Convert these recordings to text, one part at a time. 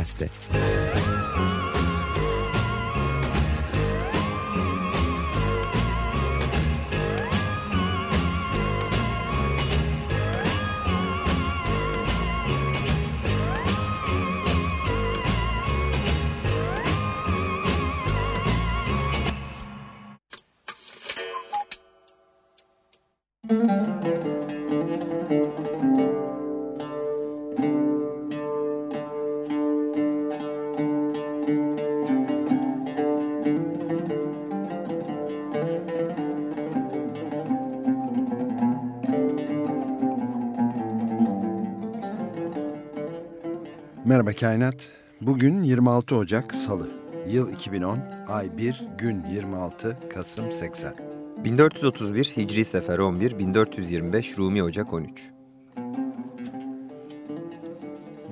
Açık Merhaba Kainat. Bugün 26 Ocak Salı. Yıl 2010, ay 1, gün 26, Kasım 80. 1431 Hicri Sefer 11, 1425 Rumi Ocak 13.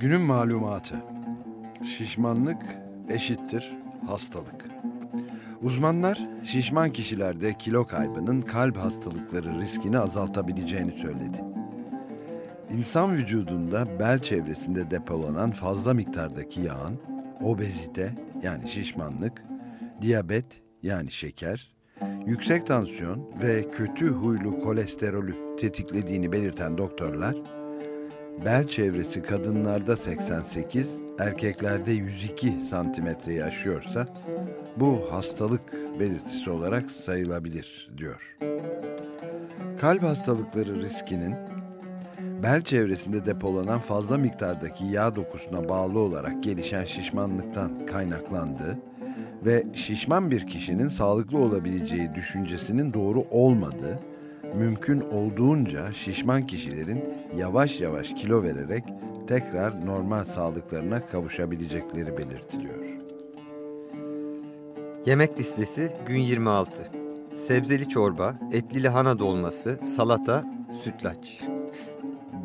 Günün malumatı. Şişmanlık eşittir hastalık. Uzmanlar şişman kişilerde kilo kaybının kalp hastalıkları riskini azaltabileceğini söyledi. İnsan vücudunda bel çevresinde depolanan fazla miktardaki yağın obezite yani şişmanlık, diyabet yani şeker, yüksek tansiyon ve kötü huylu kolesterolü tetiklediğini belirten doktorlar, bel çevresi kadınlarda 88, erkeklerde 102 santimetreyi aşıyorsa bu hastalık belirtisi olarak sayılabilir diyor. Kalp hastalıkları riskinin bel çevresinde depolanan fazla miktardaki yağ dokusuna bağlı olarak gelişen şişmanlıktan kaynaklandığı ve şişman bir kişinin sağlıklı olabileceği düşüncesinin doğru olmadığı, mümkün olduğunca şişman kişilerin yavaş yavaş kilo vererek tekrar normal sağlıklarına kavuşabilecekleri belirtiliyor. Yemek listesi gün 26. Sebzeli çorba, etli lahana dolması, salata, sütlaç.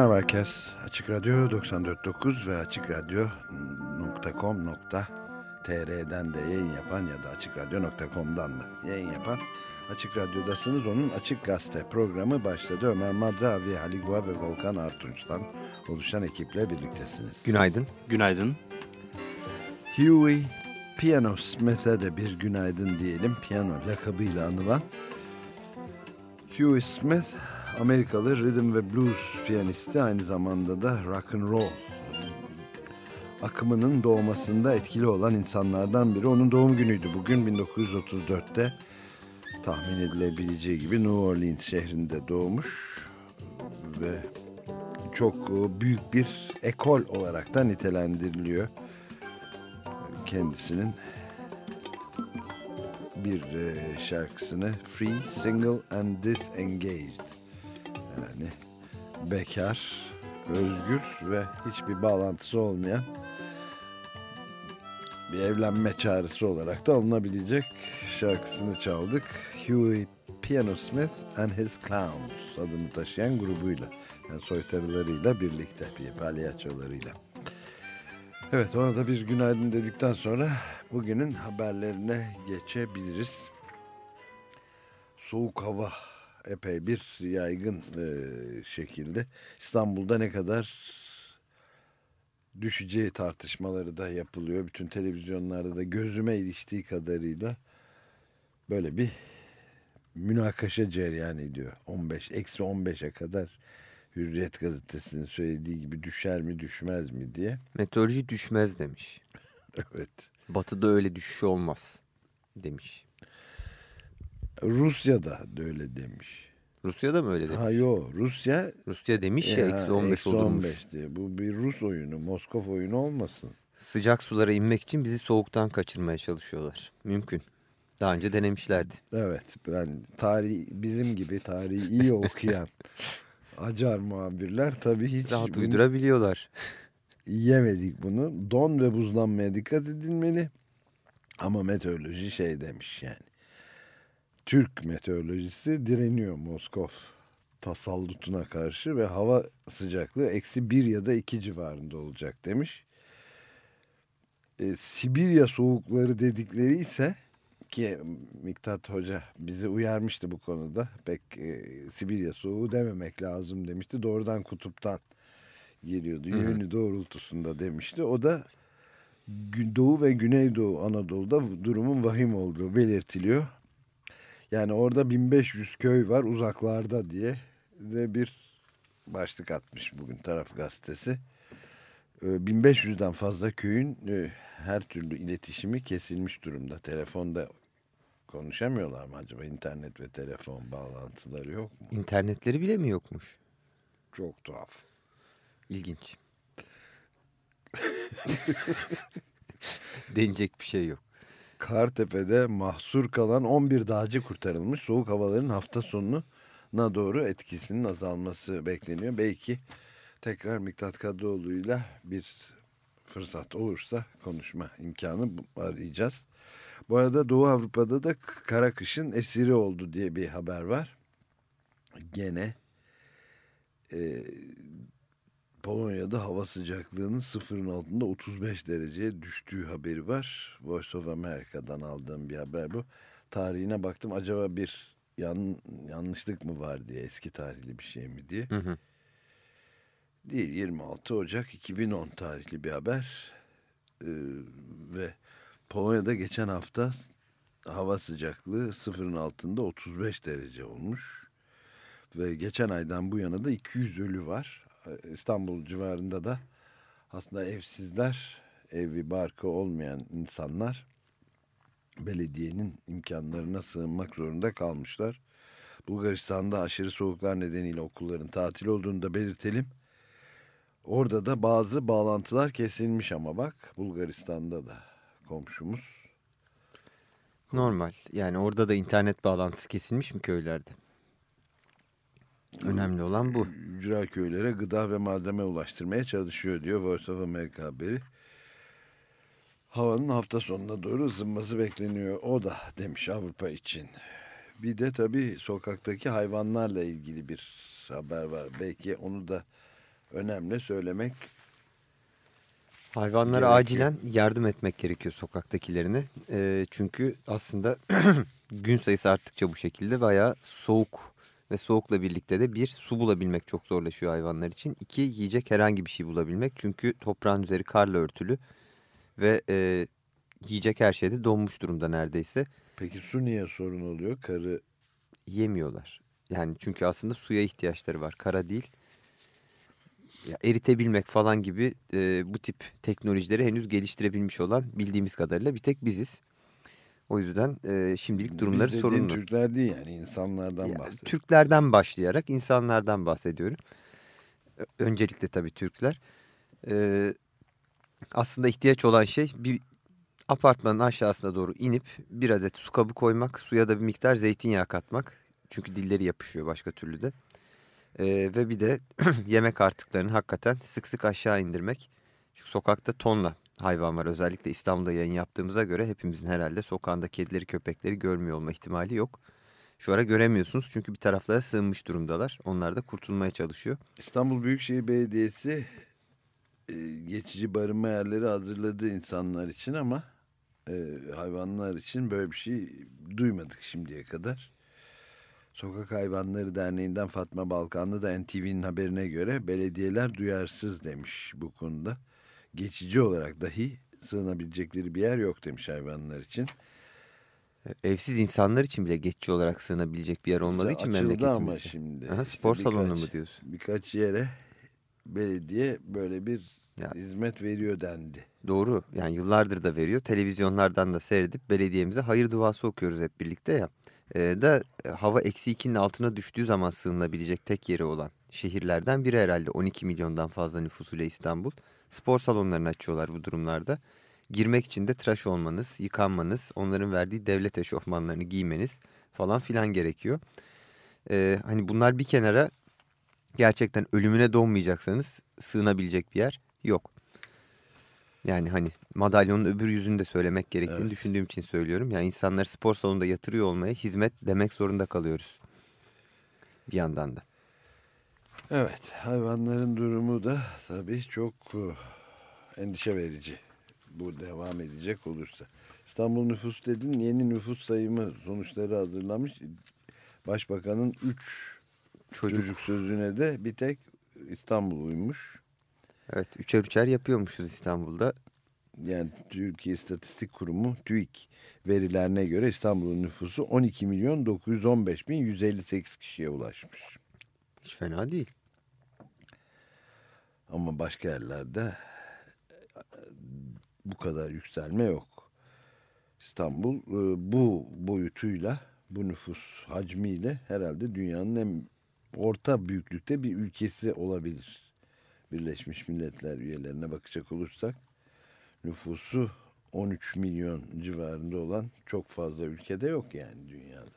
Merhaba herkes. Açık Radyo 94.9 ve açıkradyo.com.tr'den de yayın yapan ya da açıkradyo.com'dan da yayın yapan Açık Radyo'dasınız. Onun Açık Gazete programı başladı. Ömer Madra, Avi Haligua ve Volkan Artunç'tan oluşan ekiple birliktesiniz. Günaydın. Günaydın. Huey Piano Smith'e de bir günaydın diyelim. Piyano lakabıyla anılan. Huey Smith, Amerikalı rhythm ve blues piyanisti. Aynı zamanda da rock and roll akımının doğmasında etkili olan insanlardan biri. Onun doğum günüydü bugün 1934'te tahmin edilebileceği gibi New Orleans şehrinde doğmuş ve çok e, büyük bir ekol olarak da nitelendiriliyor kendisinin bir e, şarkısını Free, Single and Disengaged yani bekar, özgür ve hiçbir bağlantısı olmayan bir evlenme çağrısı olarak da alınabilecek şarkısını çaldık. Huey Piano Smith and His Clowns adını taşıyan grubuyla, yani soytarılarıyla birlikte, bir palyaçolarıyla. Evet ona da bir günaydın dedikten sonra bugünün haberlerine geçebiliriz. Soğuk hava epey bir yaygın e, şekilde İstanbul'da ne kadar düşeceği tartışmaları da yapılıyor. Bütün televizyonlarda da gözüme iliştiği kadarıyla böyle bir münakaşa cereyan ediyor. 15, eksi 15'e kadar Hürriyet gazetesinin söylediği gibi düşer mi düşmez mi diye. Meteoroloji düşmez demiş. Evet. Batı'da öyle düşüş olmaz demiş. Rusya'da da öyle demiş. Rusya'da mı öyle demiş? Ha yo Rusya Rusya demiş ya e, eksi ha, 15 eksi olurmuş. 15 diye. Bu bir Rus oyunu, Moskov oyunu olmasın. Sıcak sulara inmek için bizi soğuktan kaçırmaya çalışıyorlar. Mümkün. Daha önce denemişlerdi. Evet ben tarih bizim gibi tarihi iyi okuyan acar muhabirler tabii hiç Rahat bunu uydurabiliyorlar. yemedik bunu. Don ve buzlanmaya dikkat edilmeli. Ama meteoroloji şey demiş yani. Türk meteorolojisi direniyor Moskov tasallutuna karşı ve hava sıcaklığı eksi bir ya da iki civarında olacak demiş. E, Sibirya soğukları dedikleri ise ki Miktat Hoca bizi uyarmıştı bu konuda. Pek e, Sibirya soğuğu dememek lazım demişti. Doğrudan kutuptan geliyordu. Hı hı. Yönü doğrultusunda demişti. O da Doğu ve Güneydoğu Anadolu'da durumun vahim olduğu belirtiliyor. Yani orada 1500 köy var uzaklarda diye ve bir başlık atmış bugün Taraf Gazetesi. Ee, 1500'den fazla köyün e, her türlü iletişimi kesilmiş durumda. Telefonda konuşamıyorlar mı acaba? İnternet ve telefon bağlantıları yok mu? İnternetleri bile mi yokmuş? Çok tuhaf. İlginç. Denecek bir şey yok. Kartepe'de mahsur kalan 11 dağcı kurtarılmış. Soğuk havaların hafta sonuna doğru etkisinin azalması bekleniyor. Belki tekrar Miktat Kadıoğlu'yla bir fırsat olursa konuşma imkanı arayacağız. Bu arada Doğu Avrupa'da da kara kışın esiri oldu diye bir haber var. Gene e, Polonya'da hava sıcaklığının sıfırın altında 35 dereceye düştüğü haberi var. Voice of America'dan aldığım bir haber bu. Tarihine baktım acaba bir yan, yanlışlık mı var diye eski tarihli bir şey mi diye. Hı hı. Değil 26 Ocak 2010 tarihli bir haber. Ee, ve Polonya'da geçen hafta hava sıcaklığı sıfırın altında 35 derece olmuş. Ve geçen aydan bu yana da 200 ölü var. Ee, İstanbul civarında da aslında evsizler, evi barkı olmayan insanlar belediyenin imkanlarına sığınmak zorunda kalmışlar. Bulgaristan'da aşırı soğuklar nedeniyle okulların tatil olduğunu da belirtelim. Orada da bazı bağlantılar kesilmiş ama bak Bulgaristan'da da komşumuz. Normal. Yani orada da internet bağlantısı kesilmiş mi köylerde? Önemli olan bu. Ücra köylere gıda ve malzeme ulaştırmaya çalışıyor diyor Voice of America haberi. Havanın hafta sonuna doğru ısınması bekleniyor. O da demiş Avrupa için. Bir de tabii sokaktaki hayvanlarla ilgili bir haber var. Belki onu da önemli söylemek Hayvanlara Gerekiyor. acilen yardım etmek gerekiyor sokaktakilerine. Ee, çünkü aslında gün sayısı arttıkça bu şekilde bayağı soğuk ve soğukla birlikte de bir su bulabilmek çok zorlaşıyor hayvanlar için. İki yiyecek herhangi bir şey bulabilmek çünkü toprağın üzeri karla örtülü ve e, yiyecek her şeyde donmuş durumda neredeyse. Peki su niye sorun oluyor? Karı Yemiyorlar. Yani çünkü aslında suya ihtiyaçları var. Kara değil. Ya eritebilmek falan gibi e, bu tip teknolojileri henüz geliştirebilmiş olan bildiğimiz kadarıyla bir tek biziz. O yüzden e, şimdilik durumları Biz sorunlu. Türkler değil yani insanlardan Ya, bahsediyor. Türklerden başlayarak insanlardan bahsediyorum. Öncelikle tabii Türkler. Ee, aslında ihtiyaç olan şey bir apartmanın aşağısına doğru inip bir adet su kabı koymak, suya da bir miktar zeytinyağı katmak. Çünkü dilleri yapışıyor başka türlü de. Ee, ve bir de yemek artıklarını hakikaten sık sık aşağı indirmek. Çünkü sokakta tonla hayvan var. Özellikle İstanbul'da yayın yaptığımıza göre hepimizin herhalde sokağında kedileri köpekleri görmüyor olma ihtimali yok. Şu ara göremiyorsunuz çünkü bir taraflara sığınmış durumdalar. Onlar da kurtulmaya çalışıyor. İstanbul Büyükşehir Belediyesi e, geçici barınma yerleri hazırladı insanlar için ama e, hayvanlar için böyle bir şey duymadık şimdiye kadar. Sokak Hayvanları Derneği'nden Fatma Balkanlı da NTV'nin haberine göre belediyeler duyarsız demiş bu konuda. Geçici olarak dahi sığınabilecekleri bir yer yok demiş hayvanlar için. E, Evsiz insanlar için bile geçici olarak sığınabilecek bir yer olmadığı için memleketimizde. ama şimdi. Aha, İşte spor salonu birkaç- mu diyorsun? Birkaç yere belediye böyle bir Ya. hizmet veriyor dendi. Doğru yani yıllardır da veriyor. Televizyonlardan da seyredip belediyemize hayır duası okuyoruz hep birlikte ya. E, da e, hava eksi 2'nin altına düştüğü zaman sığınabilecek tek yeri olan şehirlerden biri herhalde 12 milyondan fazla nüfusuyla İstanbul. Spor salonlarını açıyorlar bu durumlarda. Girmek için de tıraş olmanız, yıkanmanız, onların verdiği devlet eşofmanlarını giymeniz falan filan gerekiyor. E, hani bunlar bir kenara gerçekten ölümüne donmayacaksanız sığınabilecek bir yer yok. Yani hani madalyonun öbür yüzünü de söylemek gerektiğini Evet. düşündüğüm için söylüyorum. Yani insanları spor salonunda yatırıyor olmaya hizmet demek zorunda kalıyoruz. Bir yandan da. Evet hayvanların durumu da tabii çok uh, endişe verici. Bu devam edecek olursa. İstanbul nüfus dedin yeni nüfus sayımı sonuçları hazırlamış. Başbakanın 3 Çocuk, çocuk sözüne de bir tek İstanbul uymuş. evet üçer üçer yapıyormuşuz İstanbul'da. Yani Türkiye İstatistik Kurumu TÜİK verilerine göre İstanbul'un nüfusu 12 milyon 915 bin 158 kişiye ulaşmış. Hiç fena değil. Ama başka yerlerde e, bu kadar yükselme yok. İstanbul e, bu boyutuyla, bu nüfus hacmiyle herhalde dünyanın en orta büyüklükte bir ülkesi olabilir. Birleşmiş Milletler üyelerine bakacak olursak nüfusu 13 milyon civarında olan çok fazla ülkede yok yani dünyada.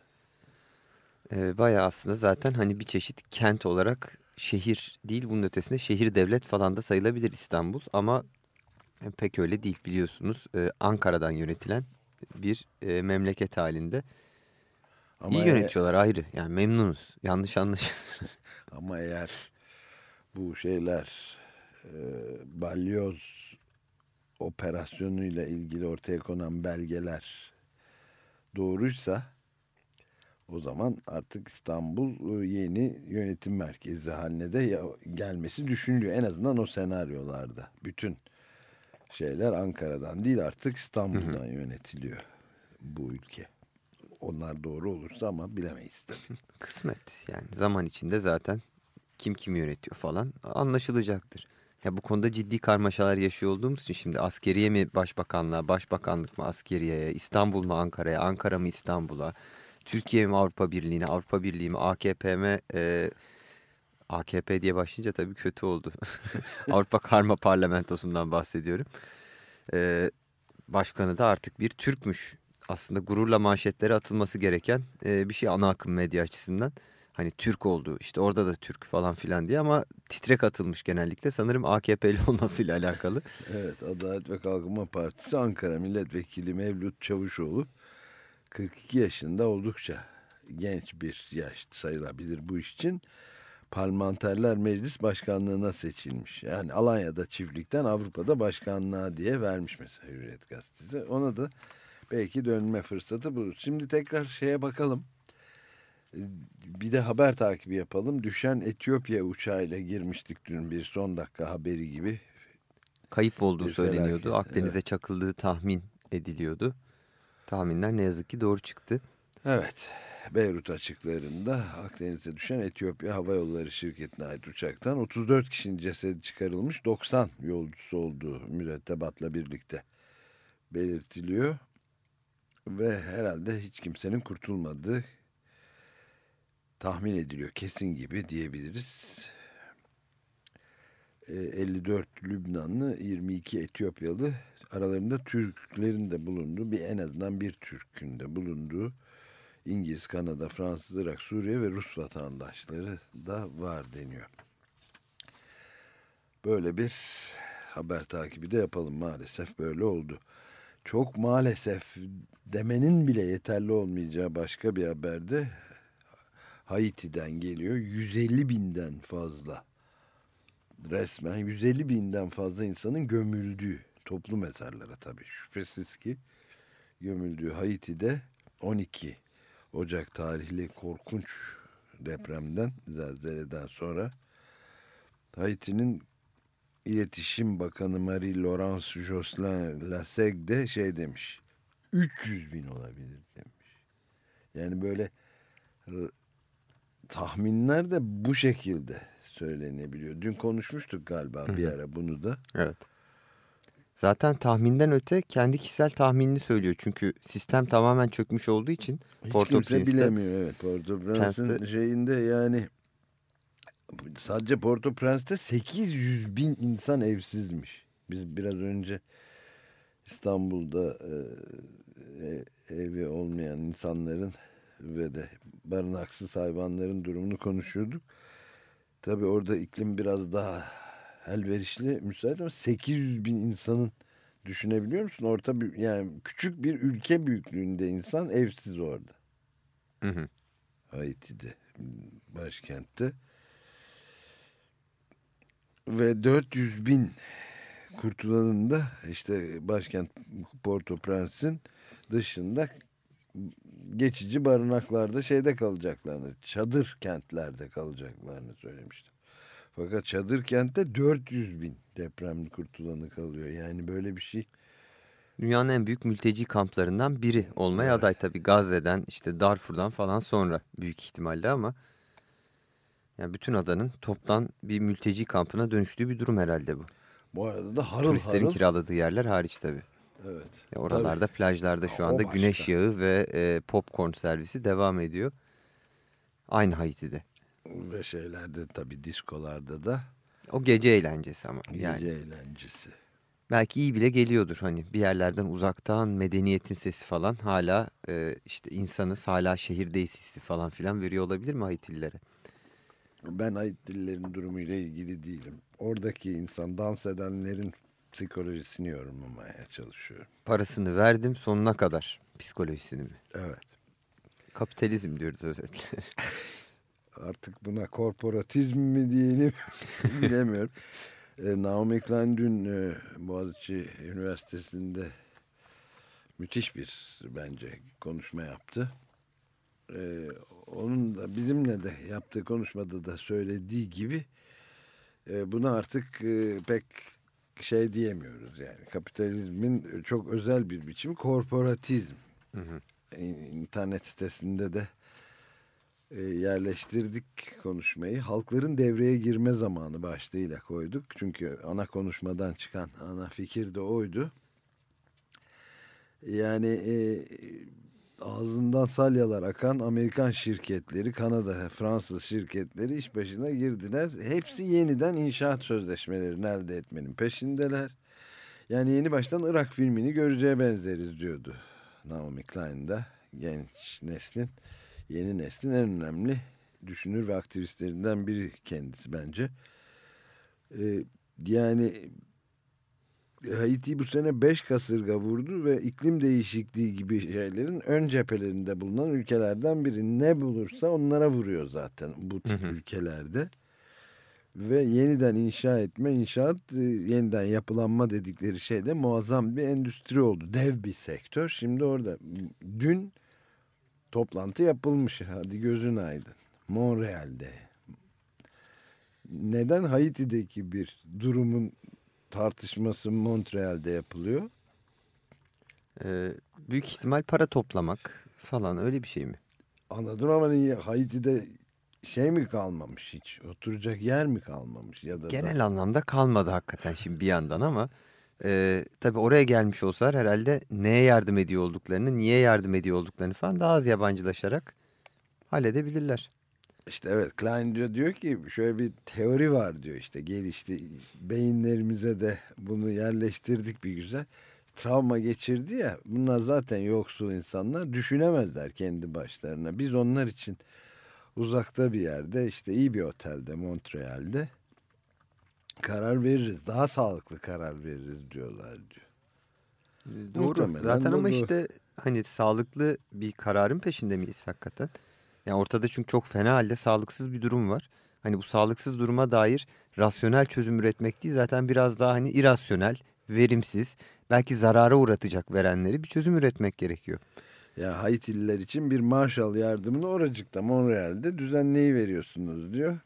Ee, bayağı aslında zaten hani bir çeşit kent olarak şehir değil bunun ötesinde şehir devlet falan da sayılabilir İstanbul. Ama pek öyle değil biliyorsunuz. Ee, Ankara'dan yönetilen bir e, memleket halinde. Ama İyi yönetiyorlar ayrı. Yani memnunuz. Yanlış anlaşılır. Ama eğer bu şeyler e, balyoz operasyonuyla ilgili ortaya konan belgeler doğruysa o zaman artık İstanbul e, yeni yönetim merkezi haline de gelmesi düşünülüyor. En azından o senaryolarda. Bütün şeyler Ankara'dan değil artık İstanbul'dan yönetiliyor bu ülke. Onlar doğru olursa ama bilemeyiz tabii. Kısmet. Yani zaman içinde zaten kim kim yönetiyor falan anlaşılacaktır. Ya bu konuda ciddi karmaşalar yaşıyor olduğumuz için şimdi askeriye mi başbakanlığa, başbakanlık mı askeriyeye, İstanbul mu Ankara'ya, Ankara mı İstanbul'a, Türkiye mi Avrupa Birliği'ne, Avrupa Birliği mi AKP mi? e, AKP diye başlayınca tabii kötü oldu. Avrupa Karma Parlamentosu'ndan bahsediyorum. E, başkanı da artık bir Türkmüş. Aslında gururla manşetlere atılması gereken e, bir şey ana akım medya açısından. Hani Türk oldu işte orada da Türk falan filan diye ama titrek atılmış genellikle sanırım AKP'li olmasıyla alakalı. Evet Adalet ve Kalkınma Partisi Ankara Milletvekili Mevlüt Çavuşoğlu 42 yaşında oldukça genç bir yaş sayılabilir bu iş için. Parlamenterler Meclis Başkanlığına seçilmiş. Yani Alanya'da çiftlikten Avrupa'da başkanlığa diye vermiş mesela Hürriyet Gazetesi. Ona da belki dönme fırsatı bulur. Şimdi tekrar şeye bakalım. Ee, Bir de haber takibi yapalım. Düşen Etiyopya uçağıyla girmiştik dün bir son dakika haberi gibi. Kayıp olduğu Bir söyleniyordu. Akdeniz'e çakıldığı tahmin ediliyordu. Tahminler ne yazık ki doğru çıktı. Evet, Beyrut açıklarında Akdeniz'e düşen Etiyopya Hava Yolları şirketine ait uçaktan 34 kişinin cesedi çıkarılmış 90 yolcusu olduğu mürettebatla birlikte belirtiliyor. Ve herhalde hiç kimsenin kurtulmadığı tahmin ediliyor. Kesin gibi diyebiliriz. E, 54 Lübnanlı, 22 Etiyopyalı aralarında Türklerin de bulunduğu bir en azından bir Türk'ün de bulunduğu İngiliz, Kanada, Fransız, Irak, Suriye ve Rus vatandaşları da var deniyor. Böyle bir haber takibi de yapalım maalesef böyle oldu. Çok maalesef demenin bile yeterli olmayacağı başka bir haberde Haiti'den geliyor. 150 binden fazla resmen 150 binden fazla insanın gömüldüğü toplu mezarlara tabii şüphesiz ki gömüldüğü Haiti'de 12 Ocak tarihli korkunç depremden zelzeleden sonra Haiti'nin İletişim Bakanı Marie-Laurence Jocelyn Laseg de şey demiş 300 bin olabilir demiş. Yani böyle tahminler de bu şekilde söylenebiliyor. Dün konuşmuştuk galiba bir ara bunu da. Evet. Zaten tahminden öte kendi kişisel tahminini söylüyor. Çünkü sistem tamamen çökmüş olduğu için Hiç Port-au-Prince'te- kimse bilemiyor evet. Port-au-Prince'in Prince'te- şeyinde yani sadece Port-au-Prince'te 800 bin insan evsizmiş. Biz biraz önce İstanbul'da e, e, evi olmayan insanların ve de barınaksız hayvanların durumunu konuşuyorduk. Tabii orada iklim biraz daha elverişli, müsait ama 800 bin insanın düşünebiliyor musun? Orta bir, yani küçük bir ülke büyüklüğünde insan evsiz orada. Hı hı. Haiti'de başkentte ve 400 bin kurtulanın da işte başkent Port-au-Prince'in dışında geçici barınaklarda şeyde kalacaklarını, çadır kentlerde kalacaklarını söylemişti. Fakat çadır kentte 400 bin deprem kurtulanı kalıyor. Yani böyle bir şey dünyanın en büyük mülteci kamplarından biri olmaya Evet. aday tabii Gazze'den işte Darfur'dan falan sonra büyük ihtimalle ama yani bütün adanın toptan bir mülteci kampına dönüştüğü bir durum herhalde bu. bu arada da harıl Turistlerin harıl. kiraladığı yerler hariç tabii. Evet. Ya oralarda plajlarda şu anda güneş yağı ve e, popcorn servisi devam ediyor. Aynı Haiti'de. Ve şeylerde tabii diskolarda da O gece eğlencesi ama gece yani eğlencesi. belki iyi bile geliyordur hani bir yerlerden uzaktan medeniyetin sesi falan hala e, işte insanız hala şehirdeyiz hissi falan filan veriyor olabilir mi Haitililere? Ben Haitililerin durumuyla ilgili değilim. Oradaki insan dans edenlerin psikolojisini yorumlamaya çalışıyorum. Parasını verdim sonuna kadar psikolojisini mi? Evet. Kapitalizm diyoruz özetle. Artık buna korporatizm mi diyelim bilemiyorum. E, Naomi Klein dün e, Boğaziçi Üniversitesi'nde müthiş bir bence konuşma yaptı. E, onun da bizimle de yaptığı konuşmada da söylediği gibi e, buna artık e, pek şey diyemiyoruz yani kapitalizmin çok özel bir biçimi korporatizm. Hı hı. İnternet sitesinde de yerleştirdik konuşmayı. Halkların devreye girme zamanı başlığıyla koyduk. Çünkü ana konuşmadan çıkan ana fikir de oydu. Yani e, ağzından salyalar akan Amerikan şirketleri, Kanada, Fransız şirketleri iş başına girdiler. Hepsi yeniden inşaat sözleşmelerini elde etmenin peşindeler. Yani yeni baştan Irak filmini göreceğe benzeriz diyordu Naomi Klein de genç neslin, yeni neslin en önemli düşünür ve aktivistlerinden biri kendisi bence. Ee, yani Haiti bu sene 5 kasırga vurdu ve iklim değişikliği gibi şeylerin ön cephelerinde bulunan ülkelerden biri. Ne bulursa onlara vuruyor zaten bu tip Hı hı. ülkelerde. ve yeniden inşa etme, inşaat, e, yeniden yapılanma dedikleri şey de muazzam bir endüstri oldu. Dev bir sektör. Şimdi orada dün toplantı yapılmış. Hadi gözün aydın. Montreal'de. Neden Haiti'deki bir durumun tartışması Montreal'de yapılıyor? Ee, büyük ihtimal para toplamak falan öyle bir şey mi? Anladım ama Haiti'de şey mi kalmamış hiç? Oturacak yer mi kalmamış? ya da Genel anlamda kalmadı hakikaten şimdi bir yandan ama e, tabii oraya gelmiş olsalar herhalde neye yardım ediyor olduklarını, niye yardım ediyor olduklarını falan daha az yabancılaşarak halledebilirler. İşte evet Klein diyor, diyor ki şöyle bir teori var diyor işte gelişti beyinlerimize de bunu yerleştirdik bir güzel. Travma geçirdi ya bunlar zaten yoksul insanlar düşünemezler kendi başlarına. Biz onlar için uzakta bir yerde işte iyi bir otelde Montreal'de karar veririz. Daha sağlıklı karar veririz diyorlar diyor. Doğru. Muhtemelen Zaten de ama doğru. işte hani sağlıklı bir kararın peşinde miyiz hakikaten? Yani ortada çünkü çok fena halde sağlıksız bir durum var. Hani bu sağlıksız duruma dair rasyonel çözüm üretmek değil zaten biraz daha hani irasyonel, verimsiz, belki zarara uğratacak verenleri bir çözüm üretmek gerekiyor. Ya Haitililer için bir Marshall yardımını oracıkta Montreal'de düzenleyi veriyorsunuz diyor.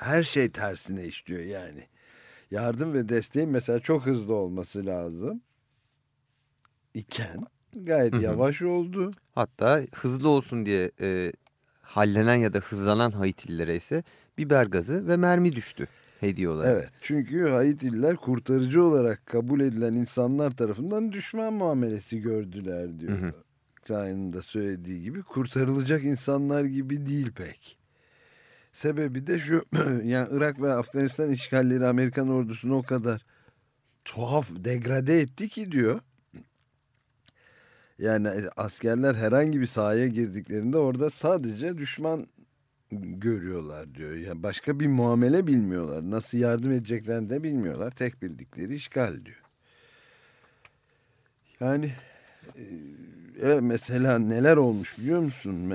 Her şey tersine işliyor yani. Yardım ve desteğin mesela çok hızlı olması lazım. iken gayet Hı hı. yavaş oldu. Hatta hızlı olsun diye e, hallenen ya da hızlanan Haitililere ise biber gazı ve mermi düştü hediye olarak. Evet çünkü Haitililer kurtarıcı olarak kabul edilen insanlar tarafından düşman muamelesi gördüler diyor. Hı hı. Klein'in de söylediği gibi kurtarılacak insanlar gibi değil pek. Sebebi de şu yani Irak ve Afganistan işgalleri Amerikan ordusunu o kadar tuhaf degrade etti ki diyor. Yani askerler herhangi bir sahaya girdiklerinde orada sadece düşman görüyorlar diyor. Yani başka bir muamele bilmiyorlar. Nasıl yardım edeceklerini de bilmiyorlar. Tek bildikleri işgal diyor. Yani e, evet, mesela neler olmuş biliyor musun?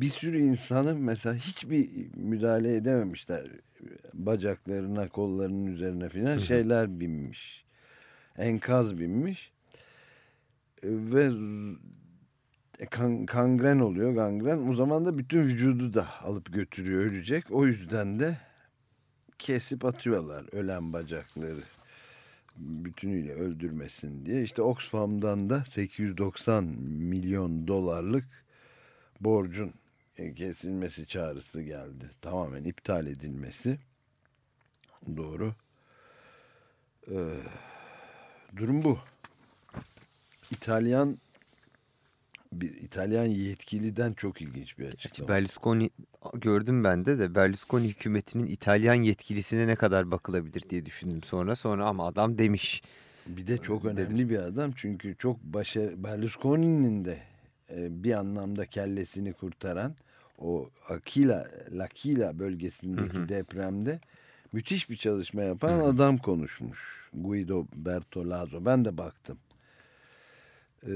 Bir sürü insanın mesela hiçbir müdahale edememişler. Bacaklarına, kollarının üzerine filan şeyler binmiş. Enkaz binmiş. E, Ve e, kan, kangren oluyor gangren. O zaman da bütün vücudu da alıp götürüyor ölecek. O yüzden de kesip atıyorlar ölen bacakları bütünüyle öldürmesin diye. İşte Oxfam'dan da 890 milyon dolarlık borcun kesilmesi çağrısı geldi. Tamamen iptal edilmesi. Doğru. Ee, durum bu. İtalyan bir İtalyan yetkiliden çok ilginç bir açıklama. Berlusconi gördüm ben de de Berlusconi hükümetinin İtalyan yetkilisine ne kadar bakılabilir diye düşündüm sonra sonra ama adam demiş. Bir de çok Dedim. önemli bir adam çünkü çok başarı Berlusconi'nin de e, bir anlamda kellesini kurtaran o Aquila, L'Aquila bölgesindeki depremde müthiş bir çalışma yapan adam konuşmuş. Guido Bertolazzo. Ben de baktım. Ee,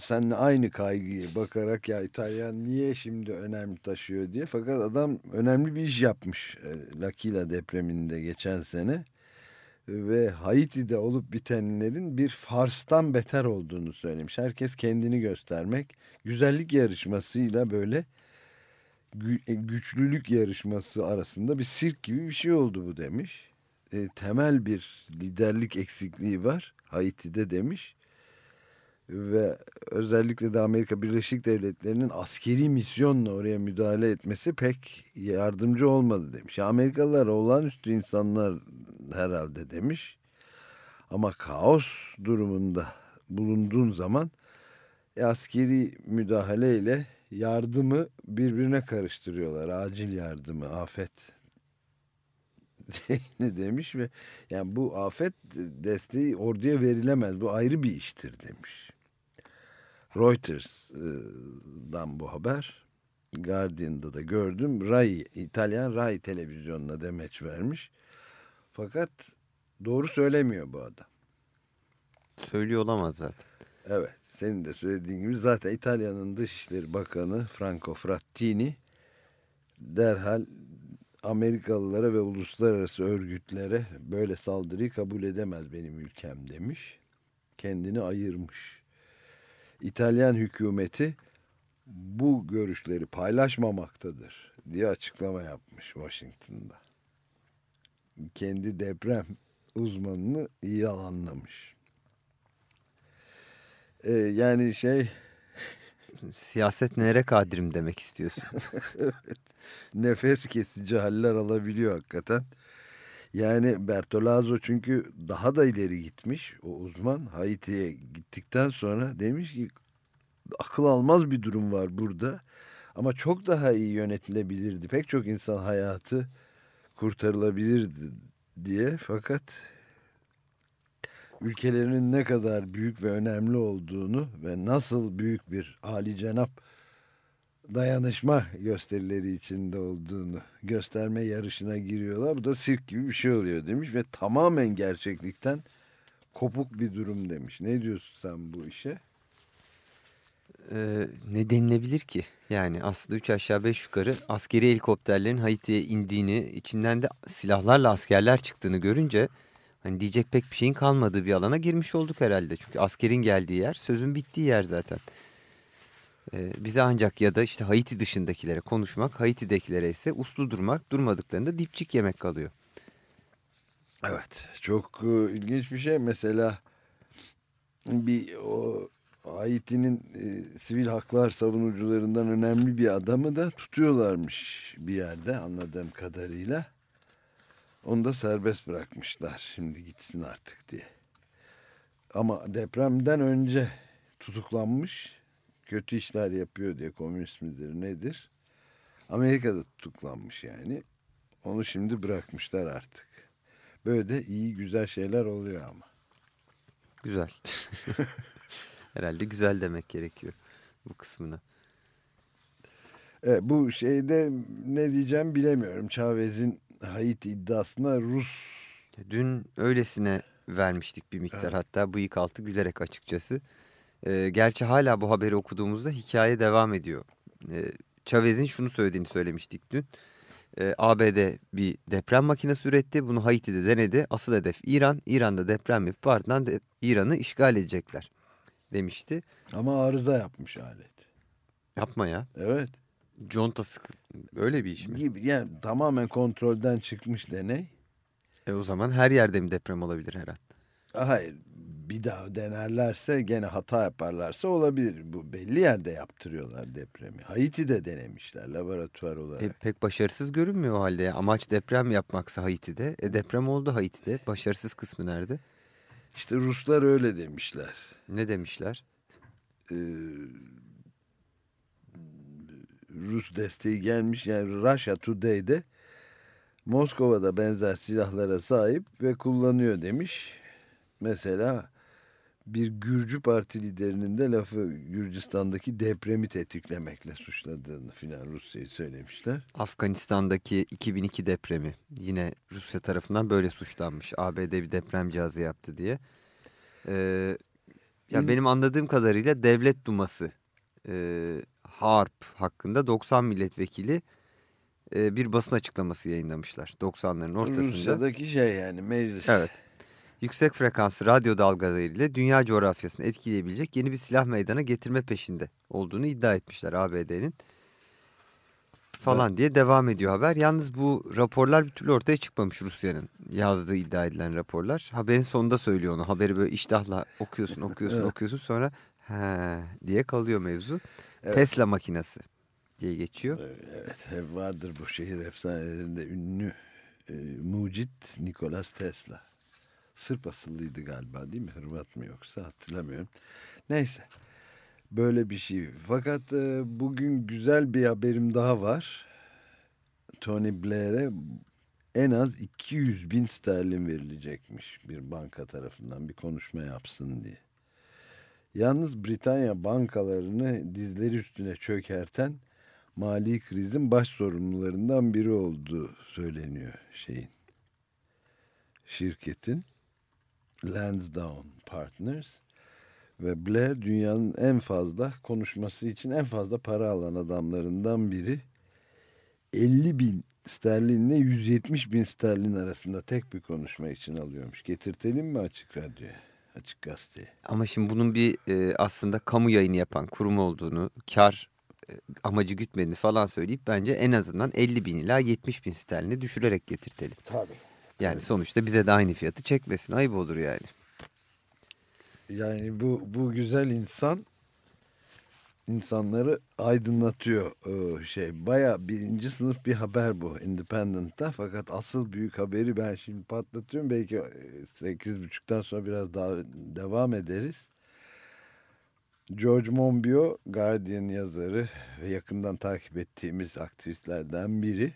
seninle aynı kaygıyı bakarak ya İtalyan niye şimdi önem taşıyor diye. Fakat adam önemli bir iş yapmış. E, L'Aquila depreminde geçen sene ve Haiti'de olup bitenlerin bir farstan beter olduğunu söylemiş. Herkes kendini göstermek, güzellik yarışmasıyla böyle gü- e, güçlülük yarışması arasında bir sirk gibi bir şey oldu bu demiş. E, temel bir liderlik eksikliği var Haiti'de demiş. Ve özellikle de Amerika Birleşik Devletleri'nin askeri misyonla oraya müdahale etmesi pek yardımcı olmadı demiş. Amerikalılar olağanüstü insanlar herhalde demiş. Ama kaos durumunda bulunduğun zaman e, askeri müdahaleyle yardımı birbirine karıştırıyorlar. Acil yardımı, afet ne demiş ve yani bu afet desteği orduya verilemez. Bu ayrı bir iştir demiş. Reuters'dan bu haber. Guardian'da da gördüm. Rai, İtalyan Rai televizyonuna demeç vermiş. Fakat doğru söylemiyor bu adam. Söylüyor olamaz zaten. Evet. Senin de söylediğin gibi zaten İtalya'nın Dışişleri Bakanı Franco Frattini derhal Amerikalılara ve uluslararası örgütlere böyle saldırıyı kabul edemez benim ülkem demiş. Kendini ayırmış. İtalyan hükümeti bu görüşleri paylaşmamaktadır diye açıklama yapmış Washington'da. Kendi deprem uzmanını yalanlamış. Ee, yani şey Siyaset nelere kadirim demek istiyorsun. nefes kesici haller alabiliyor hakikaten. Yani Bertolazzo çünkü daha da ileri gitmiş o uzman Haiti'ye gittikten sonra demiş ki akıl almaz bir durum var burada ama çok daha iyi yönetilebilirdi. Pek çok insan hayatı kurtarılabilirdi diye fakat ülkelerinin ne kadar büyük ve önemli olduğunu ve nasıl büyük bir âli cenap dayanışma gösterileri içinde olduğunu gösterme yarışına giriyorlar. Bu da sirk gibi bir şey oluyor demiş ve tamamen gerçeklikten kopuk bir durum demiş. Ne diyorsun sen bu işe? Ee, ne denilebilir ki? Yani aslında 3 aşağı 5 yukarı askeri helikopterlerin Haiti'ye indiğini, içinden de silahlarla askerler çıktığını görünce hani diyecek pek bir şeyin kalmadığı bir alana girmiş olduk herhalde. Çünkü askerin geldiği yer sözün bittiği yer zaten. Ee, bize ancak ya da işte Haiti dışındakilere konuşmak, Haiti'dekilere ise uslu durmak, durmadıklarında dipçik yemek kalıyor. Evet çok e, ilginç bir şey. Mesela bir o Haiti'nin e, sivil haklar savunucularından önemli bir adamı da tutuyorlarmış bir yerde anladığım kadarıyla. Onu da serbest bırakmışlar şimdi gitsin artık diye. Ama depremden önce tutuklanmış kötü işler yapıyor diye komünist midir nedir? Amerika'da tutuklanmış yani. Onu şimdi bırakmışlar artık. Böyle de iyi güzel şeyler oluyor ama. Güzel. herhalde güzel demek gerekiyor bu kısmına. Evet, bu şeyde ne diyeceğim bilemiyorum. Chavez'in Haiti iddiasına Rus Dün öylesine vermiştik bir miktar hatta bıyık altı gülerek açıkçası. Ee, gerçi hala bu haberi okuduğumuzda hikaye devam ediyor. Ee, Chavez'in şunu söylediğini söylemiştik dün. Ee, ABD bir deprem makinesi üretti. Bunu Haiti'de denedi. Asıl hedef İran. İran'da deprem yapıp ardından de İran'ı işgal edecekler demişti. ama arıza yapmış alet. Yapma ya. Evet. Conta sıkı. Öyle bir iş mi? Gibi yani tamamen kontrolden çıkmış deney. E o zaman her yerde mi deprem olabilir her an? Hayır bir daha denerlerse gene hata yaparlarsa olabilir. Bu belli yerde yaptırıyorlar depremi. Haiti'de denemişler laboratuvar olarak. E, pek başarısız görünmüyor o halde. Amaç deprem yapmaksa Haiti'de. E, deprem oldu Haiti'de. Başarısız kısmı nerede? İşte Ruslar öyle demişler. Ne demişler? Ee, Rus desteği gelmiş yani Russia Today'de Moskova'da benzer silahlara sahip ve kullanıyor demiş. Mesela bir Gürcü parti liderinin de lafı Gürcistan'daki depremi tetiklemekle suçladığını filan Rusya'yı söylemişler. Afganistan'daki 2002 depremi yine Rusya tarafından böyle suçlanmış. ABD bir deprem cihazı yaptı diye. Ee, ya Hı. benim anladığım kadarıyla devlet duması e, HARP hakkında 90 milletvekili e, bir basın açıklaması yayınlamışlar 90'ların ortasında. Rusya'daki şey yani meclis. Evet. Yüksek frekanslı radyo dalgalarıyla dünya coğrafyasını etkileyebilecek yeni bir silah meydana getirme peşinde olduğunu iddia etmişler ABD'nin. Falan diye devam ediyor haber. Yalnız bu raporlar bir türlü ortaya çıkmamış Rusya'nın yazdığı iddia edilen raporlar. Haberin sonunda söylüyor onu. Haberi böyle iştahla okuyorsun, okuyorsun, Evet. okuyorsun sonra he diye kalıyor mevzu. Evet. Tesla makinesi diye geçiyor. Evet hep vardır bu şehir efsanelerinde ünlü e, mucit Nikola Tesla. Sırp asıllıydı galiba değil mi? Hırvat mı yoksa hatırlamıyorum. Neyse böyle bir şey. Fakat e, bugün güzel bir haberim daha var. Tony Blair'e en az 200 bin sterlin verilecekmiş bir banka tarafından bir konuşma yapsın diye. Yalnız Britanya bankalarını dizleri üstüne çökerten mali krizin baş sorumlularından biri olduğu söyleniyor şeyin. Şirketin Lansdowne Partners ve Blair dünyanın en fazla konuşması için en fazla para alan adamlarından biri 50 bin sterlinle 170 bin sterlin arasında tek bir konuşma için alıyormuş. Getirtelim mi açık radyoya? Açık gazeteye. Ama şimdi bunun bir e, aslında kamu yayını yapan kurum olduğunu, kar e, amacı gütmediğini falan söyleyip bence en azından 50 bin ila 70 bin sterlini düşürerek getirtelim. Tabii. Yani sonuçta bize de aynı fiyatı çekmesin. Ayıp olur yani. Yani bu, bu güzel insan insanları aydınlatıyor ee, şey. Baya birinci sınıf bir haber bu Independent'ta. Fakat asıl büyük haberi ben şimdi patlatıyorum. Belki e, sekiz buçuktan sonra biraz daha devam ederiz. George Monbiot Guardian yazarı ve yakından takip ettiğimiz aktivistlerden biri.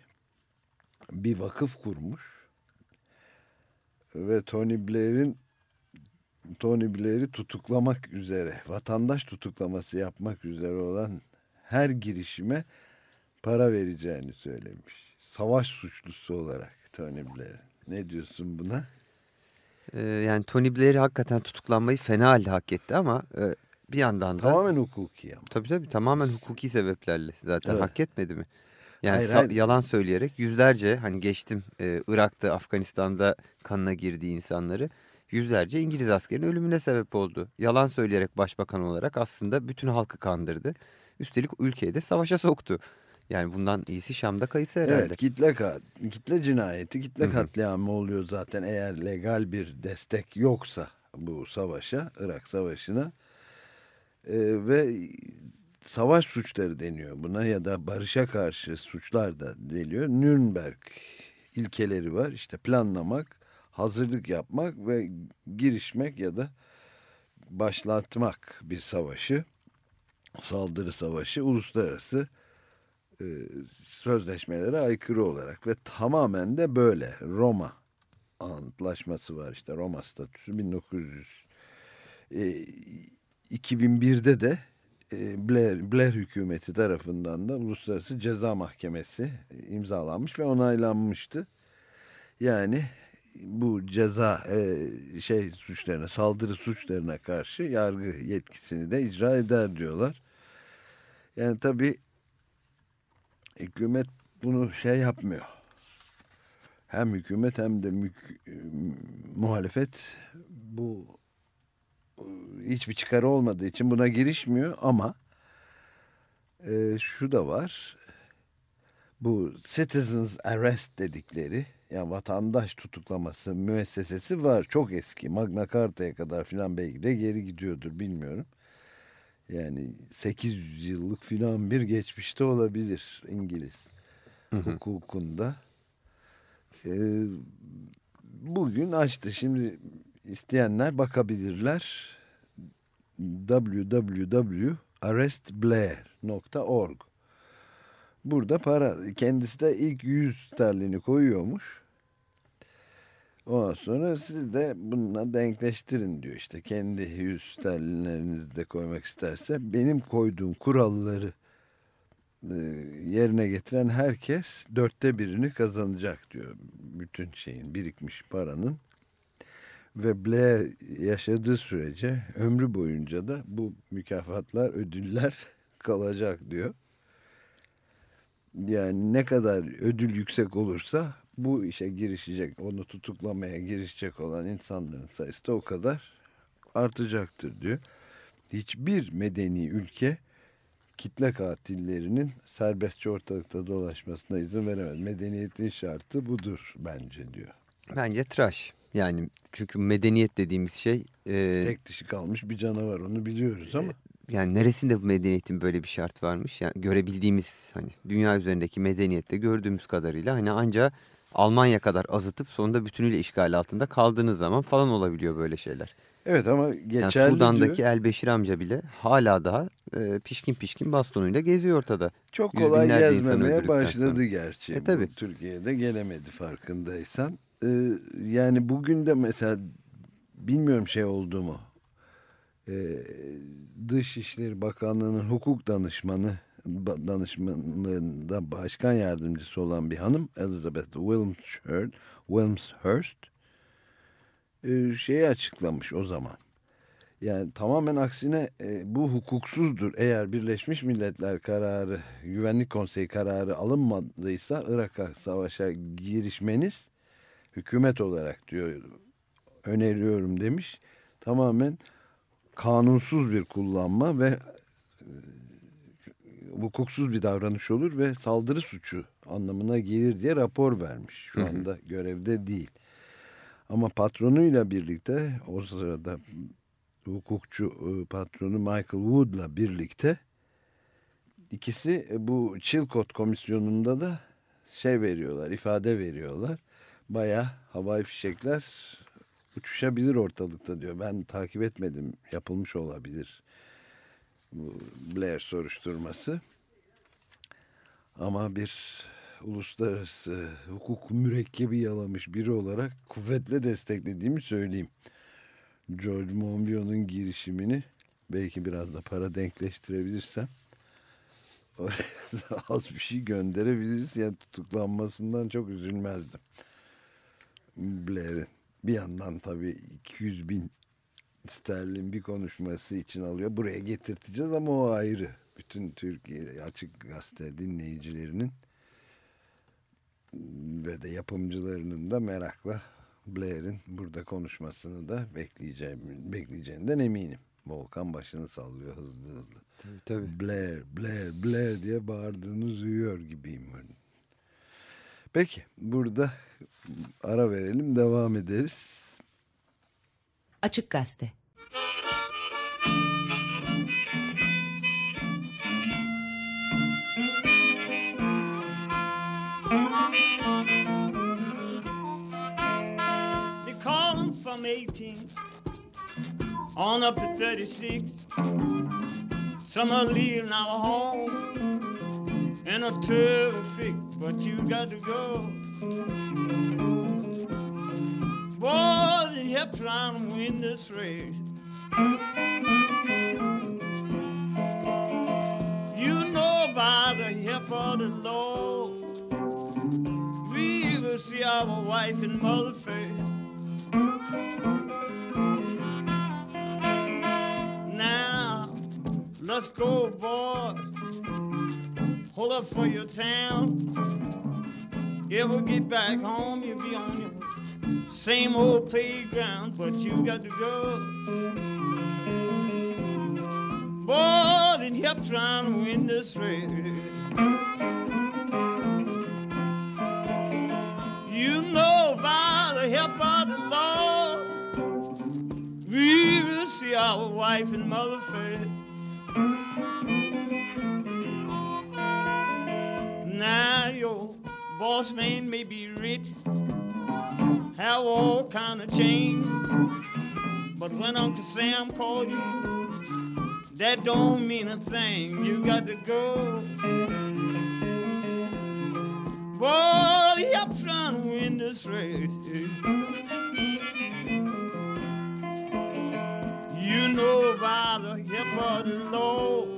Bir vakıf kurmuş. Ve Tony Blair'in Tony Blair'i tutuklamak üzere, vatandaş tutuklaması yapmak üzere olan her girişime para vereceğini söylemiş. Savaş suçlusu olarak Tony Blair. Ne diyorsun buna? Ee, yani Tony Blair hakikaten tutuklanmayı fena halde hak etti ama e, bir yandan da... Tamamen hukuki ama. Tabii tabii tamamen hukuki sebeplerle zaten Evet. hak etmedi mi? Yani Hayır, hayır. yalan söyleyerek yüzlerce hani geçtim e, Irak'ta Afganistan'da kanına girdiği insanları yüzlerce İngiliz askerinin ölümüne sebep oldu. Yalan söyleyerek başbakan olarak aslında bütün halkı kandırdı. Üstelik ülkeyi de savaşa soktu. Yani bundan iyisi Şam'da kayısı herhalde. Evet kitle, ka- kitle cinayeti, kitle Hı hı. katliamı oluyor zaten eğer legal bir destek yoksa bu savaşa, Irak Savaşı'na. Ee, ve savaş suçları deniyor buna ya da barışa karşı suçlar da deniyor. Nürnberg ilkeleri var işte planlamak, hazırlık yapmak ve girişmek ya da başlatmak bir savaşı, saldırı savaşı uluslararası e, sözleşmelere aykırı olarak ve tamamen de böyle Roma antlaşması var işte Roma statüsü 1900 e, 2001'de de e, Blair, Blair hükümeti tarafından da Uluslararası Ceza Mahkemesi imzalanmış ve onaylanmıştı. Yani bu ceza e, şey suçlarına saldırı suçlarına karşı yargı yetkisini de icra eder diyorlar. Yani tabii hükümet bunu şey yapmıyor. Hem hükümet hem de mük- muhalefet bu e, hiçbir çıkarı olmadığı için buna girişmiyor ama e, şu da var. Bu citizens arrest dedikleri yani vatandaş tutuklaması müessesesi var. Çok eski. Magna Carta'ya kadar filan belki de geri gidiyordur bilmiyorum. Yani 800 yıllık filan bir geçmişte olabilir İngiliz Hı hı. hukukunda. Ee, bugün açtı. Şimdi isteyenler bakabilirler. www.arrestblair.org Burada para kendisi de ilk 100 sterlini koyuyormuş. Ondan sonra siz de bununla denkleştirin diyor işte. Kendi 100 sterlinlerinizi de koymak isterse benim koyduğum kuralları e, yerine getiren herkes dörtte birini kazanacak diyor. Bütün şeyin birikmiş paranın. Ve Blair yaşadığı sürece ömrü boyunca da bu mükafatlar, ödüller kalacak diyor. Yani ne kadar ödül yüksek olursa bu işe girişecek, onu tutuklamaya girişecek olan insanların sayısı da o kadar artacaktır diyor. Hiçbir medeni ülke kitle katillerinin serbestçe ortalıkta dolaşmasına izin veremez. Medeniyetin şartı budur bence diyor. Bence tıraş. Yani çünkü medeniyet dediğimiz şey e, Tek dişi kalmış bir canavar onu biliyoruz ama. yani neresinde bu medeniyetin böyle bir şart varmış? Yani görebildiğimiz hani dünya üzerindeki medeniyette gördüğümüz kadarıyla hani anca Almanya kadar azıtıp sonunda bütünüyle işgal altında kaldığınız zaman falan olabiliyor böyle şeyler. Evet ama Yani geçerli Sudan'daki diyor. El Beşir amca bile hala daha e, pişkin pişkin bastonuyla geziyor ortada. Çok yüz kolay gezmemeye başladı sonra. gerçi. E, tabii. Bu Türkiye'de gelemedi farkındaysan. Ee, yani bugün de mesela bilmiyorum şey oldu mu. Ee, Dışişleri Bakanlığı'nın hukuk danışmanı danışmanlığında başkan yardımcısı olan bir hanım Elizabeth Wilmshurst, Wilmshurst e, şeyi açıklamış o zaman. Yani tamamen aksine e, bu hukuksuzdur. Eğer Birleşmiş Milletler kararı, Güvenlik Konseyi kararı alınmadıysa Irak'a savaşa girişmeniz hükümet olarak diyor öneriyorum demiş. Tamamen kanunsuz bir kullanma ve e, hukuksuz bir davranış olur ve saldırı suçu anlamına gelir diye rapor vermiş. Şu anda görevde değil. Ama patronuyla birlikte o sırada hukukçu e, patronu Michael Wood'la birlikte ikisi e, bu Chilcot komisyonunda da şey veriyorlar, ifade veriyorlar. Baya havai fişekler uçuşabilir ortalıkta diyor. Ben takip etmedim. Yapılmış olabilir. Bu Blair soruşturması. Ama bir uluslararası hukuk mürekkebi yalamış biri olarak kuvvetle desteklediğimi söyleyeyim. George Monbiot'un girişimini belki biraz da para denkleştirebilirsem oraya az bir şey gönderebiliriz. Yani tutuklanmasından çok üzülmezdim. Blair'in. Bir yandan tabii 200 bin sterlin bir konuşması için alıyor. Buraya getirteceğiz ama o ayrı. Bütün Türkiye açık gazete dinleyicilerinin ve de yapımcılarının da merakla Blair'in burada konuşmasını da bekleyeceğim, bekleyeceğinden eminim. Volkan başını sallıyor hızlı hızlı. Tabii tabii. Blair, Blair, Blair diye bağırdığını duyuyor gibiyim. Peki burada ara verelim devam ederiz. Açık Gazete. 18 on up to 36. Some are leaving our home in a terrific, but you got to go. Boys, you're trying to win this race. You know by the help of the Lord, we will see our wife and mother face. Now, let's go, boy. Hold up for your town. Ever get back home, you'll be on your same old playground, but you got to go. Boy, and you're trying to win this race. You know by the help of the Lord, we will see our wife and mother face. Now your boss man may be rich, have all kind of change, but when Uncle Sam called you, that don't mean a thing. You got to go. Boy, trying to win this race. You know by the help of the Lord,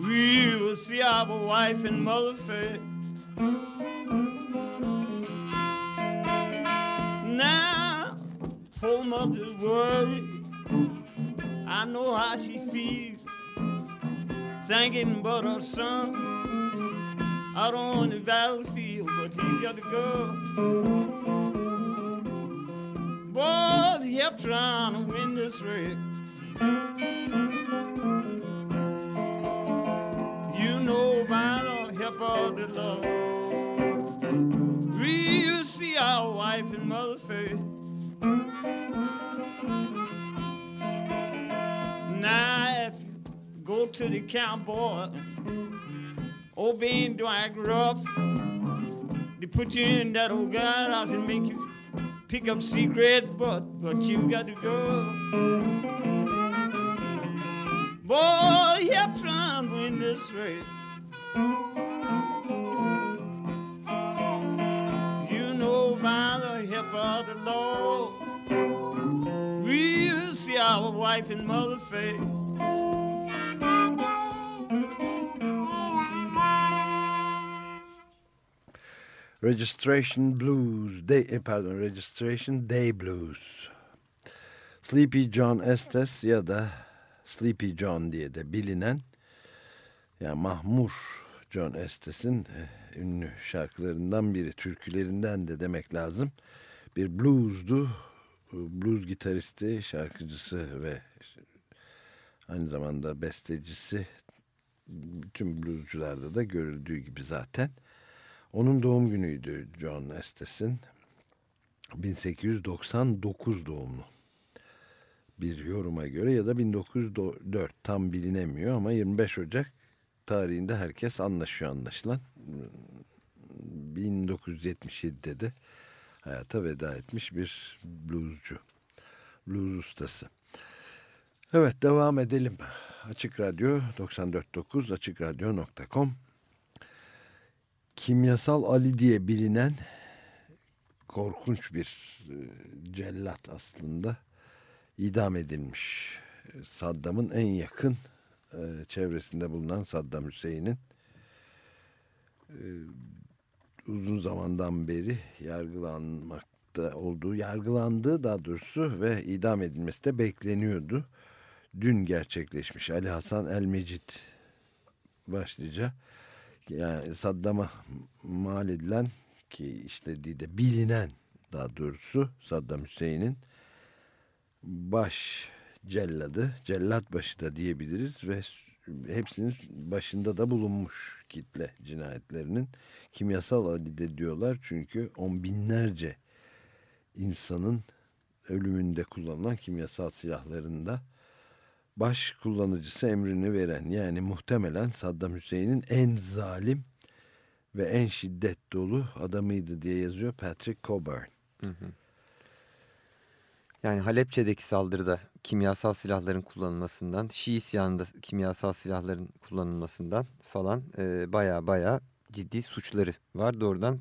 we will see our wife and mother face. Now, poor mother's worried. I know how she feels, thinking about her son out on the battlefield, but he got to go. Boy, kept trying to win this race. You know by the help of the Lord, we'll see our wife and mother face. Now, if you go to the cowboy, oh, old being drag rough, they put you in that old guardhouse and make you pick up secret, but but you got to go. Boy, you're trying to win this race. You know by the help of the Lord, we will see our wife and mother face. Registration Blues, Day, e, pardon Registration Day Blues. Sleepy John Estes ya da Sleepy John diye de bilinen yani Mahmur John Estes'in e, ünlü şarkılarından biri, türkülerinden de demek lazım. Bir bluesdu, blues gitaristi, şarkıcısı ve aynı zamanda bestecisi. Bütün bluescularda da görüldüğü gibi zaten. Onun doğum günüydü John Estes'in. 1899 doğumlu bir yoruma göre ya da 1904 tam bilinemiyor ama 25 Ocak tarihinde herkes anlaşıyor anlaşılan. 1977'de de hayata veda etmiş bir bluescu, blues ustası. Evet devam edelim. Açık Radyo 94.9 AçıkRadyo.com Kimyasal Ali diye bilinen korkunç bir e, cellat aslında idam edilmiş. Saddam'ın en yakın e, çevresinde bulunan Saddam Hüseyin'in e, uzun zamandan beri yargılanmakta olduğu, yargılandığı daha doğrusu ve idam edilmesi de bekleniyordu. Dün gerçekleşmiş Ali Hasan El Mecid başlıca yani Saddam'a mal edilen ki işlediği de bilinen daha doğrusu Saddam Hüseyin'in baş celladı, cellat başı da diyebiliriz ve hepsinin başında da bulunmuş kitle cinayetlerinin kimyasal adide diyorlar. Çünkü on binlerce insanın ölümünde kullanılan kimyasal silahlarında baş kullanıcısı emrini veren yani muhtemelen Saddam Hüseyin'in en zalim ve en şiddet dolu adamıydı diye yazıyor Patrick Coburn. Hı hı. Yani Halepçe'deki saldırıda kimyasal silahların kullanılmasından, Şii isyanında kimyasal silahların kullanılmasından falan e, baya baya ciddi suçları var. Doğrudan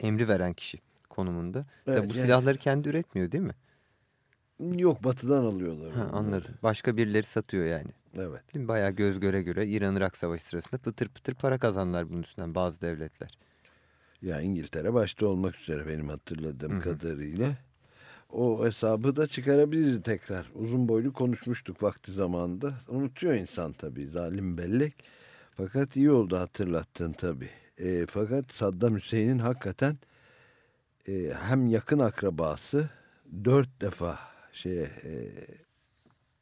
emri veren kişi konumunda. Evet, bu yani, silahları kendi üretmiyor değil mi? Yok batıdan alıyorlar. Ha, anladım. Başka birileri satıyor yani. Evet. Bayağı göz göre göre İran-Irak savaşı sırasında pıtır pıtır para kazanlar bunun üstünden bazı devletler. Ya İngiltere başta olmak üzere benim hatırladığım Hı -hı. kadarıyla o hesabı da çıkarabiliriz tekrar. Uzun boylu konuşmuştuk vakti zamanında. Unutuyor insan tabii zalim bellek. Fakat iyi oldu hatırlattın tabii. E, fakat Saddam Hüseyin'in hakikaten e, hem yakın akrabası dört defa şeye e,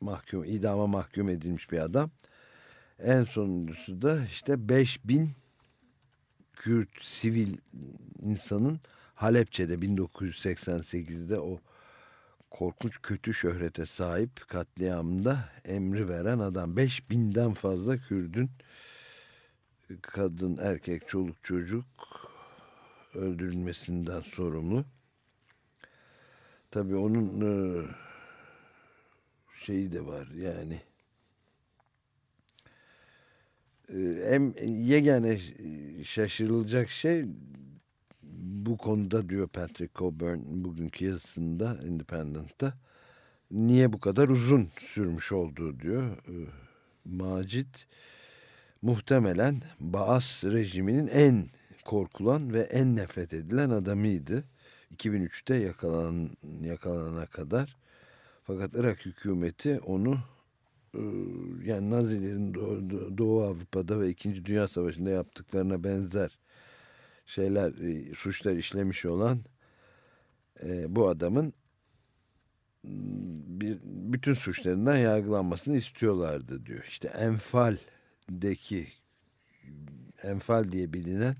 mahkum idama mahkum edilmiş bir adam. En sonuncusu da işte 5000 Kürt sivil insanın Halepçe'de 1988'de o korkunç kötü şöhrete sahip katliamda emri veren adam. 5000'den fazla Kürdün kadın, erkek, çoluk, çocuk öldürülmesinden sorumlu. Tabii onun e, şeyi de var yani e, hem yegane şaşırılacak şey bu konuda diyor Patrick Coburn bugünkü yazısında Independent'ta niye bu kadar uzun sürmüş olduğu diyor. Ee, Macit muhtemelen Baas rejiminin en korkulan ve en nefret edilen adamıydı. 2003'te yakalanan, yakalanana kadar. Fakat Irak hükümeti onu e, yani Nazilerin Doğu Avrupa'da ve 2. Dünya Savaşı'nda yaptıklarına benzer şeyler e, suçlar işlemiş olan e, bu adamın bir bütün suçlarından yargılanmasını istiyorlardı diyor. İşte Enfal'deki Enfal diye bilinen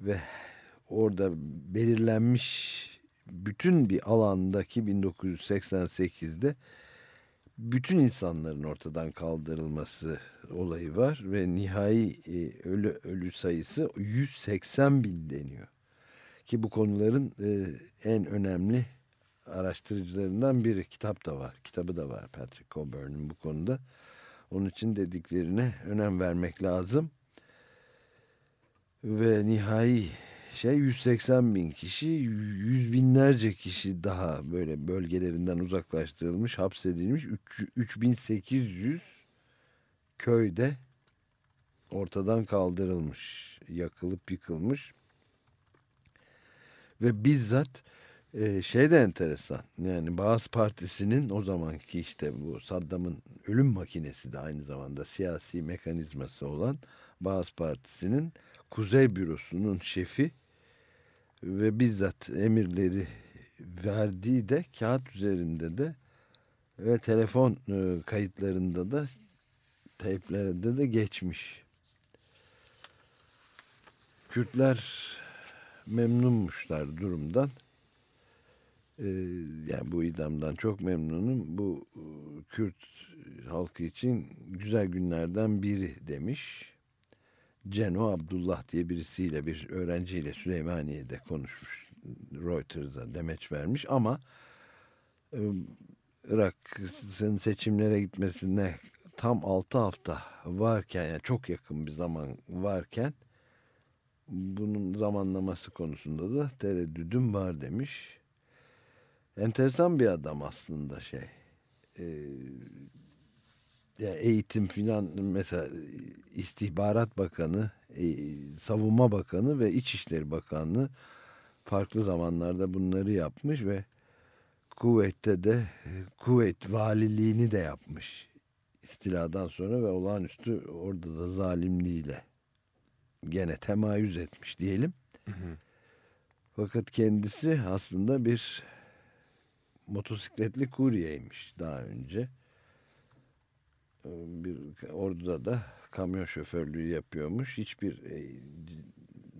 ve orada belirlenmiş bütün bir alandaki 1988'de bütün insanların ortadan kaldırılması olayı var ve nihai e, ölü ölü sayısı 180 bin deniyor. Ki bu konuların e, en önemli araştırıcılarından biri. Kitap da var. Kitabı da var Patrick Coburn'un bu konuda. Onun için dediklerine önem vermek lazım. Ve nihai şey 180 bin kişi, yüz binlerce kişi daha böyle bölgelerinden uzaklaştırılmış, hapsedilmiş. 3800 köyde ortadan kaldırılmış, yakılıp yıkılmış. Ve bizzat Ee, şey de enteresan. Yani Baas Partisi'nin o zamanki işte bu Saddam'ın ölüm makinesi de aynı zamanda siyasi mekanizması olan Baas Partisi'nin Kuzey Bürosu'nun şefi ve bizzat emirleri verdiği de kağıt üzerinde de ve telefon e, kayıtlarında da teyplerinde de geçmiş. Kürtler memnunmuşlar durumdan. Ee, yani bu idamdan çok memnunum. Bu e, Kürt halkı için güzel günlerden biri demiş. Ceno Abdullah diye birisiyle bir öğrenciyle Süleymaniye'de konuşmuş. Reuters'a demeç vermiş ama Irak'ın seçimlere gitmesine tam 6 hafta varken yani çok yakın bir zaman varken bunun zamanlaması konusunda da tereddüdüm var demiş. Enteresan bir adam aslında şey. Ee, yani eğitim filan mesela istihbarat bakanı, e, savunma bakanı ve İçişleri Bakanlığı farklı zamanlarda bunları yapmış ve Kuveyt'te de Kuveyt valiliğini de yapmış istiladan sonra ve olağanüstü orada da zalimliğiyle gene temayüz etmiş diyelim. Hı hı. Fakat kendisi aslında bir motosikletli kuryeymiş daha önce. Bir orduda da kamyon şoförlüğü yapıyormuş. Hiçbir e,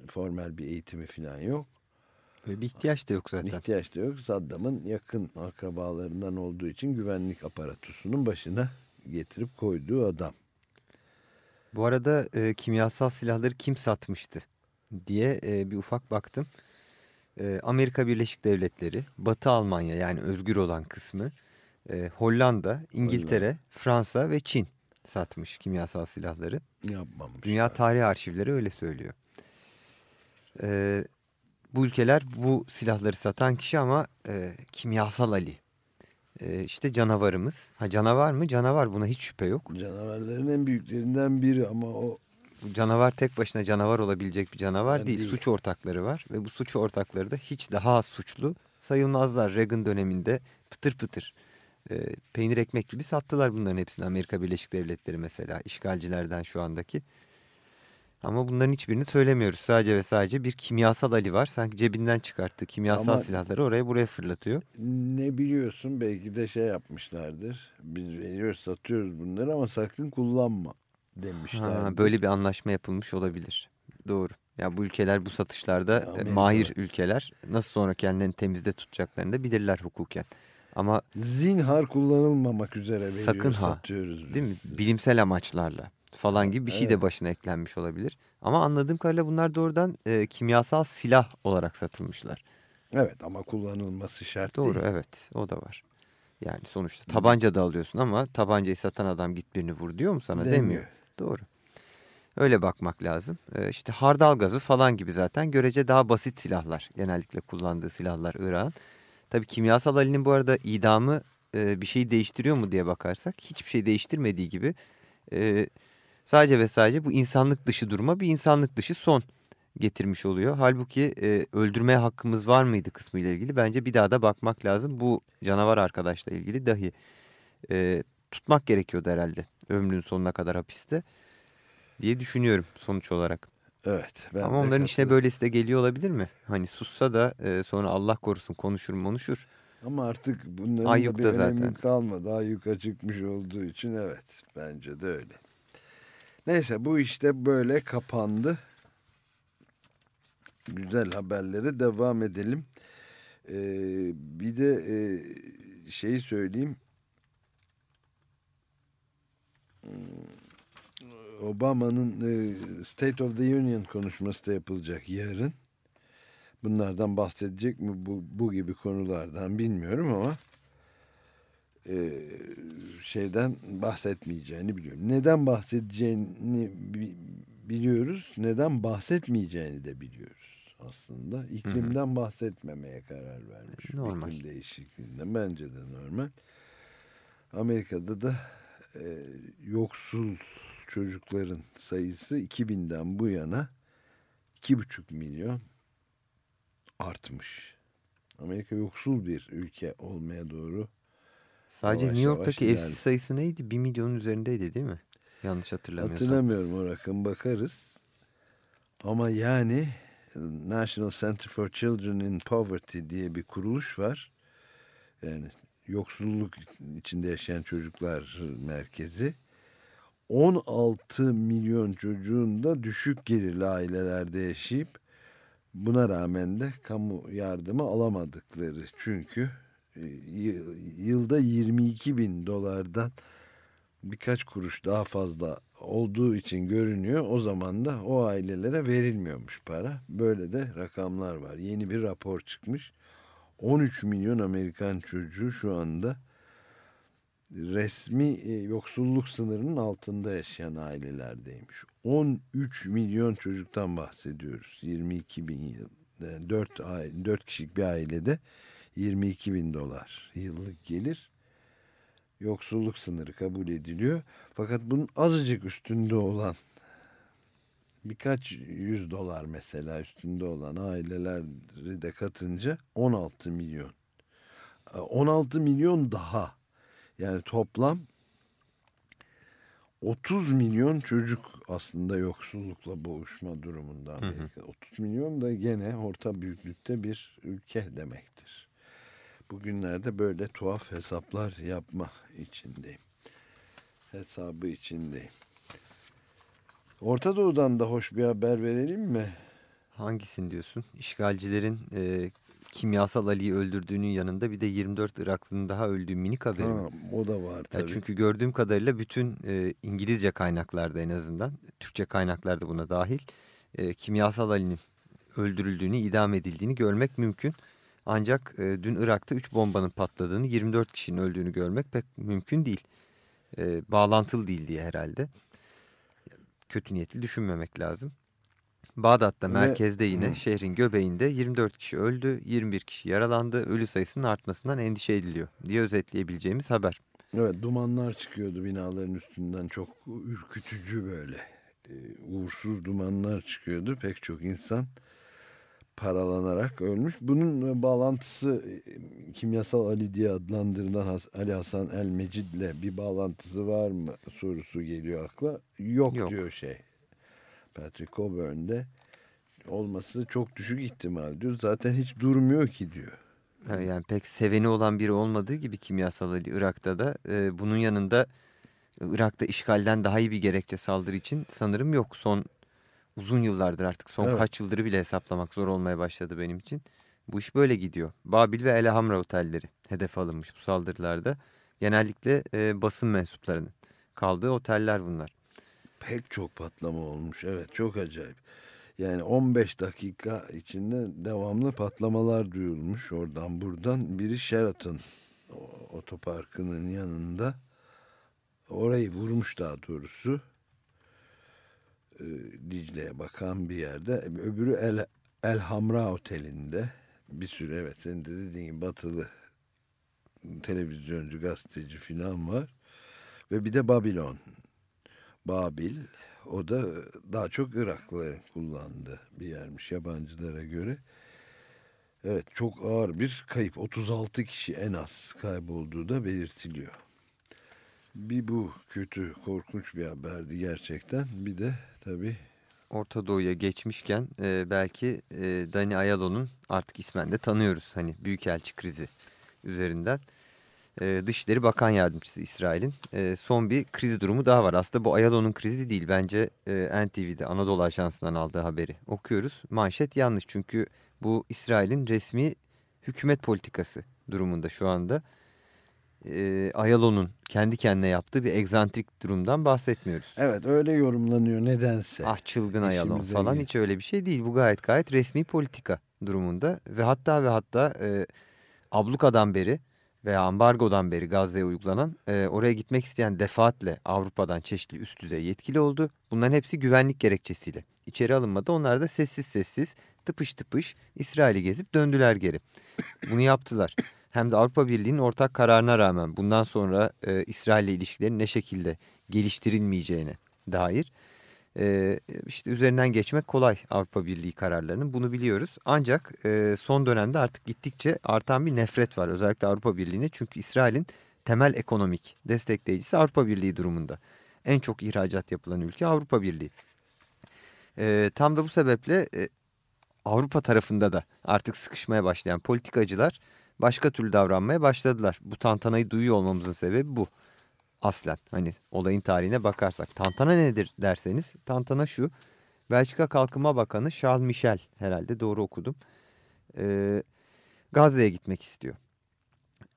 formel bir eğitimi falan yok. Böyle bir ihtiyaç da yok zaten. İhtiyaç da yok. Saddam'ın yakın akrabalarından olduğu için güvenlik aparatusunun başına getirip koyduğu adam. Bu arada e, kimyasal silahları kim satmıştı diye e, bir ufak baktım. E, Amerika Birleşik Devletleri, Batı Almanya yani özgür olan kısmı, e, Hollanda, İngiltere, Hollanda. Fransa ve Çin satmış kimyasal silahları. Yapmamış. Dünya yani. Tarih Arşivleri öyle söylüyor. E, bu ülkeler bu silahları satan kişi ama e, kimyasal Ali e, işte canavarımız. Ha canavar mı? Canavar buna hiç şüphe yok. Canavarların en büyüklerinden biri ama o... Bu canavar tek başına canavar olabilecek bir canavar değil. değil. Suç ortakları var ve bu suç ortakları da hiç daha az suçlu sayılmazlar. Reagan döneminde pıtır pıtır e, peynir ekmek gibi sattılar bunların hepsini. Amerika Birleşik Devletleri mesela işgalcilerden şu andaki. Ama bunların hiçbirini söylemiyoruz. Sadece ve sadece bir kimyasal Ali var. Sanki cebinden çıkarttığı kimyasal Ama silahları oraya buraya fırlatıyor. Ne biliyorsun belki de şey yapmışlardır. Biz veriyoruz satıyoruz bunları ama sakın kullanma demişler. Ha, böyle bir anlaşma yapılmış olabilir. Doğru. Ya bu ülkeler bu satışlarda e, mahir ülkeler nasıl sonra kendilerini temizde tutacaklarını da bilirler hukuken. Ama zinhar kullanılmamak üzere veriyoruz, sakın ha, satıyoruz. Biz. Değil mi? Bilimsel amaçlarla falan gibi bir şey de başına eklenmiş olabilir. Ama anladığım kadarıyla bunlar doğrudan e, kimyasal silah olarak satılmışlar. Evet ama kullanılması şart Doğru değil. evet o da var. Yani sonuçta tabanca da alıyorsun ama tabancayı satan adam git birini vur diyor mu sana demiyor. demiyor. Doğru. Öyle bakmak lazım. Ee, işte hardal gazı falan gibi zaten görece daha basit silahlar. Genellikle kullandığı silahlar Irak'ın. Tabii kimyasal halinin bu arada idamı e, bir şeyi değiştiriyor mu diye bakarsak hiçbir şey değiştirmediği gibi... E, sadece ve sadece bu insanlık dışı duruma bir insanlık dışı son getirmiş oluyor. Halbuki e, öldürmeye hakkımız var mıydı kısmı ile ilgili bence bir daha da bakmak lazım. Bu canavar arkadaşla ilgili dahi e, tutmak gerekiyordu herhalde ömrünün sonuna kadar hapiste diye düşünüyorum sonuç olarak. Evet. Ben Ama onların içine böylesi de geliyor olabilir mi? Hani sussa da e, sonra Allah korusun konuşur konuşur. Ama artık bunların Ayyuk da bir zaten. önemi kalmadı. Ayyuka çıkmış olduğu için evet bence de öyle. Neyse bu işte böyle kapandı. Güzel haberlere devam edelim. Ee, bir de e, şeyi söyleyeyim. Obama'nın e, State of the Union konuşması da yapılacak yarın. Bunlardan bahsedecek mi bu, bu gibi konulardan bilmiyorum ama e, şeyden bahsetmeyeceğini biliyorum. Neden bahsedeceğini biliyoruz. Neden bahsetmeyeceğini de biliyoruz aslında. İklimden Hı -hı. bahsetmemeye karar vermiş. Normal. İklim değişikliğinden bence de normal. Amerika'da da e, yoksul çocukların sayısı 2000'den bu yana 2,5 milyon artmış. Amerika yoksul bir ülke olmaya doğru. Sadece Yavaş New yavaş York'taki ilerliyor. evsiz sayısı neydi? 1 milyonun üzerindeydi değil mi? Yanlış hatırlamıyorsam. Hatırlamıyorum o rakam bakarız. Ama yani National Center for Children in Poverty diye bir kuruluş var. Yani yoksulluk içinde yaşayan çocuklar merkezi. 16 milyon çocuğun da düşük gelirli ailelerde yaşayıp buna rağmen de kamu yardımı alamadıkları. Çünkü e, yılda 22 bin dolardan birkaç kuruş daha fazla olduğu için görünüyor. O zaman da o ailelere verilmiyormuş para. Böyle de rakamlar var. Yeni bir rapor çıkmış. 13 milyon Amerikan çocuğu şu anda resmi e, yoksulluk sınırının altında yaşayan ailelerdeymiş. 13 milyon çocuktan bahsediyoruz. 22 bin yıl. 4, 4 kişilik bir ailede 22 bin dolar yıllık gelir yoksulluk sınırı kabul ediliyor. Fakat bunun azıcık üstünde olan birkaç yüz dolar mesela üstünde olan aileleri de katınca 16 milyon. Ee, 16 milyon daha yani toplam 30 milyon çocuk aslında yoksullukla boğuşma durumunda Amerika. 30 milyon da gene orta büyüklükte bir ülke demektir. Bugünlerde böyle tuhaf hesaplar yapma içindeyim. Hesabı içindeyim. Orta Doğu'dan da hoş bir haber verelim mi? Hangisini diyorsun? İşgalcilerin e, kimyasal Ali'yi öldürdüğünün yanında bir de 24 Iraklı'nın daha öldüğü minik haberi? Ha, o da var tabii. çünkü gördüğüm kadarıyla bütün e, İngilizce kaynaklarda en azından, Türkçe kaynaklarda buna dahil, e, kimyasal Ali'nin öldürüldüğünü, idam edildiğini görmek mümkün. Ancak e, dün Irak'ta 3 bombanın patladığını, 24 kişinin öldüğünü görmek pek mümkün değil. E, bağlantılı değil diye herhalde. Kötü niyetli düşünmemek lazım. Bağdat'ta Ve- merkezde yine Hı. şehrin göbeğinde 24 kişi öldü, 21 kişi yaralandı. Ölü sayısının artmasından endişe ediliyor diye özetleyebileceğimiz haber. Evet dumanlar çıkıyordu binaların üstünden çok ürkütücü böyle e, uğursuz dumanlar çıkıyordu pek çok insan paralanarak ölmüş. Bunun e, bağlantısı e, kimyasal Ali diye adlandırılan Ali Hasan El Mecid'le bir bağlantısı var mı sorusu geliyor akla. Yok, Yok. diyor şey. Patrick Coburn'de olması çok düşük ihtimal diyor. Zaten hiç durmuyor ki diyor. Yani pek seveni olan biri olmadığı gibi kimyasal Ali Irak'ta da e, bunun yanında Irak'ta işgalden daha iyi bir gerekçe saldırı için sanırım yok. Son uzun yıllardır artık son Evet. kaç yıldır bile hesaplamak zor olmaya başladı benim için. Bu iş böyle gidiyor. Babil ve El Hamra otelleri hedef alınmış bu saldırılarda. Genellikle e, basın mensuplarının kaldığı oteller bunlar. Pek çok patlama olmuş. Evet çok acayip. Yani 15 dakika içinde devamlı patlamalar duyulmuş oradan buradan. Biri Sheraton otoparkının yanında. Orayı vurmuş daha doğrusu. Ee, Dicle'ye bakan bir yerde. Öbürü El, El Hamra Oteli'nde. Bir sürü evet senin de dediğin gibi batılı televizyoncu, gazeteci falan var. Ve bir de Babilon. Babil. O da daha çok Iraklı kullandı bir yermiş yabancılara göre. Evet çok ağır bir kayıp. 36 kişi en az kaybolduğu da belirtiliyor. Bir bu kötü, korkunç bir haberdi gerçekten. Bir de tabii Orta Doğu'ya geçmişken e, belki e, Dani Ayalo'nun artık ismen de tanıyoruz. Hani Büyükelçi krizi üzerinden. E, Dışişleri Bakan Yardımcısı İsrail'in e, son bir kriz durumu daha var. Aslında bu Ayalo'nun krizi değil. Bence e, NTV'de Anadolu Ajansı'ndan aldığı haberi okuyoruz. Manşet yanlış çünkü bu İsrail'in resmi hükümet politikası durumunda şu anda. E, Ayalo'nun kendi kendine yaptığı bir egzantrik durumdan bahsetmiyoruz. evet öyle yorumlanıyor nedense. Ah çılgın ayalon İşimize falan hiç öyle bir şey değil. Bu gayet gayet resmi politika durumunda ve hatta ve hatta e, ablukadan beri veya ambargodan beri Gazze'ye uygulanan e, oraya gitmek isteyen defaatle Avrupa'dan çeşitli üst düzey yetkili oldu. Bunların hepsi güvenlik gerekçesiyle. İçeri alınmadı. Onlar da sessiz sessiz tıpış tıpış İsrail'i gezip döndüler geri. Bunu yaptılar. Hem de Avrupa Birliği'nin ortak kararına rağmen bundan sonra e, İsrail'le ilişkilerin ne şekilde geliştirilmeyeceğine dair E, işte üzerinden geçmek kolay Avrupa Birliği kararlarının bunu biliyoruz. Ancak e, son dönemde artık gittikçe artan bir nefret var özellikle Avrupa Birliği'ne. Çünkü İsrail'in temel ekonomik destekleyicisi Avrupa Birliği durumunda. En çok ihracat yapılan ülke Avrupa Birliği. E, tam da bu sebeple e, Avrupa tarafında da artık sıkışmaya başlayan politikacılar başka türlü davranmaya başladılar. Bu tantanayı duyuyor olmamızın sebebi bu. Aslen hani olayın tarihine bakarsak. Tantana nedir derseniz tantana şu. Belçika Kalkınma Bakanı Charles Michel herhalde doğru okudum. Ee, Gazze'ye gitmek istiyor.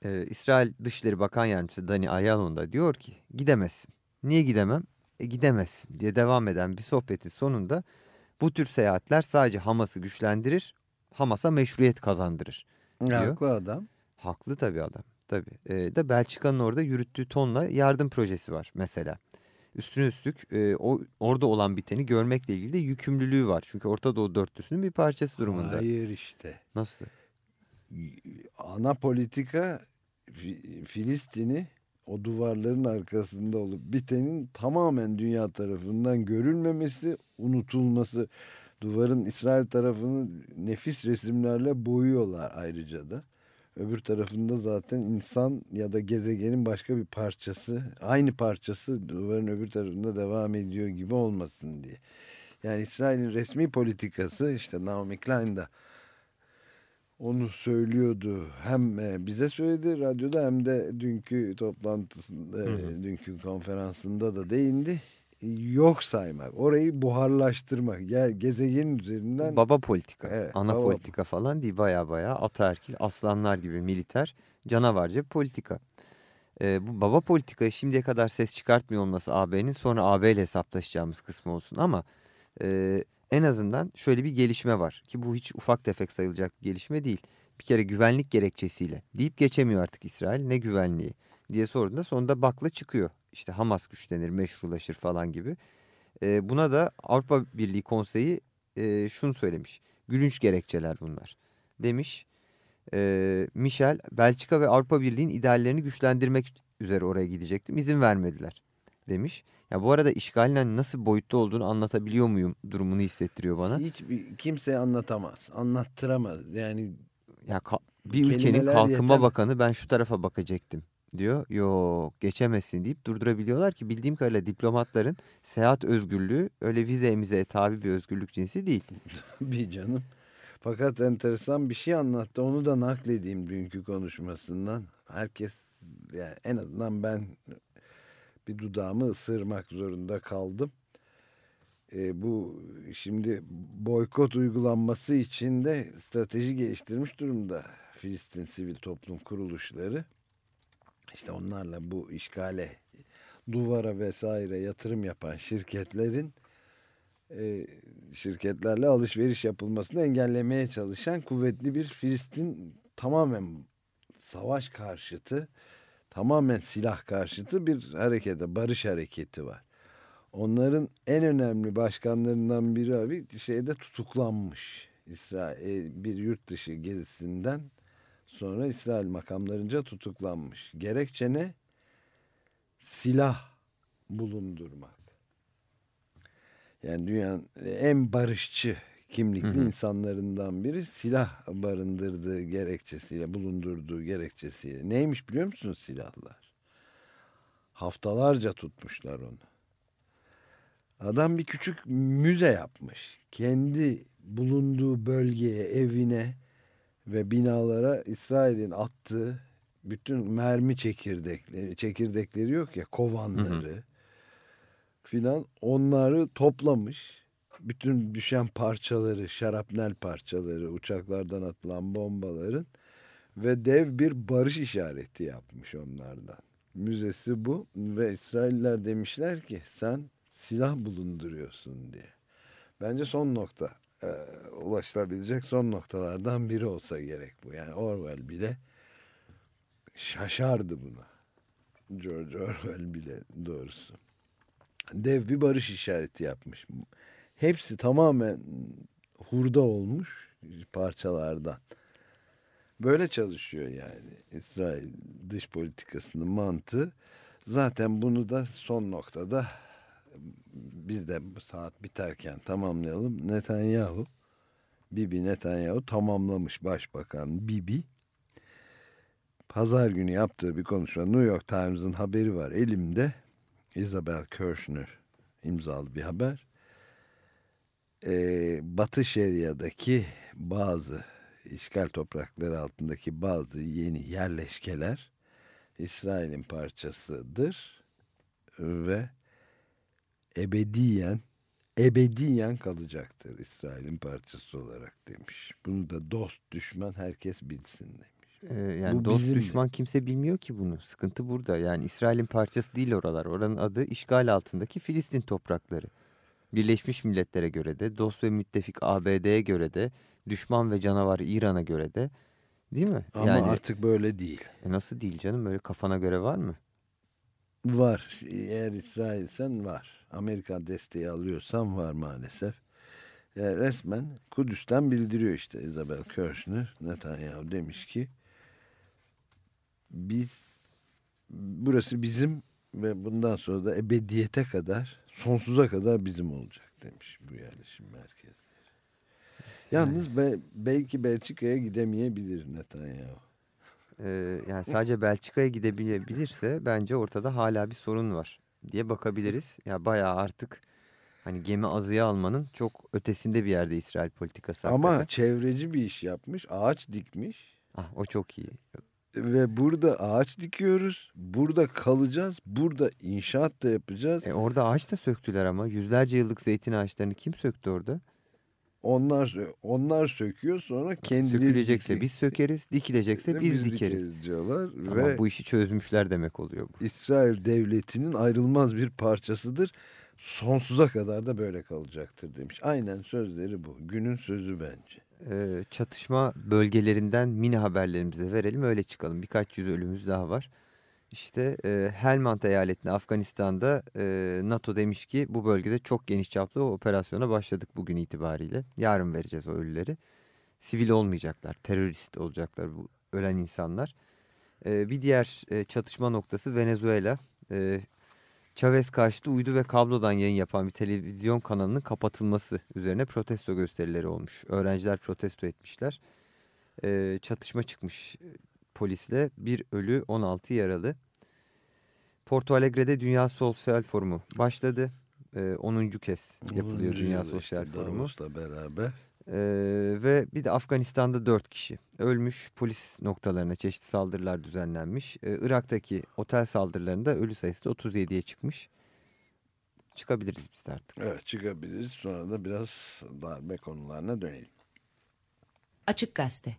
Ee, İsrail Dışişleri Bakan Yardımcısı Dani Ayalon da diyor ki gidemezsin. Niye gidemem? E, gidemezsin diye devam eden bir sohbetin sonunda bu tür seyahatler sadece Hamas'ı güçlendirir, Hamas'a meşruiyet kazandırır diyor. Haklı adam. Haklı tabii adam. Tabii. Ee, da Belçika'nın orada yürüttüğü tonla yardım projesi var mesela. Üstüne üstlük e, o orada olan biteni görmekle ilgili de yükümlülüğü var. Çünkü Orta Doğu dörtlüsünün bir parçası durumunda. Hayır işte. Nasıl? Ana politika Filistin'i o duvarların arkasında olup bitenin tamamen dünya tarafından görülmemesi, unutulması. Duvarın İsrail tarafını nefis resimlerle boyuyorlar ayrıca da. Öbür tarafında zaten insan ya da gezegenin başka bir parçası, aynı parçası duvarın öbür tarafında devam ediyor gibi olmasın diye. Yani İsrail'in resmi politikası işte Naomi Klein da onu söylüyordu. Hem e, bize söyledi radyoda hem de dünkü toplantısında, hı hı. dünkü konferansında da değindi. Yok saymak, orayı buharlaştırmak, yani gezegenin üzerinden... Baba politika, evet, ana baba. politika falan değil, baya baya ataerkil, aslanlar gibi militer, canavarca politika. Ee, bu baba politikayı şimdiye kadar ses çıkartmıyor olması AB'nin sonra AB ile hesaplaşacağımız kısmı olsun ama... E, en azından şöyle bir gelişme var ki bu hiç ufak tefek sayılacak bir gelişme değil. Bir kere güvenlik gerekçesiyle deyip geçemiyor artık İsrail ne güvenliği diye sorduğunda sonunda bakla çıkıyor. İşte Hamas güçlenir, meşrulaşır falan gibi. E, buna da Avrupa Birliği Konseyi e, şunu söylemiş. Gülünç gerekçeler bunlar demiş. E, Michel Belçika ve Avrupa Birliği'nin ideallerini güçlendirmek üzere oraya gidecektim. İzin vermediler demiş. Ya bu arada işgalin nasıl boyutta olduğunu anlatabiliyor muyum durumunu hissettiriyor bana. Hiç kimse anlatamaz, anlattıramaz. Yani ya bir ülkenin kalkınma yeter. bakanı ben şu tarafa bakacaktım diyor. Yok geçemezsin deyip durdurabiliyorlar ki bildiğim kadarıyla diplomatların seyahat özgürlüğü öyle vize emize tabi bir özgürlük cinsi değil. bir canım. Fakat enteresan bir şey anlattı. Onu da nakledeyim dünkü konuşmasından. Herkes yani en azından ben bir dudağımı ısırmak zorunda kaldım. E, bu şimdi boykot uygulanması için de strateji geliştirmiş durumda Filistin sivil toplum kuruluşları. İşte onlarla bu işgale, duvara vesaire yatırım yapan şirketlerin e, şirketlerle alışveriş yapılmasını engellemeye çalışan kuvvetli bir Filistin tamamen savaş karşıtı tamamen silah karşıtı bir harekete, barış hareketi var. Onların en önemli başkanlarından biri abi şeyde tutuklanmış. İsrail e, bir yurt dışı gezisinden sonra İsrail makamlarınca tutuklanmış. Gerekçe ne? Silah bulundurmak. Yani dünyanın en barışçı kimlikli hı hı. insanlarından biri silah barındırdığı gerekçesiyle, bulundurduğu gerekçesiyle. Neymiş biliyor musunuz silahlar? Haftalarca tutmuşlar onu. Adam bir küçük müze yapmış. Kendi bulunduğu bölgeye, evine ve binalara İsrail'in attığı bütün mermi çekirdekleri, çekirdekleri yok ya kovanları filan onları toplamış bütün düşen parçaları, şarapnel parçaları, uçaklardan atılan bombaların ve dev bir barış işareti yapmış onlardan. Müzesi bu ve İsrailler demişler ki sen silah bulunduruyorsun diye. Bence son nokta e, ulaşılabilecek son noktalardan biri olsa gerek bu. Yani Orwell bile şaşardı buna. George Orwell bile doğrusu. Dev bir barış işareti yapmış hepsi tamamen hurda olmuş parçalardan. Böyle çalışıyor yani İsrail dış politikasının mantığı. Zaten bunu da son noktada biz de saat biterken tamamlayalım. Netanyahu, Bibi Netanyahu tamamlamış başbakan Bibi. Pazar günü yaptığı bir konuşma New York Times'ın haberi var elimde. Isabel Kirchner imzalı bir haber. Ee, Batı Şeria'daki bazı işgal toprakları altındaki bazı yeni yerleşkeler İsrail'in parçasıdır ve ebediyen ebediyen kalacaktır İsrail'in parçası olarak demiş. Bunu da dost düşman herkes bilsin demiş. Ee, yani Bu dost düşman kimse bilmiyor ki bunu. Sıkıntı burada. Yani İsrail'in parçası değil oralar. Oranın adı işgal altındaki Filistin toprakları. Birleşmiş Milletler'e göre de, dost ve müttefik ABD'ye göre de, düşman ve canavar İran'a göre de değil mi? Ama yani artık böyle değil. e nasıl değil canım? Öyle kafana göre var mı? Var. Eğer İsrailsen var. Amerika desteği alıyorsan var maalesef. Yani resmen Kudüs'ten bildiriyor işte Isabel Kirchner. Netanyahu demiş ki biz burası bizim ve bundan sonra da ebediyete kadar sonsuza kadar bizim olacak demiş bu yerleşim merkezleri. Yalnız be, belki Belçika'ya gidemeyebilir Netanyahu. Yani sadece Belçika'ya gidebilirse bence ortada hala bir sorun var diye bakabiliriz. Ya bayağı artık hani gemi azıya almanın çok ötesinde bir yerde İsrail politikası. Ama hakikaten. çevreci bir iş yapmış. Ağaç dikmiş. Ah, o çok iyi. Ve burada ağaç dikiyoruz. Burada kalacağız. Burada inşaat da yapacağız. E orada ağaç da söktüler ama yüzlerce yıllık zeytin ağaçlarını kim söktü orada? Onlar onlar söküyor sonra kendileri Sökülecekse biz sökeriz, dikilecekse biz, dikeriz. diyorlar. Ama Ve bu işi çözmüşler demek oluyor bu. İsrail devletinin ayrılmaz bir parçasıdır. Sonsuza kadar da böyle kalacaktır demiş. Aynen sözleri bu. Günün sözü bence. Ee, çatışma bölgelerinden mini haberlerimize verelim öyle çıkalım. Birkaç yüz ölümümüz daha var. İşte e, Helmand eyaletinde Afganistan'da e, NATO demiş ki bu bölgede çok geniş çaplı operasyona başladık bugün itibariyle. Yarın vereceğiz o ölüleri. Sivil olmayacaklar, terörist olacaklar bu ölen insanlar. E, bir diğer e, çatışma noktası Venezuela. E, Chavez karşıtı uydu ve kablodan yayın yapan bir televizyon kanalının kapatılması üzerine protesto gösterileri olmuş. Öğrenciler protesto etmişler. E, çatışma çıkmış polisle bir ölü 16 yaralı. Porto Alegre'de Dünya Sosyal Forumu başladı. E, 10. kez yapılıyor 10. Dünya Sosyal işte Forumu. Davos'la beraber. Ee, ve bir de Afganistan'da 4 kişi ölmüş. Polis noktalarına çeşitli saldırılar düzenlenmiş. Ee, Irak'taki otel saldırılarında ölü sayısı da 37'ye çıkmış. Çıkabiliriz biz de artık. Evet çıkabiliriz. Sonra da biraz darbe konularına dönelim. Açık Gazete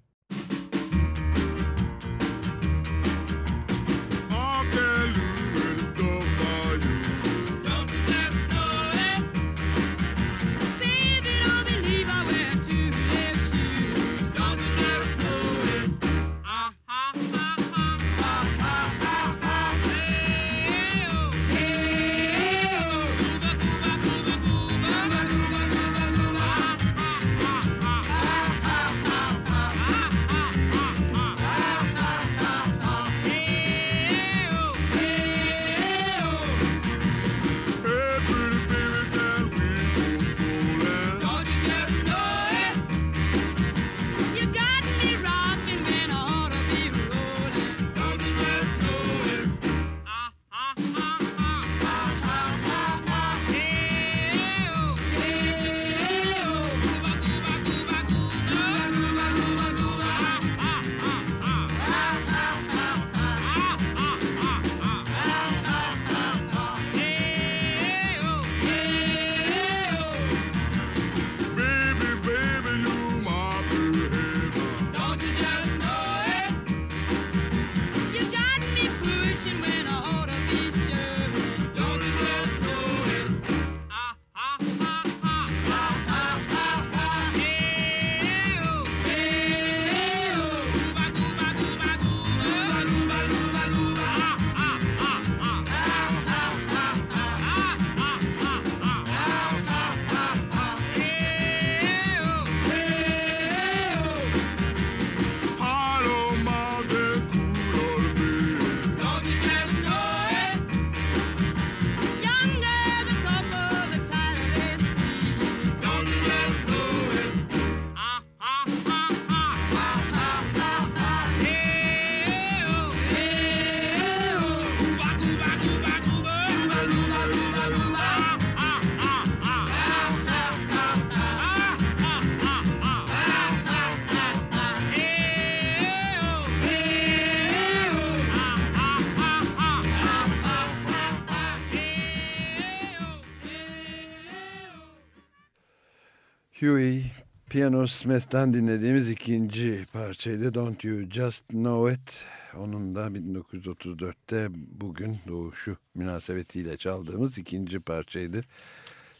Piano Smith'ten dinlediğimiz ikinci parçaydı Don't You Just Know It. Onun da 1934'te bugün doğuşu münasebetiyle çaldığımız ikinci parçaydı.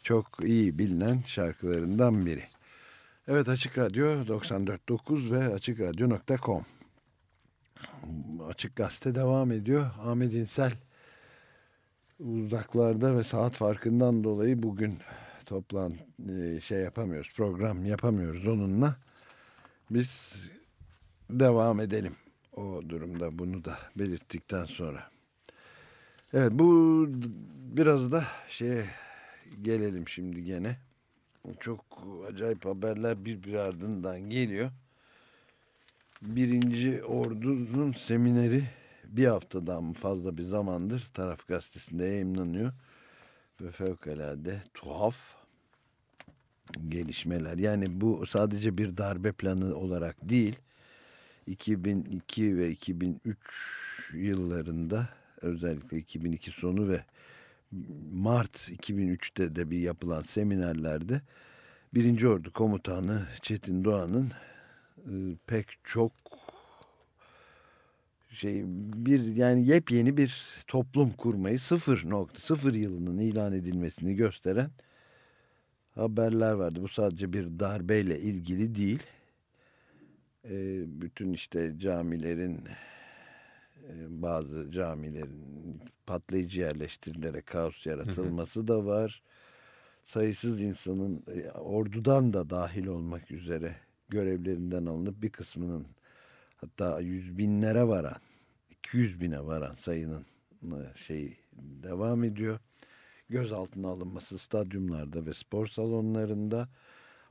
Çok iyi bilinen şarkılarından biri. Evet Açık Radyo 94.9 ve AçıkRadyo.com Açık Gazete devam ediyor. Ahmet İnsel uzaklarda ve saat farkından dolayı bugün toplan e, şey yapamıyoruz program yapamıyoruz onunla. Biz devam edelim o durumda bunu da belirttikten sonra. Evet bu biraz da şeye gelelim şimdi gene. Çok acayip haberler bir bir ardından geliyor. Birinci ordunun semineri bir haftadan fazla bir zamandır taraf gazetesinde yayınlanıyor. Ve fevkalade tuhaf gelişmeler. Yani bu sadece bir darbe planı olarak değil, 2002 ve 2003 yıllarında özellikle 2002 sonu ve Mart 2003'te de bir yapılan seminerlerde birinci Ordu Komutanı Çetin Doğan'ın e, pek çok şey bir yani yepyeni bir toplum kurmayı sıfır nokta sıfır yılının ilan edilmesini gösteren haberler vardı. Bu sadece bir darbeyle ilgili değil. E, bütün işte camilerin e, bazı camilerin patlayıcı yerleştirilerek kaos yaratılması da var. Sayısız insanın e, ordudan da dahil olmak üzere görevlerinden alınıp bir kısmının hatta yüz binlere varan 200 bine varan sayının şey devam ediyor. Gözaltına alınması stadyumlarda ve spor salonlarında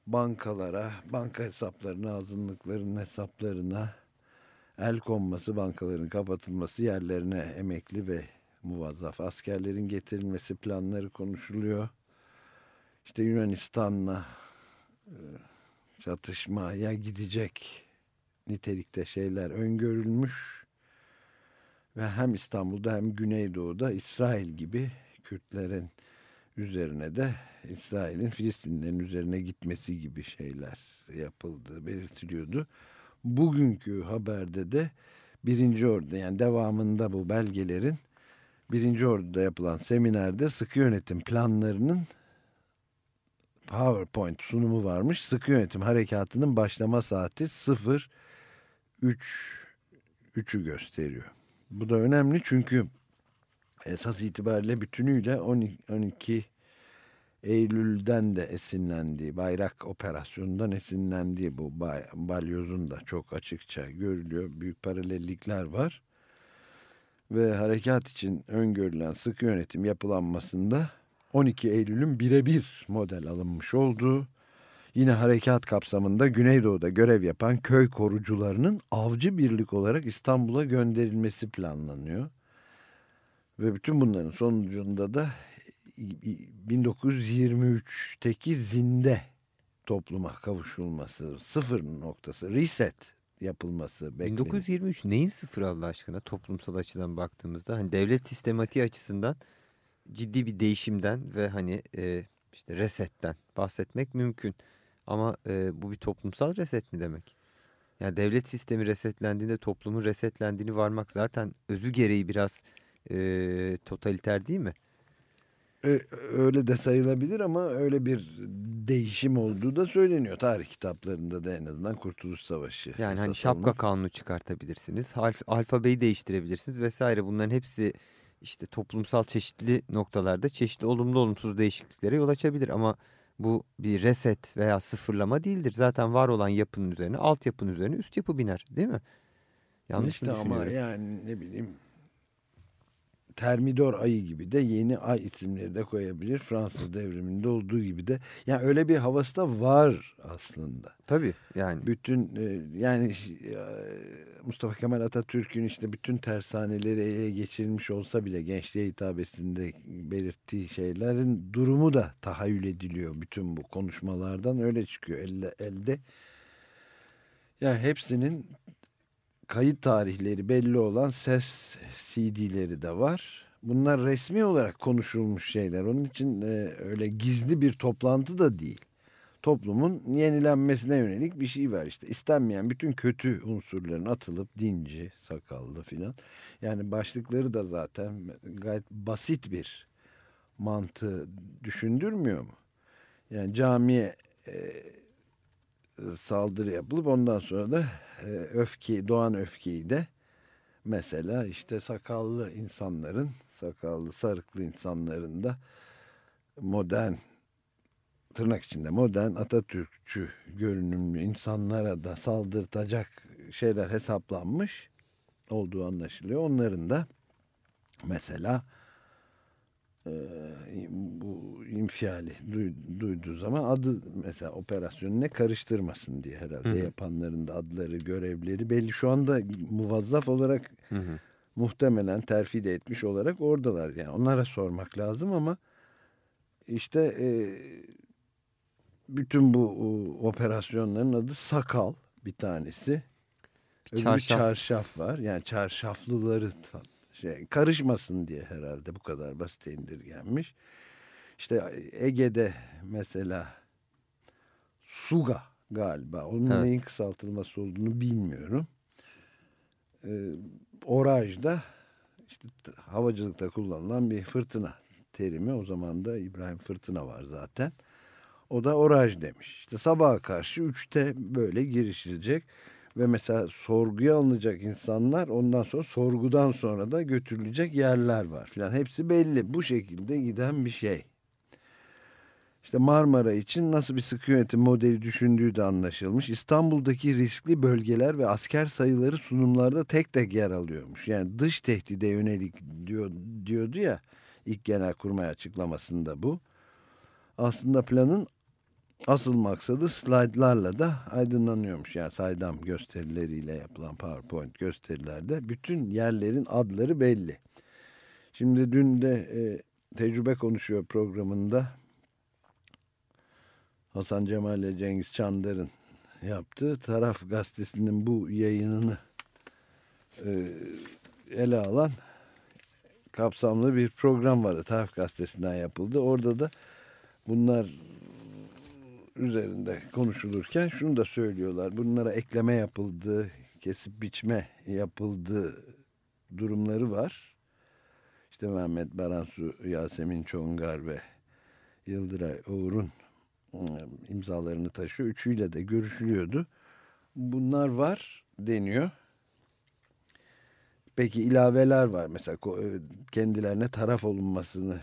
bankalara, banka hesaplarına, azınlıkların hesaplarına el konması, bankaların kapatılması, yerlerine emekli ve muvazzaf askerlerin getirilmesi planları konuşuluyor. İşte Yunanistan'la çatışmaya gidecek nitelikte şeyler öngörülmüş ve hem İstanbul'da hem Güneydoğu'da İsrail gibi Kürtlerin üzerine de İsrail'in Filistinlerin üzerine gitmesi gibi şeyler yapıldığı belirtiliyordu. Bugünkü haberde de birinci ordu yani devamında bu belgelerin birinci orduda yapılan seminerde sıkı yönetim planlarının PowerPoint sunumu varmış. Sıkı yönetim harekatının başlama saati 0 3 3'ü gösteriyor. Bu da önemli çünkü esas itibariyle bütünüyle 12, 12 Eylül'den de esinlendiği, bayrak operasyonundan esinlendiği bu balyozun da çok açıkça görülüyor. Büyük paralellikler var. Ve harekat için öngörülen sıkı yönetim yapılanmasında 12 Eylül'ün birebir model alınmış olduğu, yine harekat kapsamında Güneydoğu'da görev yapan köy korucularının avcı birlik olarak İstanbul'a gönderilmesi planlanıyor. Ve bütün bunların sonucunda da 1923'teki zinde topluma kavuşulması, sıfır noktası, reset yapılması bekleniyor. 1923 neyin sıfır Allah aşkına toplumsal açıdan baktığımızda? Hani devlet sistematiği açısından ciddi bir değişimden ve hani e, işte resetten bahsetmek mümkün. Ama e, bu bir toplumsal reset mi demek? Yani devlet sistemi resetlendiğinde toplumun resetlendiğini varmak zaten özü gereği biraz e, totaliter değil mi? Öyle de sayılabilir ama öyle bir değişim olduğu da söyleniyor. Tarih kitaplarında da en azından Kurtuluş Savaşı. Yani hani şapka olmuş. kanunu çıkartabilirsiniz. Alf, alfabeyi değiştirebilirsiniz vesaire. Bunların hepsi işte toplumsal çeşitli noktalarda çeşitli olumlu olumsuz değişikliklere yol açabilir. Ama bu bir reset veya sıfırlama değildir. Zaten var olan yapının üzerine alt yapının üzerine üst yapı biner değil mi? Yanlış işte mı düşünüyorum? Ama yani ne bileyim Termidor ayı gibi de yeni ay isimleri de koyabilir. Fransız devriminde olduğu gibi de. Yani öyle bir havası da var aslında. Tabii yani. Bütün e, yani Mustafa Kemal Atatürk'ün işte bütün tersaneleri ele geçirilmiş olsa bile gençliğe hitabesinde belirttiği şeylerin durumu da tahayyül ediliyor. Bütün bu konuşmalardan öyle çıkıyor elde. elde. Yani hepsinin kayıt tarihleri belli olan ses CD'leri de var. Bunlar resmi olarak konuşulmuş şeyler. Onun için e, öyle gizli bir toplantı da değil. toplumun yenilenmesine yönelik bir şey var işte. İstenmeyen bütün kötü unsurların atılıp dinci, sakallı filan. Yani başlıkları da zaten gayet basit bir mantığı düşündürmüyor mu? Yani camiye e, saldırı yapılıp ondan sonra da öfke, doğan öfkeyi de mesela işte sakallı insanların, sakallı sarıklı insanların da modern tırnak içinde modern Atatürkçü görünümlü insanlara da saldırtacak şeyler hesaplanmış olduğu anlaşılıyor. Onların da mesela e, bu infiali duyduğu zaman adı mesela operasyonu ne karıştırmasın diye herhalde hı hı. yapanların da adları görevleri belli şu anda muvazzaf olarak hı hı. muhtemelen terfi de etmiş olarak oradalar yani onlara sormak lazım ama işte e, bütün bu o, operasyonların adı sakal bir tanesi. Bir çarşaf. çarşaf var. Yani çarşaflıları şey, karışmasın diye herhalde bu kadar basit indirgenmiş. İşte Ege'de mesela Suga galiba. Onun evet. neyin kısaltılması olduğunu bilmiyorum. Ee, Oraj'da işte havacılıkta kullanılan bir fırtına terimi. O zaman da İbrahim Fırtına var zaten. O da oraj demiş. İşte sabaha karşı üçte böyle girişilecek ve mesela sorguya alınacak insanlar ondan sonra sorgudan sonra da götürülecek yerler var filan. Hepsi belli. Bu şekilde giden bir şey. İşte Marmara için nasıl bir sıkı yönetim modeli düşündüğü de anlaşılmış. İstanbul'daki riskli bölgeler ve asker sayıları sunumlarda tek tek yer alıyormuş. Yani dış tehdide yönelik diyor, diyordu ya ilk genelkurmay açıklamasında bu. Aslında planın asıl maksadı slaytlarla da aydınlanıyormuş. Yani saydam gösterileriyle yapılan PowerPoint gösterilerde bütün yerlerin adları belli. Şimdi dün de e, tecrübe konuşuyor programında Hasan Cemal ile Cengiz Çandar'ın yaptığı taraf gazetesinin bu yayınını e, ele alan kapsamlı bir program vardı. Taraf gazetesinden yapıldı. Orada da bunlar üzerinde konuşulurken şunu da söylüyorlar. Bunlara ekleme yapıldı, kesip biçme yapıldı durumları var. İşte Mehmet Baransu, Yasemin Çongar ve Yıldıray Uğur'un ıı, imzalarını taşıyor. Üçüyle de görüşülüyordu. Bunlar var deniyor. Peki ilaveler var. Mesela e, kendilerine taraf olunmasını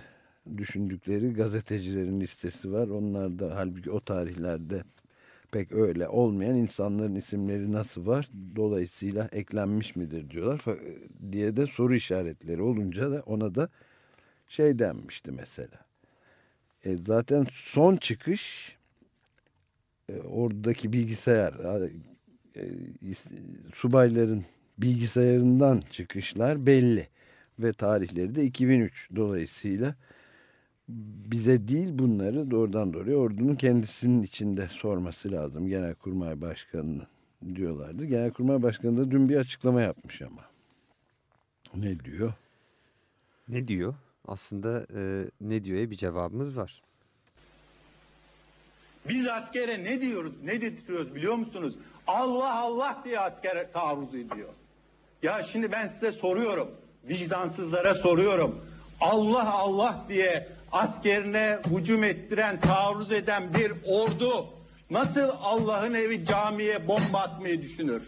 düşündükleri gazetecilerin listesi var. Onlar da halbuki o tarihlerde pek öyle olmayan insanların isimleri nasıl var? Dolayısıyla eklenmiş midir diyorlar diye de soru işaretleri olunca da ona da şey denmişti mesela. E zaten son çıkış e, oradaki bilgisayar e, subayların bilgisayarından çıkışlar belli ve tarihleri de 2003 dolayısıyla bize değil bunları doğrudan doğruya ordunun kendisinin içinde sorması lazım. Genelkurmay Başkanı'nın diyorlardı. Genelkurmay Başkanı da dün bir açıklama yapmış ama. Ne diyor? Ne diyor? Aslında e, ne diyor'ya bir cevabımız var. Biz askere ne diyoruz, ne dedirtiyoruz biliyor musunuz? Allah Allah diye asker taarruz ediyor. Ya şimdi ben size soruyorum, vicdansızlara soruyorum. Allah Allah diye askerine hücum ettiren, taarruz eden bir ordu nasıl Allah'ın evi camiye bomba atmayı düşünür?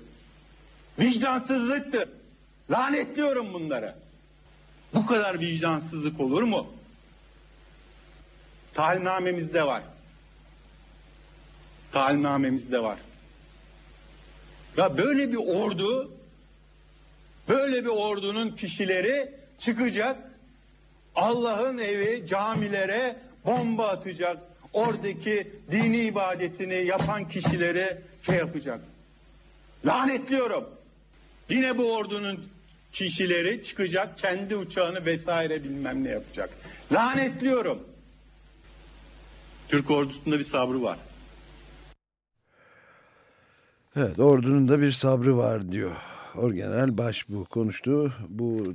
Vicdansızlıktır. Lanetliyorum bunları. Bu kadar vicdansızlık olur mu? Talimnamemizde var. Talimnamemizde var. Ya böyle bir ordu, böyle bir ordunun kişileri çıkacak, Allah'ın evi camilere bomba atacak. Oradaki dini ibadetini yapan kişileri şey yapacak. Lanetliyorum. Yine bu ordunun kişileri çıkacak kendi uçağını vesaire bilmem ne yapacak. Lanetliyorum. Türk ordusunda bir sabrı var. Evet ordunun da bir sabrı var diyor. Orgeneral Başbuğ konuştu. Bu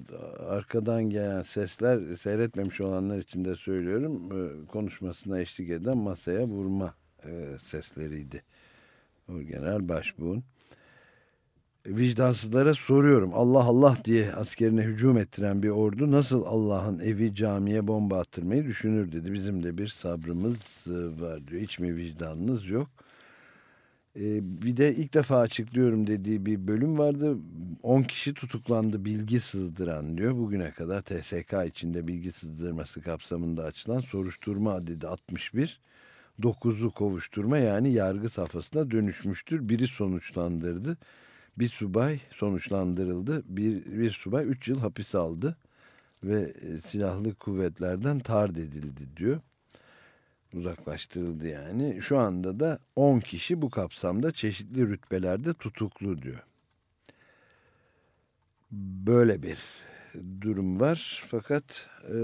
arkadan gelen sesler seyretmemiş olanlar için de söylüyorum. E, konuşmasına eşlik eden masaya vurma e, sesleriydi. Orgeneral Başbuğ'un. Vicdansızlara soruyorum Allah Allah diye askerine hücum ettiren bir ordu nasıl Allah'ın evi camiye bomba attırmayı düşünür dedi. Bizim de bir sabrımız e, var diyor. Hiç mi vicdanınız yok? Ee, bir de ilk defa açıklıyorum dediği bir bölüm vardı. 10 kişi tutuklandı bilgi sızdıran diyor. Bugüne kadar TSK içinde bilgi sızdırması kapsamında açılan soruşturma adedi 61. 9'u kovuşturma yani yargı safhasına dönüşmüştür. Biri sonuçlandırdı. Bir subay sonuçlandırıldı. Bir, bir subay 3 yıl hapis aldı. Ve e, silahlı kuvvetlerden tard edildi diyor uzaklaştırıldı yani. Şu anda da 10 kişi bu kapsamda çeşitli rütbelerde tutuklu diyor. Böyle bir durum var. Fakat e,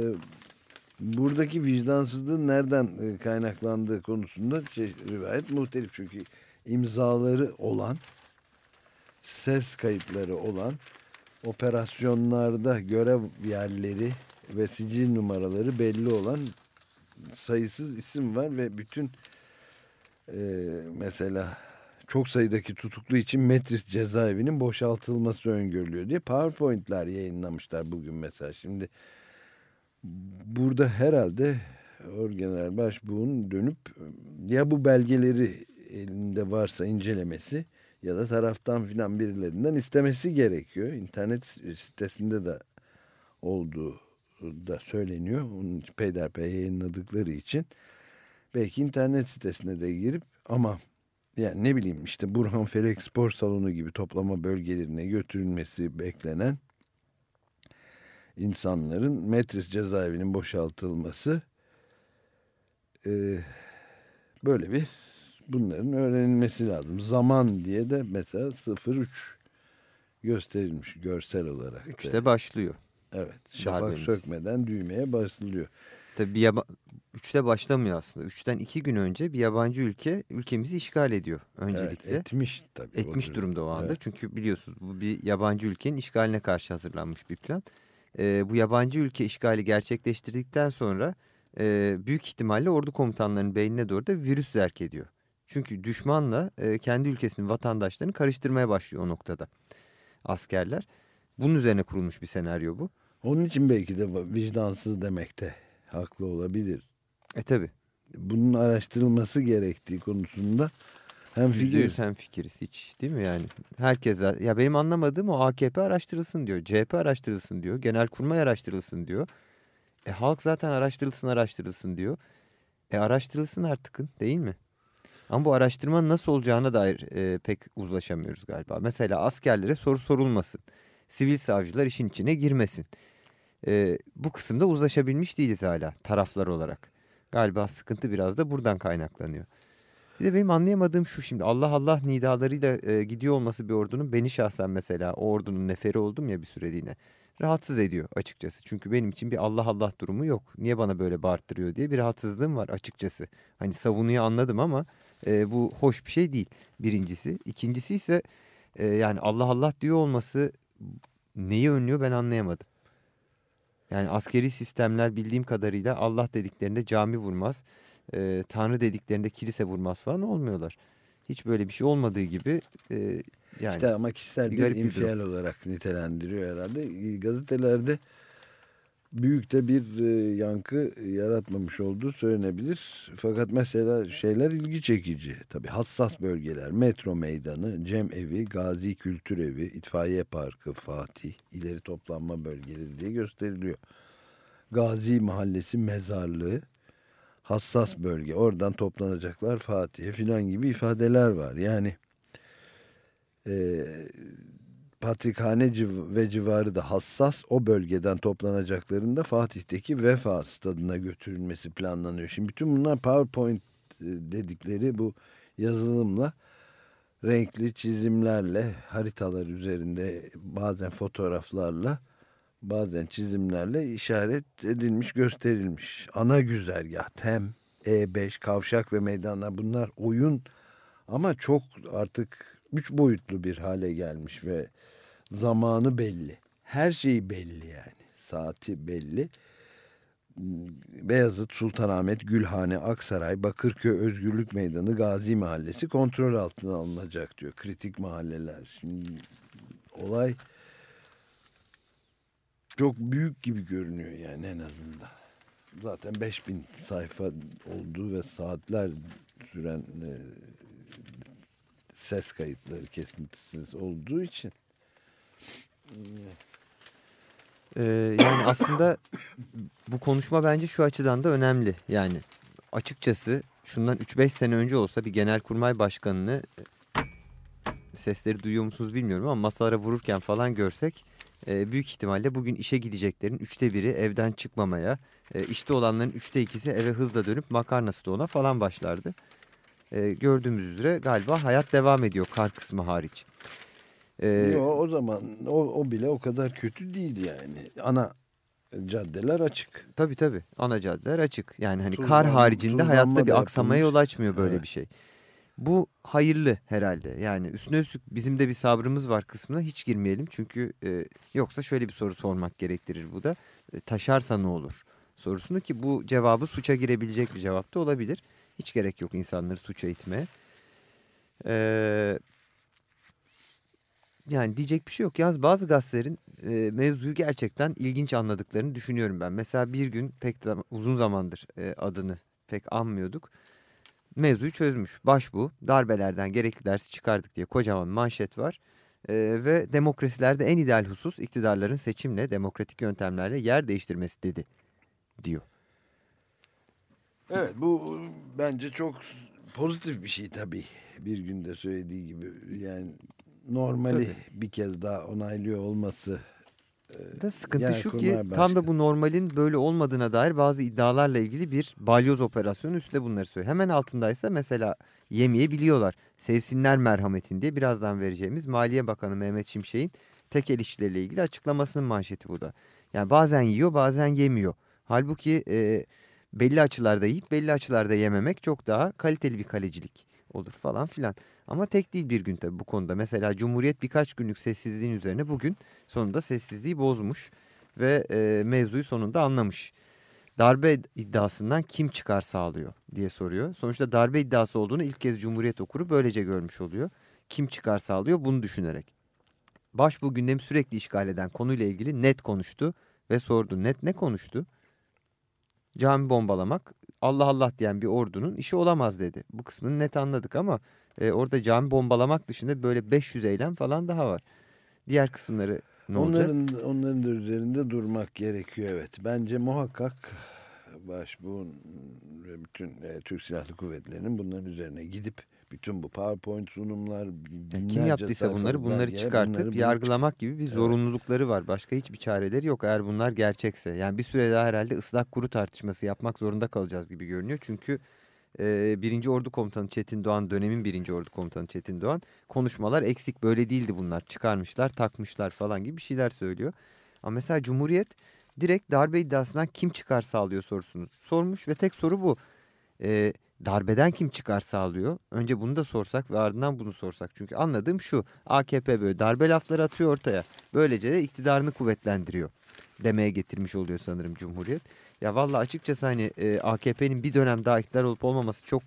buradaki vicdansızlığın nereden e, kaynaklandığı konusunda rivayet muhtelif. Çünkü imzaları olan, ses kayıtları olan, operasyonlarda görev yerleri ve sicil numaraları belli olan sayısız isim var ve bütün e, mesela çok sayıdaki tutuklu için Metris cezaevinin boşaltılması öngörülüyor diye PowerPoint'ler yayınlamışlar bugün mesela. Şimdi burada herhalde Orgeneral Başbuğ'un dönüp ya bu belgeleri elinde varsa incelemesi ya da taraftan filan birilerinden istemesi gerekiyor. İnternet sitesinde de olduğu da söyleniyor. Onun için peyderpey yayınladıkları için. Belki internet sitesine de girip ama yani ne bileyim işte Burhan Felek Spor Salonu gibi toplama bölgelerine götürülmesi beklenen insanların Metris cezaevinin boşaltılması e, böyle bir bunların öğrenilmesi lazım. Zaman diye de mesela 03 gösterilmiş görsel olarak. Üçte başlıyor. Evet. Şafak Darbemiz. sökmeden düğmeye basılıyor. Tabii bir yaba üçte başlamıyor aslında. Üçten iki gün önce bir yabancı ülke ülkemizi işgal ediyor öncelikle. Evet, etmiş tabii. Etmiş o durumda o anda. Evet. Çünkü biliyorsunuz bu bir yabancı ülkenin işgaline karşı hazırlanmış bir plan. Ee, bu yabancı ülke işgali gerçekleştirdikten sonra e, büyük ihtimalle ordu komutanlarının beynine doğru da virüs zerk ediyor. Çünkü düşmanla e, kendi ülkesinin vatandaşlarını karıştırmaya başlıyor o noktada askerler. Bunun üzerine kurulmuş bir senaryo bu. Onun için belki de vicdansız demekte haklı olabilir. E tabi. Bunun araştırılması gerektiği konusunda hem Yüzde fikir yüz hem fikiriz hiç değil mi yani? Herkes ya benim anlamadığım o AKP araştırılsın diyor. CHP araştırılsın diyor. Genelkurmay araştırılsın diyor. E halk zaten araştırılsın araştırılsın diyor. E araştırılsın artık değil mi? Ama bu araştırmanın nasıl olacağına dair e, pek uzlaşamıyoruz galiba. Mesela askerlere soru sorulmasın. Sivil savcılar işin içine girmesin. E, bu kısımda uzlaşabilmiş değiliz hala taraflar olarak. Galiba sıkıntı biraz da buradan kaynaklanıyor. Bir de benim anlayamadığım şu şimdi Allah Allah nidalarıyla e, gidiyor olması bir ordunun beni şahsen mesela o ordunun neferi oldum ya bir süreliğine rahatsız ediyor açıkçası. Çünkü benim için bir Allah Allah durumu yok. Niye bana böyle bağırttırıyor diye bir rahatsızlığım var açıkçası. Hani savunuyu anladım ama e, bu hoş bir şey değil birincisi. İkincisi ise e, yani Allah Allah diyor olması neyi önlüyor ben anlayamadım. Yani askeri sistemler bildiğim kadarıyla Allah dediklerinde cami vurmaz, e, Tanrı dediklerinde kilise vurmaz falan olmuyorlar. Hiç böyle bir şey olmadığı gibi e, yani işte ama kişisel bir bir, infial olarak nitelendiriyor herhalde. Gazetelerde büyük de bir e, yankı yaratmamış olduğu söylenebilir. Fakat mesela şeyler ilgi çekici. Tabii hassas bölgeler, metro meydanı, cem evi, gazi kültür evi, itfaiye parkı, Fatih, ileri toplanma bölgeleri diye gösteriliyor. Gazi mahallesi mezarlığı, hassas bölge, oradan toplanacaklar Fatih'e filan gibi ifadeler var. Yani e, Patrikhane ve civarı da hassas o bölgeden toplanacaklarında Fatih'teki Vefa stadına götürülmesi planlanıyor. Şimdi bütün bunlar PowerPoint e, dedikleri bu yazılımla renkli çizimlerle haritalar üzerinde bazen fotoğraflarla bazen çizimlerle işaret edilmiş gösterilmiş. Ana güzergah TEM, E5, kavşak ve meydanlar bunlar oyun ama çok artık üç boyutlu bir hale gelmiş ve zamanı belli. Her şeyi belli yani. Saati belli. Beyazıt, Sultanahmet, Gülhane, Aksaray, Bakırköy, Özgürlük Meydanı, Gazi Mahallesi kontrol altına alınacak diyor. Kritik mahalleler. Şimdi olay çok büyük gibi görünüyor yani en azından. Zaten 5000 sayfa olduğu ve saatler süren e, ses kayıtları kesintisiz olduğu için Ee, yani aslında bu konuşma bence şu açıdan da önemli. Yani açıkçası şundan 3-5 sene önce olsa bir genelkurmay başkanını sesleri duyuyor musunuz bilmiyorum ama masalara vururken falan görsek e, büyük ihtimalle bugün işe gideceklerin üçte biri evden çıkmamaya, e, işte olanların üçte ikisi eve hızla dönüp makarna stoğuna falan başlardı. E, gördüğümüz üzere galiba hayat devam ediyor kar kısmı hariç. E, Yo, o zaman o, o bile o kadar kötü değil yani. Ana caddeler açık. Tabii tabii ana caddeler açık. Yani hani kar Tuzlanma- haricinde hayatta bir aksamaya yol açmıyor böyle Evet. bir şey. Bu hayırlı herhalde. Yani üstüne üstlük bizim de bir sabrımız var kısmına hiç girmeyelim. Çünkü e, yoksa şöyle bir soru sormak gerektirir bu da. E, taşarsa ne olur sorusunu ki bu cevabı suça girebilecek bir cevap da olabilir. Hiç gerek yok insanları suça itmeye. Eee yani diyecek bir şey yok. Yalnız bazı gazetelerin e, mevzuyu gerçekten ilginç anladıklarını düşünüyorum ben. Mesela bir gün pek de uzun zamandır e, adını pek anmıyorduk. Mevzuyu çözmüş. Baş bu. Darbelerden gerekli dersi çıkardık diye kocaman manşet var. E, ve demokrasilerde en ideal husus iktidarların seçimle, demokratik yöntemlerle yer değiştirmesi dedi diyor. Evet bu bence çok pozitif bir şey tabii. Bir günde söylediği gibi yani normali bir kez daha onaylıyor olması. Da sıkıntı Yani şu ki kurmay tam da bu normalin böyle olmadığına dair bazı iddialarla ilgili bir balyoz operasyonu üstünde bunları söylüyor. Hemen altındaysa mesela yemeyebiliyorlar. Sevsinler merhametin diye birazdan vereceğimiz Maliye Bakanı Mehmet Şimşek'in tekel işçileriyle ilgili açıklamasının manşeti bu da. Yani bazen yiyor bazen yemiyor. Halbuki e, belli açılarda yiyip belli açılarda yememek çok daha kaliteli bir kalecilik olur falan filan. Ama tek değil bir gün tabii bu konuda. Mesela Cumhuriyet birkaç günlük sessizliğin üzerine bugün sonunda sessizliği bozmuş ve e, mevzuyu sonunda anlamış. Darbe iddiasından kim çıkar sağlıyor diye soruyor. Sonuçta darbe iddiası olduğunu ilk kez Cumhuriyet okuru böylece görmüş oluyor. Kim çıkar sağlıyor bunu düşünerek. Baş bu gündemi sürekli işgal eden konuyla ilgili net konuştu ve sordu. Net ne konuştu? Cami bombalamak Allah Allah diyen bir ordunun işi olamaz dedi. Bu kısmını net anladık ama e, orada cami bombalamak dışında böyle 500 eylem falan daha var. Diğer kısımları ne olacak? onların, onların da üzerinde durmak gerekiyor evet. Bence muhakkak başbuğun ve bütün e, Türk Silahlı Kuvvetleri'nin bunların üzerine gidip bütün bu PowerPoint sunumlar kim yaptıysa bunları bunları çıkartıp bunları yargılamak gibi bir zorunlulukları var. Başka hiçbir çareleri yok eğer bunlar gerçekse. Yani bir süre daha herhalde ıslak kuru tartışması yapmak zorunda kalacağız gibi görünüyor. Çünkü e, birinci Ordu Komutanı Çetin Doğan dönemin birinci Ordu Komutanı Çetin Doğan konuşmalar eksik böyle değildi bunlar çıkarmışlar takmışlar falan gibi bir şeyler söylüyor. Ama mesela Cumhuriyet direkt darbe iddiasından kim çıkar sağlıyor sorusunu sormuş ve tek soru bu. E, darbeden kim çıkar sağlıyor? Önce bunu da sorsak ve ardından bunu sorsak. Çünkü anladığım şu AKP böyle darbe lafları atıyor ortaya. Böylece de iktidarını kuvvetlendiriyor demeye getirmiş oluyor sanırım Cumhuriyet. Ya valla açıkçası hani e, AKP'nin bir dönem daha iktidar olup olmaması çok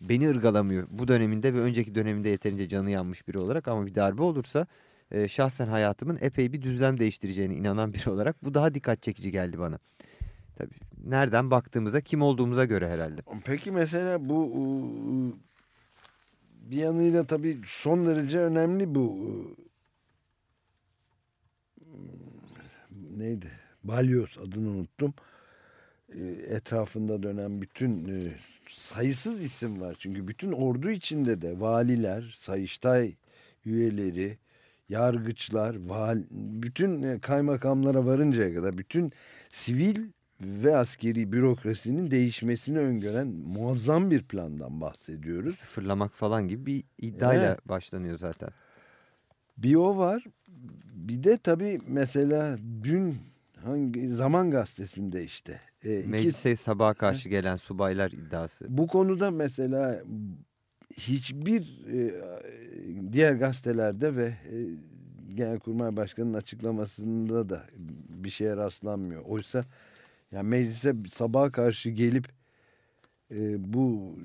beni ırgalamıyor. Bu döneminde ve önceki döneminde yeterince canı yanmış biri olarak ama bir darbe olursa e, şahsen hayatımın epey bir düzlem değiştireceğine inanan biri olarak bu daha dikkat çekici geldi bana. Tabii nereden baktığımıza kim olduğumuza göre herhalde. Peki mesela bu bir yanıyla tabii son derece önemli bu neydi? Balyoz adını unuttum. E, Etrafında dönen bütün e, sayısız isim var. Çünkü bütün ordu içinde de valiler, sayıştay üyeleri, yargıçlar, val, bütün e, kaymakamlara varıncaya kadar bütün sivil ve askeri bürokrasinin değişmesini öngören muazzam bir plandan bahsediyoruz. Sıfırlamak falan gibi bir iddiayla Evet. başlanıyor zaten. Bir o var. Bir de tabii mesela dün hangi Zaman Gazetesi'nde işte e, iki- Meclise sabaha karşı gelen subaylar iddiası. bu konuda mesela hiçbir e, diğer gazetelerde ve e, Genelkurmay Başkanı'nın açıklamasında da bir şeye rastlanmıyor. Oysa Yani meclise sabaha karşı gelip e, bu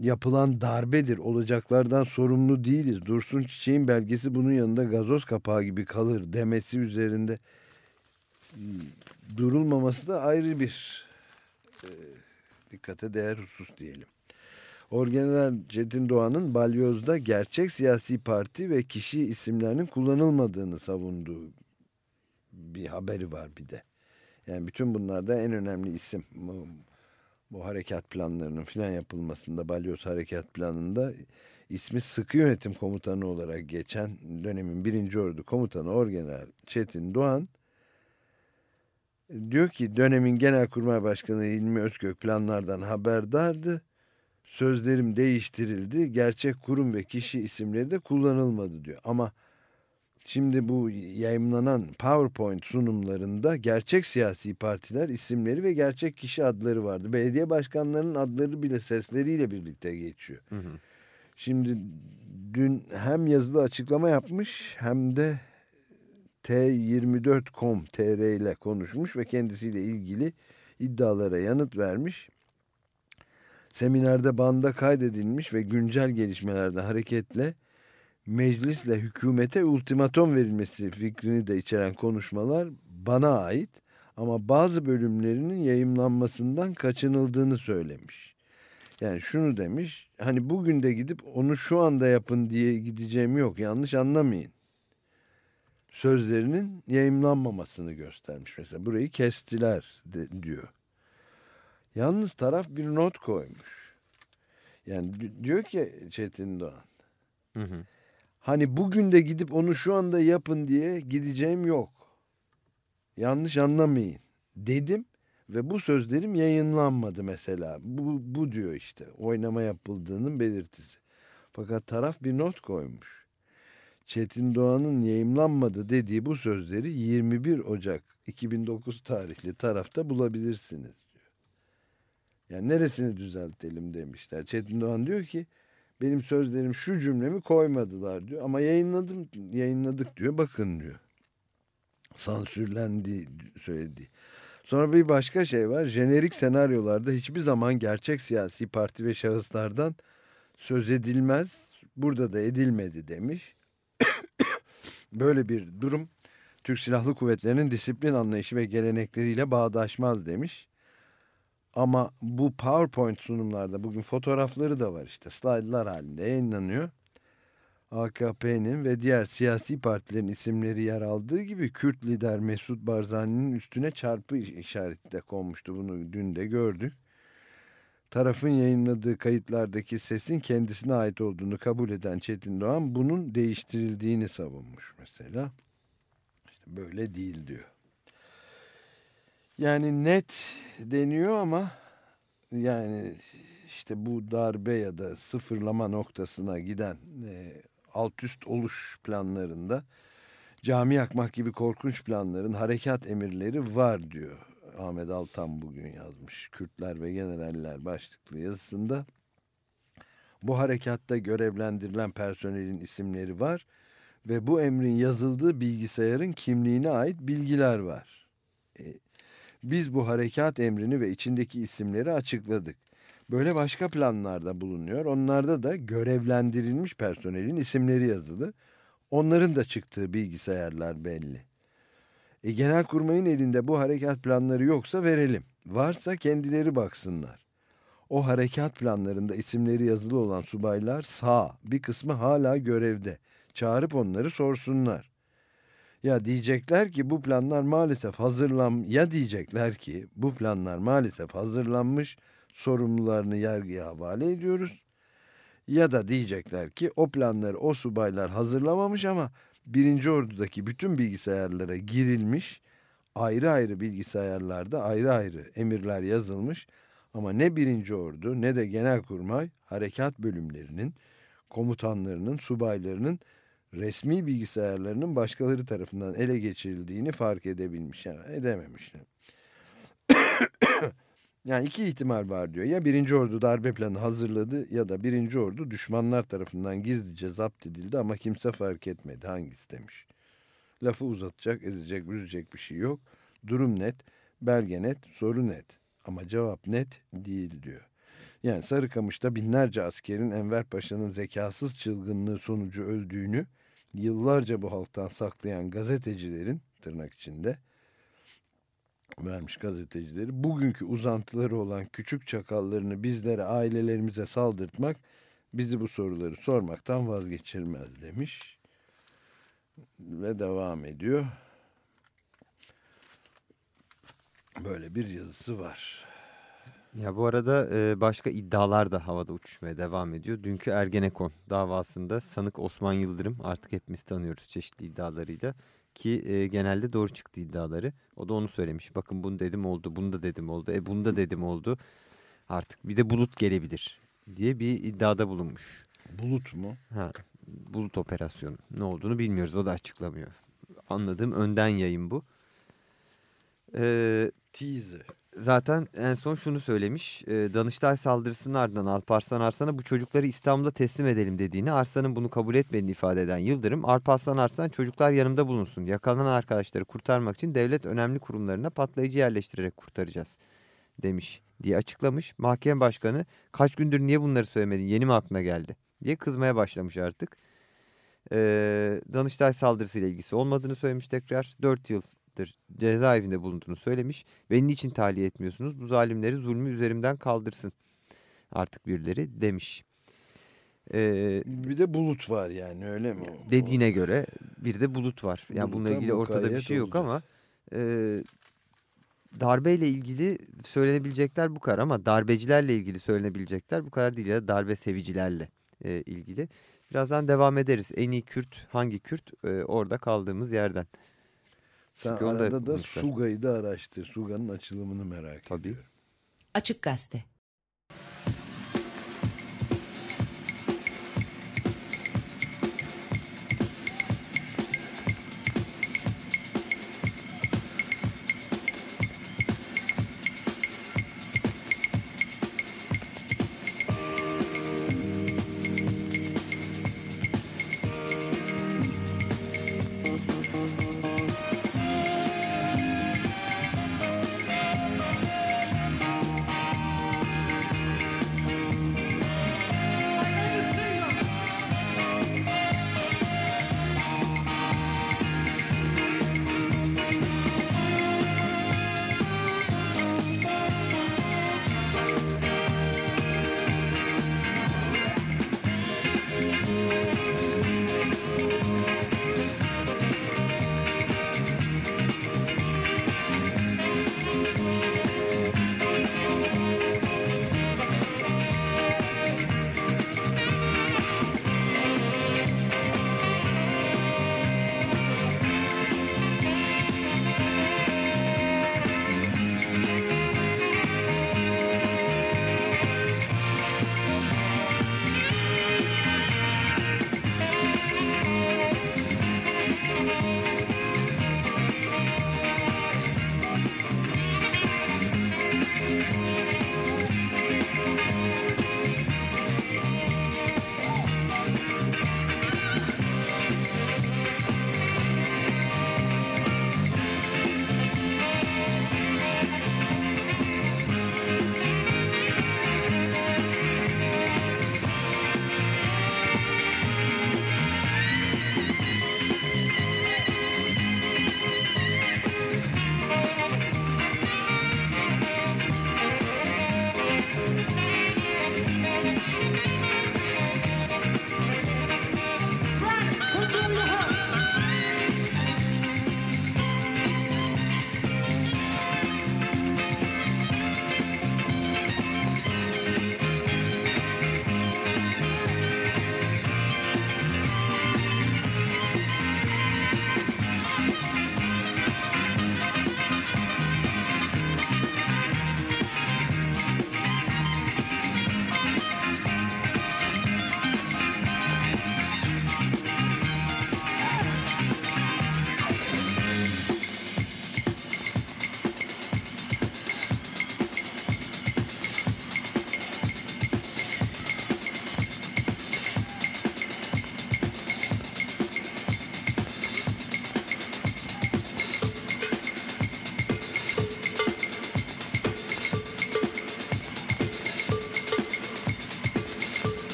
yapılan darbedir. Olacaklardan sorumlu değiliz. Dursun Çiçek'in belgesi bunun yanında gazoz kapağı gibi kalır demesi üzerinde e, durulmaması da ayrı bir e, dikkate değer husus diyelim. Orgeneral Çetin Doğan'ın balyozda gerçek siyasi parti ve kişi isimlerinin kullanılmadığını savunduğu bir haberi var bir de. Yani bütün bunlarda en önemli isim bu, bu harekat planlarının filan yapılmasında balyoz harekat planında ismi sıkı yönetim komutanı olarak geçen dönemin birinci ordu komutanı Orgeneral Çetin Doğan diyor ki dönemin Genelkurmay Başkanı İlmi Özgök planlardan haberdardı. Sözlerim değiştirildi. Gerçek kurum ve kişi isimleri de kullanılmadı diyor. Ama şimdi bu yayınlanan PowerPoint sunumlarında gerçek siyasi partiler isimleri ve gerçek kişi adları vardı. Belediye başkanlarının adları bile sesleriyle birlikte geçiyor. Hı hı. Şimdi dün hem yazılı açıklama yapmış hem de T24.com TR ile konuşmuş ve kendisiyle ilgili iddialara yanıt vermiş. Seminerde banda kaydedilmiş ve güncel gelişmelerden hareketle meclisle hükümete ultimatom verilmesi fikrini de içeren konuşmalar bana ait ama bazı bölümlerinin yayımlanmasından kaçınıldığını söylemiş. Yani şunu demiş hani bugün de gidip onu şu anda yapın diye gideceğim yok yanlış anlamayın sözlerinin yayımlanmamasını göstermiş. Mesela burayı kestiler de, diyor. Yalnız taraf bir not koymuş. Yani diyor ki Çetin Doğan. Hı hı. Hani bugün de gidip onu şu anda yapın diye gideceğim yok. Yanlış anlamayın. Dedim ve bu sözlerim yayınlanmadı mesela. Bu, bu diyor işte oynama yapıldığının belirtisi. Fakat taraf bir not koymuş. Çetin Doğan'ın yayımlanmadı dediği bu sözleri 21 Ocak 2009 tarihli tarafta bulabilirsiniz diyor. Yani neresini düzeltelim demişler. Çetin Doğan diyor ki benim sözlerim şu cümlemi koymadılar diyor ama yayınladım yayınladık diyor bakın diyor. Sansürlendi söyledi. Sonra bir başka şey var. Jenerik senaryolarda hiçbir zaman gerçek siyasi parti ve şahıslardan söz edilmez. Burada da edilmedi demiş. Böyle bir durum Türk Silahlı Kuvvetleri'nin disiplin anlayışı ve gelenekleriyle bağdaşmaz demiş. Ama bu PowerPoint sunumlarda bugün fotoğrafları da var işte slaytlar halinde yayınlanıyor. AKP'nin ve diğer siyasi partilerin isimleri yer aldığı gibi Kürt lider Mesut Barzani'nin üstüne çarpı işareti de konmuştu. Bunu dün de gördük. Tarafın yayınladığı kayıtlardaki sesin kendisine ait olduğunu kabul eden Çetin Doğan bunun değiştirildiğini savunmuş mesela. İşte böyle değil diyor. Yani net deniyor ama yani işte bu darbe ya da sıfırlama noktasına giden e, alt üst oluş planlarında cami yakmak gibi korkunç planların harekat emirleri var diyor. Ahmet Altan bugün yazmış. Kürtler ve Generaller başlıklı yazısında. Bu harekatta görevlendirilen personelin isimleri var ve bu emrin yazıldığı bilgisayarın kimliğine ait bilgiler var. Biz bu harekat emrini ve içindeki isimleri açıkladık. Böyle başka planlarda bulunuyor. Onlarda da görevlendirilmiş personelin isimleri yazılı. Onların da çıktığı bilgisayarlar belli. E, Genelkurmay'ın elinde bu harekat planları yoksa verelim. Varsa kendileri baksınlar. O harekat planlarında isimleri yazılı olan subaylar sağ, bir kısmı hala görevde. Çağırıp onları sorsunlar. Ya diyecekler ki bu planlar maalesef hazırlan ya diyecekler ki bu planlar maalesef hazırlanmış sorumlularını yargıya havale ediyoruz. Ya da diyecekler ki o planları o subaylar hazırlamamış ama birinci ordudaki bütün bilgisayarlara girilmiş. Ayrı ayrı bilgisayarlarda ayrı ayrı emirler yazılmış. Ama ne birinci ordu ne de genelkurmay harekat bölümlerinin, komutanlarının, subaylarının resmi bilgisayarlarının başkaları tarafından ele geçirildiğini fark edebilmiş. Yani edememişler. yani iki ihtimal var diyor. Ya birinci ordu darbe planı hazırladı ya da birinci ordu düşmanlar tarafından gizlice zapt edildi ama kimse fark etmedi. Hangisi demiş. Lafı uzatacak, ezecek, üzecek bir şey yok. Durum net. Belge net, soru net ama cevap net değil diyor. Yani Sarıkamış'ta binlerce askerin Enver Paşa'nın zekasız çılgınlığı sonucu öldüğünü yıllarca bu halktan saklayan gazetecilerin tırnak içinde vermiş gazetecileri bugünkü uzantıları olan küçük çakallarını bizlere ailelerimize saldırtmak bizi bu soruları sormaktan vazgeçirmez demiş ve devam ediyor. Böyle bir yazısı var. Ya bu arada e, başka iddialar da havada uçuşmaya devam ediyor. Dünkü Ergenekon davasında sanık Osman Yıldırım artık hepimiz tanıyoruz çeşitli iddialarıyla ki e, genelde doğru çıktı iddiaları. O da onu söylemiş. Bakın bunu dedim oldu, bunu da dedim oldu, e bunu da dedim oldu. Artık bir de bulut gelebilir diye bir iddiada bulunmuş. Bulut mu? Ha, bulut operasyonu ne olduğunu bilmiyoruz o da açıklamıyor. Anladığım önden yayın bu. Ee, Teaser. Zaten en son şunu söylemiş. E, Danıştay saldırısının ardından Alparslan Arslan'a bu çocukları İstanbul'da teslim edelim dediğini, Arslan'ın bunu kabul etmediğini ifade eden Yıldırım, Alparslan Arslan çocuklar yanımda bulunsun. Yakalanan arkadaşları kurtarmak için devlet önemli kurumlarına patlayıcı yerleştirerek kurtaracağız demiş diye açıklamış. Mahkeme başkanı kaç gündür niye bunları söylemedin yeni mi aklına geldi diye kızmaya başlamış artık. Ee, Danıştay saldırısıyla ilgisi olmadığını söylemiş tekrar. 4 yıldır cezaevinde bulunduğunu söylemiş. Ve niçin tahliye etmiyorsunuz? Bu zalimleri zulmü üzerimden kaldırsın artık birileri demiş. Ee, Bir de bulut var yani öyle mi? Dediğine göre bir de bulut var. Yani bununla ilgili ortada bir şey yok olacağız. ama e, darbeyle ilgili söylenebilecekler bu kadar ama darbecilerle ilgili söylenebilecekler bu kadar değil ya da darbe sevicilerle e, ilgili. Birazdan devam ederiz. En iyi Kürt hangi Kürt? E, orada kaldığımız yerden. Sen Çünkü arada da bulmuşlar. Suga'yı da araştır. Suga'nın açılımını merak Tabii. ediyorum. Açık Gazete.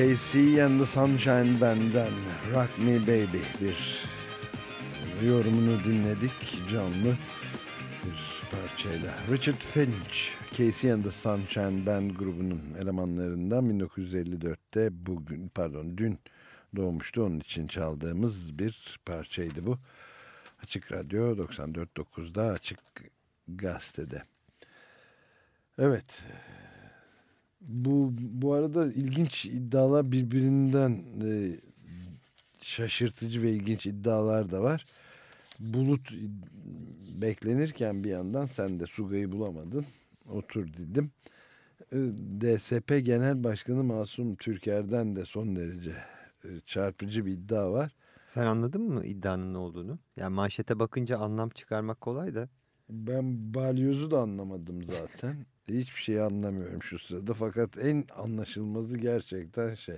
Casey and the Sunshine Band'den Rock Me Baby bir yorumunu dinledik canlı bir parçayla. Richard Finch, Casey and the Sunshine Band grubunun elemanlarından 1954'te bugün pardon dün doğmuştu. Onun için çaldığımız bir parçaydı bu. Açık Radyo 94.9'da Açık Gazete'de. Evet. Bu bu arada ilginç iddialar birbirinden e, şaşırtıcı ve ilginç iddialar da var. Bulut beklenirken bir yandan sen de Suga'yı bulamadın. Otur dedim. E, DSP Genel Başkanı Masum Türker'den de son derece e, çarpıcı bir iddia var. Sen anladın mı iddianın ne olduğunu? Yani manşete bakınca anlam çıkarmak kolay da. Ben balyozu da anlamadım zaten. Hiçbir şeyi anlamıyorum şu sırada. Fakat en anlaşılmazı gerçekten şey.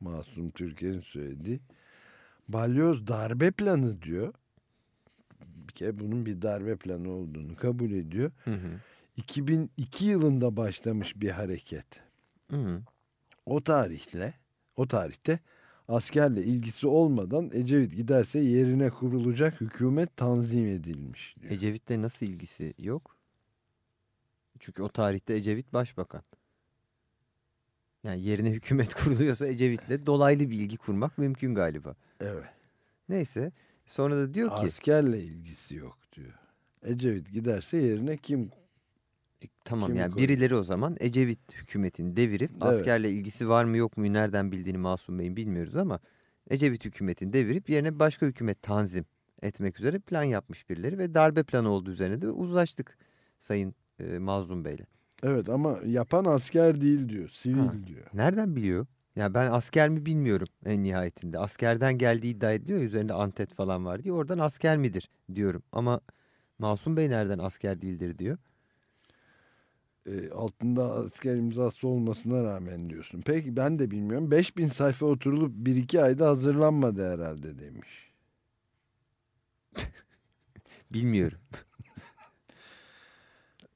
Masum Türker'in söylediği. Balyoz darbe planı diyor. Bir kere bunun bir darbe planı olduğunu kabul ediyor. Hı hı. 2002 yılında başlamış bir hareket. Hı hı. O tarihle, o tarihte askerle ilgisi olmadan Ecevit giderse yerine kurulacak hükümet tanzim edilmiş diyor. Ecevit'le nasıl ilgisi yok? Çünkü o tarihte Ecevit başbakan. Yani yerine hükümet kuruluyorsa Ecevit'le dolaylı bir ilgi kurmak mümkün galiba. Evet. Neyse sonra da diyor ki Askerle ilgisi yok diyor. Ecevit giderse yerine kim? e, tamam kimi yani koyacak? birileri o zaman Ecevit hükümetini devirip Evet. askerle ilgisi var mı yok mu nereden bildiğini Masum Bey'in bilmiyoruz ama Ecevit hükümetini devirip yerine başka hükümet tanzim etmek üzere plan yapmış birileri ve darbe planı olduğu üzerine de uzlaştık Sayın e, Mazlum Bey'le. Evet ama yapan asker değil diyor. Sivil Ha. diyor. Nereden biliyor? Ya ben asker mi bilmiyorum en nihayetinde. Askerden geldiği iddia ediliyor üzerinde antet falan var diye. Oradan asker midir diyorum. Ama Masum Bey nereden asker değildir diyor. E, altında asker imzası olmasına rağmen diyorsun. Peki ben de bilmiyorum. 5000 sayfa oturulup 1-2 ayda hazırlanmadı herhalde demiş. Bilmiyorum.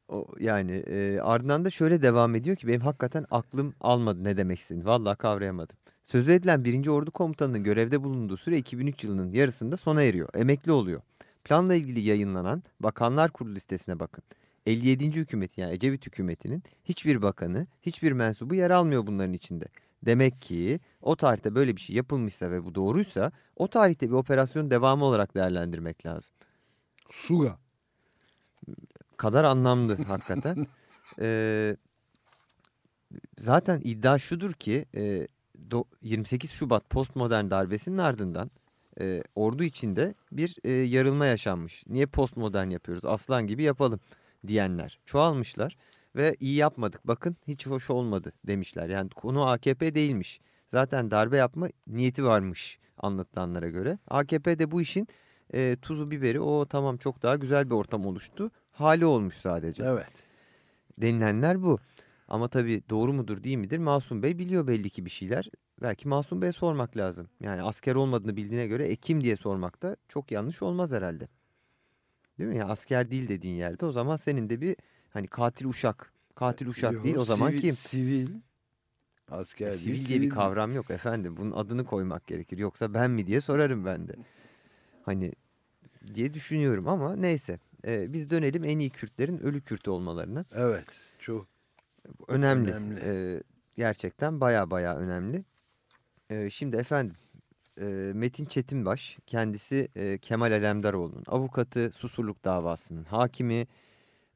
O yani e, ardından da şöyle devam ediyor ki benim hakikaten aklım almadı ne demek istediğini. Vallahi kavrayamadım. Sözü edilen 1. Ordu Komutanı'nın görevde bulunduğu süre 2003 yılının yarısında sona eriyor. Emekli oluyor. Planla ilgili yayınlanan Bakanlar Kurulu listesine bakın. 57. hükümeti yani Ecevit hükümetinin hiçbir bakanı, hiçbir mensubu yer almıyor bunların içinde. Demek ki o tarihte böyle bir şey yapılmışsa ve bu doğruysa o tarihte bir operasyon devamı olarak değerlendirmek lazım. Suga. Kadar anlamlı hakikaten. Ee, zaten iddia şudur ki e, do- 28 Şubat postmodern darbesinin ardından e, ordu içinde bir e, yarılma yaşanmış. Niye postmodern yapıyoruz? Aslan gibi yapalım diyenler çoğalmışlar ve iyi yapmadık. Bakın hiç hoş olmadı demişler. Yani konu AKP değilmiş. Zaten darbe yapma niyeti varmış anlatılanlara göre. AKP de bu işin e, tuzu biberi o tamam çok daha güzel bir ortam oluştu. Hali olmuş sadece. Evet. Denilenler bu. Ama tabii doğru mudur değil midir Masum Bey biliyor belli ki bir şeyler. Belki Masum Bey'e sormak lazım. Yani asker olmadığını bildiğine göre Ekim diye sormak da çok yanlış olmaz herhalde. Değil mi? Ya asker değil dediğin yerde o zaman senin de bir hani katil uşak. Katil uşak Yok, değil o zaman sivil- kim? Sivil. Asker değil. Sivil diye bir kavram yok efendim. Bunun adını koymak gerekir. Yoksa ben mi diye sorarım ben de. Hani diye düşünüyorum ama neyse. Ee, biz dönelim en iyi Kürtlerin ölü Kürt olmalarına. Evet. Çok Önemli. Önemli. Ee, gerçekten baya baya önemli. Ee, şimdi efendim e, Metin Çetinbaş kendisi e, Kemal Alemdaroğlu'nun avukatı Susurluk davasının hakimi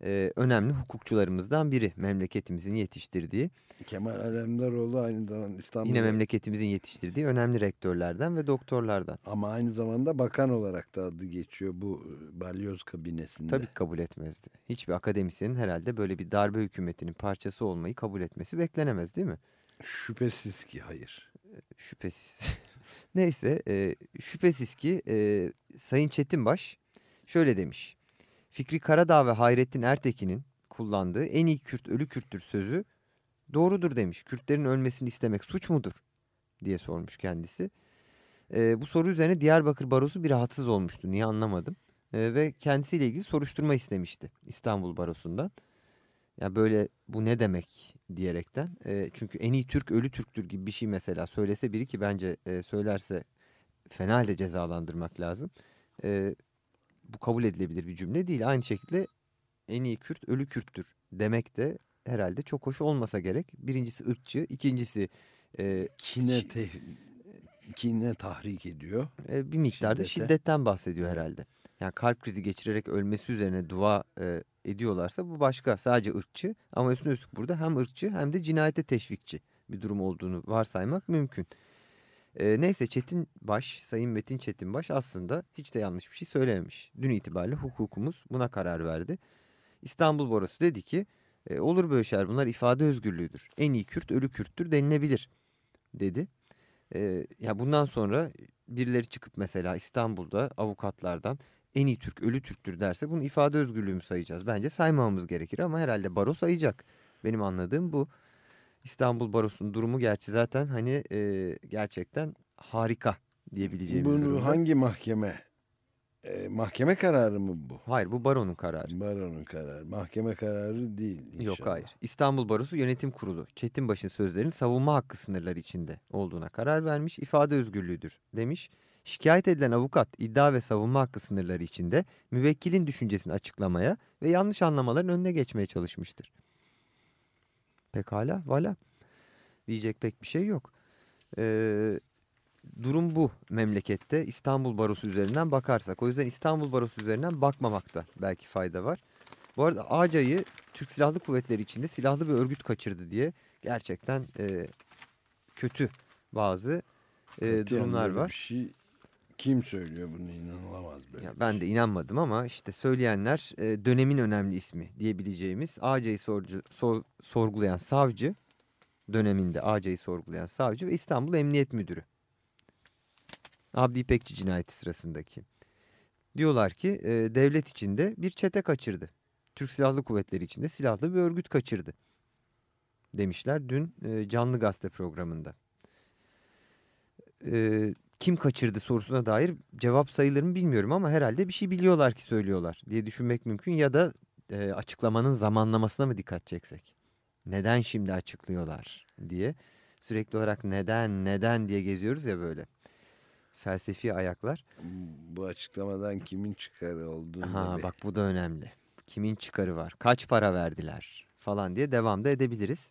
e, önemli hukukçularımızdan biri memleketimizin yetiştirdiği Kemal Alemdaroğlu aynı zamanda İstanbul'da yine memleketimizin yetiştirdiği önemli rektörlerden ve doktorlardan. ama aynı zamanda bakan olarak da adı geçiyor bu e, balyoz kabinesinde. Tabii kabul etmezdi. Hiçbir akademisyenin herhalde böyle bir darbe hükümetinin parçası olmayı kabul etmesi beklenemez değil mi? Şüphesiz ki hayır. Şüphesiz. Neyse e, şüphesiz ki e, Sayın Çetinbaş şöyle demiş. Fikri Karadağ ve Hayrettin Ertekin'in kullandığı en iyi Kürt ölü Kürttür sözü doğrudur demiş. Kürtlerin ölmesini istemek suç mudur diye sormuş kendisi. E, bu soru üzerine Diyarbakır Barosu bir rahatsız olmuştu. Niye anlamadım. E, ve kendisiyle ilgili soruşturma istemişti İstanbul Barosu'ndan. Ya böyle bu ne demek diyerekten. E, çünkü en iyi Türk ölü Türktür gibi bir şey mesela söylese biri ki bence e, söylerse fena halde cezalandırmak lazım. E, bu kabul edilebilir bir cümle değil. Aynı şekilde en iyi Kürt ölü Kürttür demek de herhalde çok hoş olmasa gerek. Birincisi ırkçı, ikincisi e, Kine, te, kine tahrik ediyor. e, bir miktarda Şiddete. şiddetten bahsediyor herhalde. Yani kalp krizi geçirerek ölmesi üzerine dua e, ediyorlarsa bu başka. Sadece ırkçı ama üstüne üstlük burada hem ırkçı hem de cinayete teşvikçi bir durum olduğunu varsaymak mümkün. E, neyse Çetin Baş, Sayın Metin Çetin Baş aslında hiç de yanlış bir şey söylememiş. Dün itibariyle hukukumuz buna karar verdi. İstanbul Barosu dedi ki e, olur böyle şeyler bunlar ifade özgürlüğüdür. En iyi Kürt ölü Kürttür denilebilir dedi. E, ya bundan sonra birileri çıkıp mesela İstanbul'da avukatlardan en iyi Türk ölü Türktür derse bunu ifade özgürlüğü mü sayacağız? Bence saymamamız gerekir ama herhalde baro sayacak. Benim anladığım bu. İstanbul Barosu'nun durumu gerçi zaten hani e, gerçekten harika diyebileceğimiz Bunu durumda. hangi mahkeme? E, mahkeme kararı mı bu? Hayır bu baronun kararı. Baronun kararı. Mahkeme kararı değil inşallah. Yok hayır. İstanbul Barosu Yönetim Kurulu Çetinbaş'ın sözlerinin savunma hakkı sınırları içinde olduğuna karar vermiş. ifade özgürlüğüdür demiş. Şikayet edilen avukat iddia ve savunma hakkı sınırları içinde müvekkilin düşüncesini açıklamaya ve yanlış anlamaların önüne geçmeye çalışmıştır. Pekala, vala. Diyecek pek bir şey yok. Ee, durum bu memlekette İstanbul Barosu üzerinden bakarsak. O yüzden İstanbul Barosu üzerinden bakmamakta belki fayda var. Bu arada Ağca'yı Türk Silahlı Kuvvetleri içinde silahlı bir örgüt kaçırdı diye gerçekten e, kötü bazı e, durumlar var. Bir şey, kim söylüyor bunu inanılamaz böyle. Ya ben de inanmadım ama işte söyleyenler e, dönemin önemli ismi diyebileceğimiz Ağca'yı sor- sorgulayan savcı döneminde Ağca'yı sorgulayan savcı ve İstanbul Emniyet Müdürü. Abdi İpekçi cinayeti sırasındaki. Diyorlar ki e, devlet içinde bir çete kaçırdı. Türk Silahlı Kuvvetleri içinde silahlı bir örgüt kaçırdı. Demişler dün e, Canlı Gazete programında. E, kim kaçırdı sorusuna dair cevap sayılır bilmiyorum ama herhalde bir şey biliyorlar ki söylüyorlar diye düşünmek mümkün. Ya da e, açıklamanın zamanlamasına mı dikkat çeksek? Neden şimdi açıklıyorlar diye sürekli olarak neden neden diye geziyoruz ya böyle. Felsefi ayaklar. Bu açıklamadan kimin çıkarı olduğunu Ha da bak bu da önemli. Kimin çıkarı var? Kaç para verdiler? Falan diye devam da edebiliriz.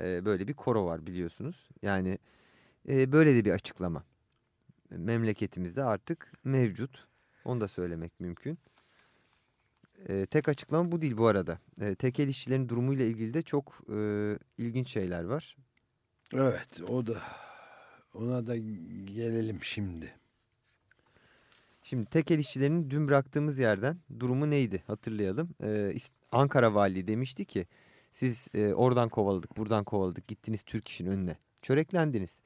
Ee, böyle bir koro var biliyorsunuz. Yani e, böyle de bir açıklama. Memleketimizde artık mevcut. Onu da söylemek mümkün. Ee, tek açıklama bu değil bu arada. Ee, tekel işçilerin durumuyla ilgili de çok e, ilginç şeyler var. Evet o da ona da gelelim şimdi. Şimdi tekel işçilerinin dün bıraktığımız yerden durumu neydi hatırlayalım. Ee, Ankara Valiliği demişti ki siz e, oradan kovaladık buradan kovaladık gittiniz Türk işin önüne çöreklendiniz.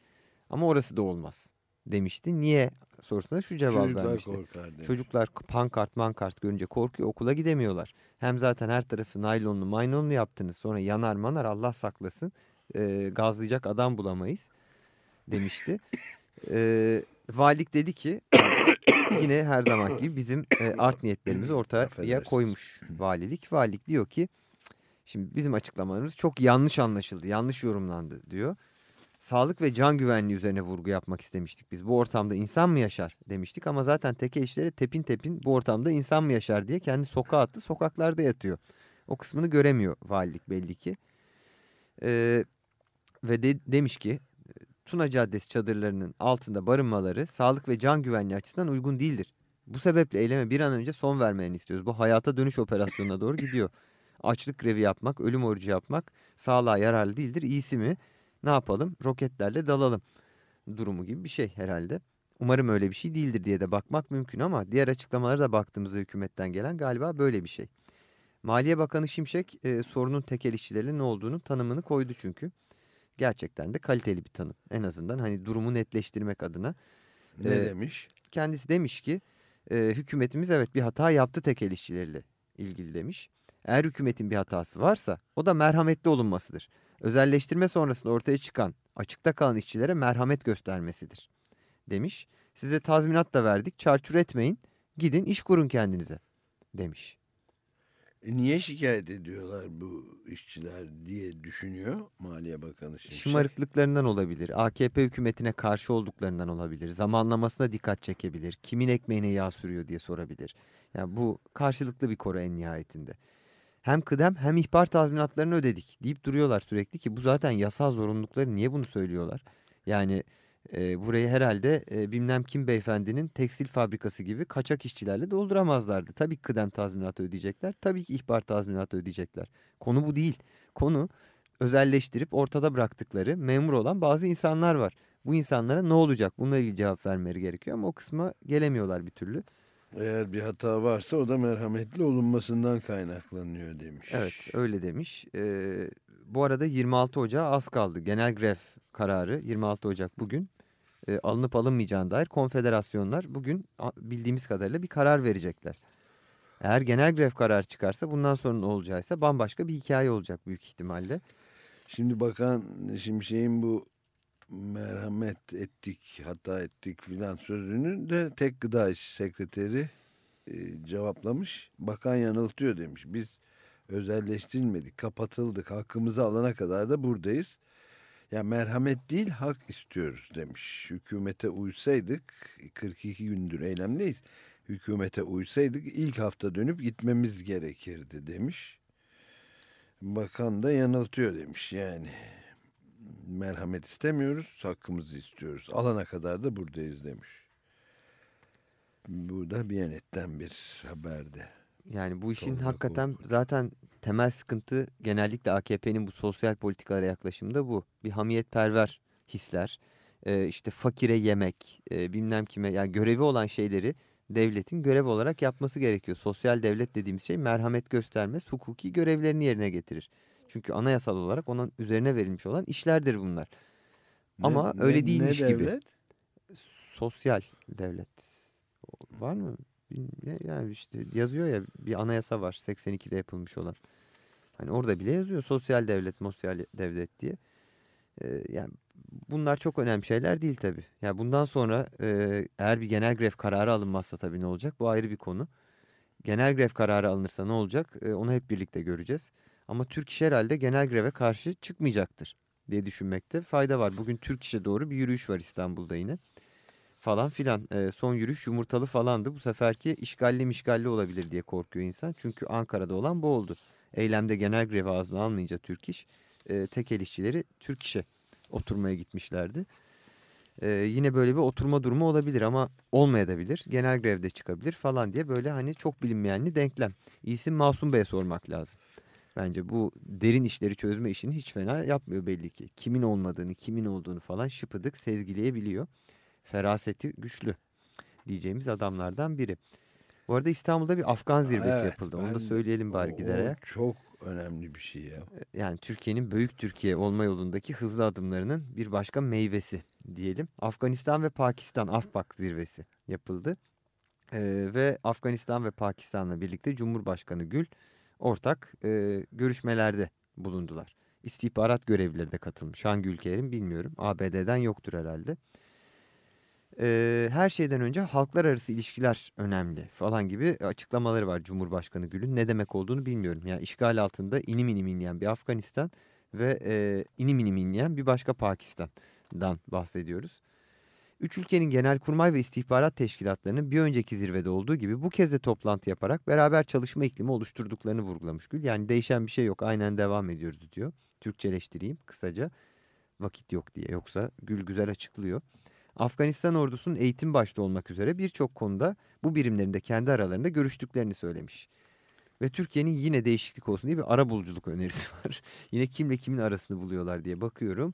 Ama orası da olmaz demişti. Niye sorusuna şu cevap Çocuklar vermişti. korkar demiş. Çocuklar pankart mankart görünce korkuyor okula gidemiyorlar. Hem zaten her tarafı naylonlu maynonlu yaptınız sonra yanar manar Allah saklasın e, gazlayacak adam bulamayız demişti. E, valilik dedi ki yine her zaman gibi bizim e, art niyetlerimizi ortaya koymuş valilik. Valilik diyor ki şimdi bizim açıklamalarımız çok yanlış anlaşıldı yanlış yorumlandı diyor. Sağlık ve can güvenliği üzerine vurgu yapmak istemiştik biz. Bu ortamda insan mı yaşar demiştik ama zaten teke işleri tepin tepin bu ortamda insan mı yaşar diye kendi sokağa attı. Sokaklarda yatıyor. O kısmını göremiyor valilik belli ki. Ee, ve de, demiş ki Tuna Caddesi çadırlarının altında barınmaları sağlık ve can güvenliği açısından uygun değildir. Bu sebeple eyleme bir an önce son vermelerini istiyoruz. Bu hayata dönüş operasyonuna doğru gidiyor. Açlık grevi yapmak, ölüm orucu yapmak sağlığa yararlı değildir. İyisi mi? Ne yapalım? Roketlerle dalalım durumu gibi bir şey herhalde. Umarım öyle bir şey değildir diye de bakmak mümkün ama diğer açıklamalara da baktığımızda hükümetten gelen galiba böyle bir şey. Maliye Bakanı Şimşek e, sorunun tekel işçilerinin ne olduğunu tanımını koydu çünkü. Gerçekten de kaliteli bir tanım. En azından hani durumu netleştirmek adına. Ne Ee, demiş? Kendisi demiş ki e, hükümetimiz evet bir hata yaptı tekel işçileriyle ilgili demiş. Eğer hükümetin bir hatası varsa o da merhametli olunmasıdır. Özelleştirme sonrasında ortaya çıkan açıkta kalan işçilere merhamet göstermesidir demiş. Size tazminat da verdik çarçur etmeyin gidin iş kurun kendinize demiş. E niye şikayet ediyorlar bu işçiler diye düşünüyor Maliye Bakanı Şimşek. Şımarıklıklarından olabilir. AKP hükümetine karşı olduklarından olabilir. Zamanlamasına dikkat çekebilir. Kimin ekmeğine yağ sürüyor diye sorabilir. Yani bu karşılıklı bir koro en nihayetinde. Hem kıdem hem ihbar tazminatlarını ödedik deyip duruyorlar sürekli ki bu zaten yasal zorunlulukları niye bunu söylüyorlar? Yani e, burayı herhalde e, bilmem kim beyefendinin tekstil fabrikası gibi kaçak işçilerle dolduramazlardı. Tabii ki kıdem tazminatı ödeyecekler. Tabii ki ihbar tazminatı ödeyecekler. Konu bu değil. Konu özelleştirip ortada bıraktıkları memur olan bazı insanlar var. Bu insanlara ne olacak? Bununla ilgili cevap vermeleri gerekiyor ama o kısma gelemiyorlar bir türlü. Eğer bir hata varsa o da merhametli olunmasından kaynaklanıyor demiş. Evet öyle demiş. Ee, bu arada 26 Ocağı az kaldı. Genel grev kararı 26 Ocak bugün e, alınıp alınmayacağına dair konfederasyonlar bugün bildiğimiz kadarıyla bir karar verecekler. Eğer genel grev kararı çıkarsa bundan sonra ne olacaksa bambaşka bir hikaye olacak büyük ihtimalle. Şimdi bakan Şimşek'in bu merhamet ettik hata ettik filan sözünü de tek gıda sekreteri e, cevaplamış. Bakan yanıltıyor demiş. Biz özelleştirilmedik kapatıldık hakkımızı alana kadar da buradayız. Ya yani merhamet değil hak istiyoruz demiş. Hükümete uysaydık 42 gündür eylemdeyiz. Hükümete uysaydık ilk hafta dönüp gitmemiz gerekirdi demiş. Bakan da yanıltıyor demiş yani merhamet istemiyoruz, hakkımızı istiyoruz. Alana kadar da buradayız demiş. Bu da Biyanet'ten bir haberde. Yani bu işin Sonra hakikaten korkunç. zaten temel sıkıntı genellikle AKP'nin bu sosyal politikalara yaklaşımda bu. Bir hamiyetperver hisler, ee, işte fakire yemek, e, bilmem kime yani görevi olan şeyleri devletin görev olarak yapması gerekiyor. Sosyal devlet dediğimiz şey merhamet göstermez, hukuki görevlerini yerine getirir. Çünkü anayasal olarak onun üzerine verilmiş olan işlerdir bunlar. Ne, Ama ne, öyle değilmiş ne gibi. Sosyal devlet. Var mı? Yani işte yazıyor ya bir anayasa var 82'de yapılmış olan. Hani orada bile yazıyor sosyal devlet, sosyal devlet diye. Ee, yani bunlar çok önemli şeyler değil tabii. Yani bundan sonra e, eğer bir genel grev kararı alınmazsa tabii ne olacak? Bu ayrı bir konu. Genel grev kararı alınırsa ne olacak? E, onu hep birlikte göreceğiz. Ama Türk İş herhalde genel greve karşı çıkmayacaktır diye düşünmekte fayda var. Bugün Türk İş'e doğru bir yürüyüş var İstanbul'da yine. Falan filan. E, son yürüyüş yumurtalı falandı. Bu seferki işgalli mişgalli olabilir diye korkuyor insan. Çünkü Ankara'da olan bu oldu. Eylemde genel grevi ağzına almayınca Türk İş, e, tekel işçileri Türk İş'e oturmaya gitmişlerdi. Ee, yine böyle bir oturma durumu olabilir ama olmayabilir. Genel grevde çıkabilir falan diye böyle hani çok bilinmeyenli denklem. İyisi Masum Bey'e sormak lazım. Bence bu derin işleri çözme işini hiç fena yapmıyor belli ki. Kimin olmadığını, kimin olduğunu falan şıpıdık sezgileyebiliyor. Feraseti güçlü diyeceğimiz adamlardan biri. Bu arada İstanbul'da bir Afgan zirvesi evet, yapıldı. Onu da söyleyelim bari giderek. Çok önemli bir şey ya. E, yani Türkiye'nin büyük Türkiye olma yolundaki hızlı adımlarının bir başka meyvesi diyelim. Afganistan ve Pakistan AFPAK zirvesi yapıldı. Ee, ve Afganistan ve Pakistan'la birlikte Cumhurbaşkanı Gül ortak e, görüşmelerde bulundular. İstihbarat görevlileri de katılmış. Hangi ülkelerin bilmiyorum. ABD'den yoktur herhalde. E, her şeyden önce halklar arası ilişkiler önemli falan gibi açıklamaları var Cumhurbaşkanı Gül'ün. Ne demek olduğunu bilmiyorum. Yani işgal altında inim inim inleyen bir Afganistan ve e, inim inim inleyen bir başka Pakistan'dan bahsediyoruz. Üç ülkenin genelkurmay ve istihbarat teşkilatlarının bir önceki zirvede olduğu gibi bu kez de toplantı yaparak beraber çalışma iklimi oluşturduklarını vurgulamış Gül. Yani değişen bir şey yok aynen devam ediyoruz diyor. Türkçeleştireyim kısaca vakit yok diye yoksa Gül güzel açıklıyor. Afganistan ordusunun eğitim başta olmak üzere birçok konuda bu birimlerinde kendi aralarında görüştüklerini söylemiş. Ve Türkiye'nin yine değişiklik olsun diye bir ara buluculuk önerisi var. yine kimle kimin arasını buluyorlar diye bakıyorum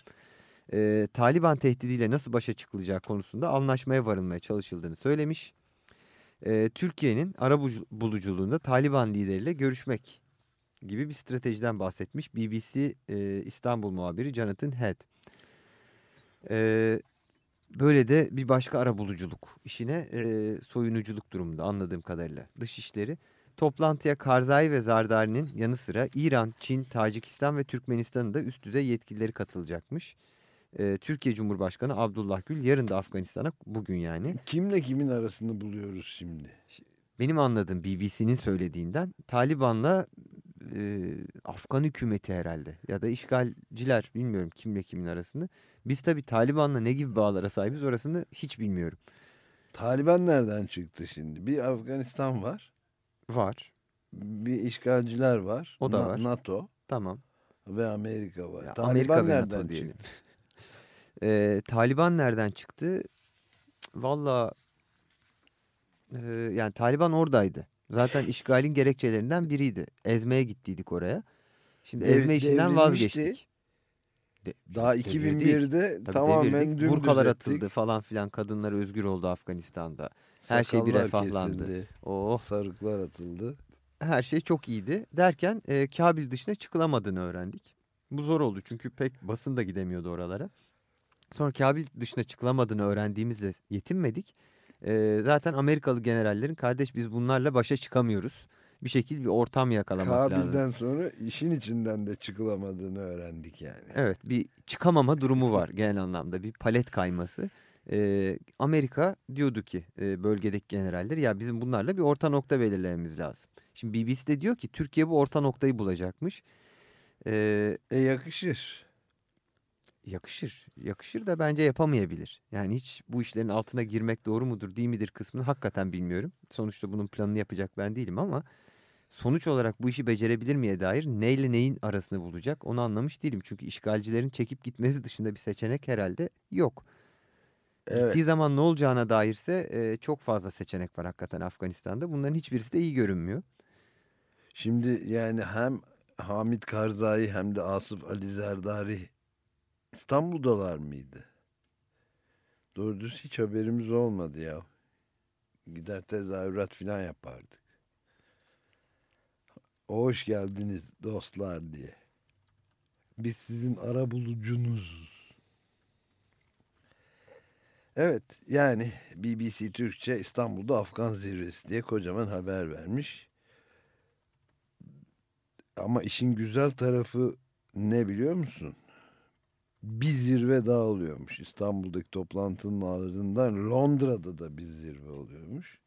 e, Taliban tehdidiyle nasıl başa çıkılacağı konusunda anlaşmaya varılmaya çalışıldığını söylemiş. E, Türkiye'nin ara buluculuğunda Taliban lideriyle görüşmek gibi bir stratejiden bahsetmiş BBC e, İstanbul muhabiri Jonathan Head. E, böyle de bir başka ara buluculuk işine e, soyunuculuk durumunda anladığım kadarıyla dışişleri. Toplantıya Karzai ve Zardari'nin yanı sıra İran, Çin, Tacikistan ve Türkmenistan'ın da üst düzey yetkilileri katılacakmış e, Türkiye Cumhurbaşkanı Abdullah Gül yarın da Afganistan'a bugün yani. Kimle kimin arasında buluyoruz şimdi? benim anladığım BBC'nin söylediğinden Taliban'la e, Afgan hükümeti herhalde ya da işgalciler bilmiyorum kimle kimin arasında. Biz tabii Taliban'la ne gibi bağlara sahibiz orasını hiç bilmiyorum. Taliban nereden çıktı şimdi? Bir Afganistan var. Var. Bir işgalciler var. O da Na- var. NATO Tamam. ve Amerika var. Ya Taliban Amerika ve nereden NATO diyelim. çıktı? Ee, Taliban nereden çıktı? Valla e, yani Taliban oradaydı. Zaten işgalin gerekçelerinden biriydi. Ezmeye gittiydik oraya. Şimdi Dev- ezme işinden vazgeçtik. De- Daha devrildi ilk. 2001'de Tabii tamamen dümdüz Burkalar ettik. atıldı falan filan. Kadınlar özgür oldu Afganistan'da. Her şey bir Sakallar refahlandı. kesildi, Oh Sarıklar atıldı. her şey çok iyiydi. Derken e, Kabil dışına çıkılamadığını öğrendik. Bu zor oldu çünkü pek basın da gidemiyordu oralara. Sonra Kabil dışına çıkılamadığını öğrendiğimizle yetinmedik. E, zaten Amerikalı generallerin kardeş biz bunlarla başa çıkamıyoruz. Bir şekilde bir ortam yakalamak lazım. Kabil'den sonra işin içinden de çıkılamadığını öğrendik yani. Evet bir çıkamama durumu var genel anlamda bir palet kayması. Ee, Amerika diyordu ki e, bölgedeki generaller ya bizim bunlarla bir orta nokta belirlememiz lazım. Şimdi BBC de diyor ki Türkiye bu orta noktayı bulacakmış. Ee, E yakışır. Yakışır yakışır da bence yapamayabilir. Yani hiç bu işlerin altına girmek doğru mudur değil midir kısmını hakikaten bilmiyorum. Sonuçta bunun planını yapacak ben değilim ama sonuç olarak bu işi becerebilir miye dair neyle neyin arasını bulacak onu anlamış değilim. Çünkü işgalcilerin çekip gitmesi dışında bir seçenek herhalde yok. Evet. Gittiği zaman ne olacağına dairse e, çok fazla seçenek var hakikaten Afganistan'da. Bunların hiçbirisi de iyi görünmüyor. Şimdi yani hem Hamit Karzai hem de Asif Ali Zerdari İstanbul'dalar mıydı? Doğru düz hiç haberimiz olmadı ya. Gider tezahürat falan yapardık. Hoş geldiniz dostlar diye. Biz sizin ara bulucunuz. Evet yani BBC Türkçe İstanbul'da Afgan zirvesi diye kocaman haber vermiş. Ama işin güzel tarafı ne biliyor musun? Bir zirve daha oluyormuş. İstanbul'daki toplantının ardından Londra'da da bir zirve oluyormuş.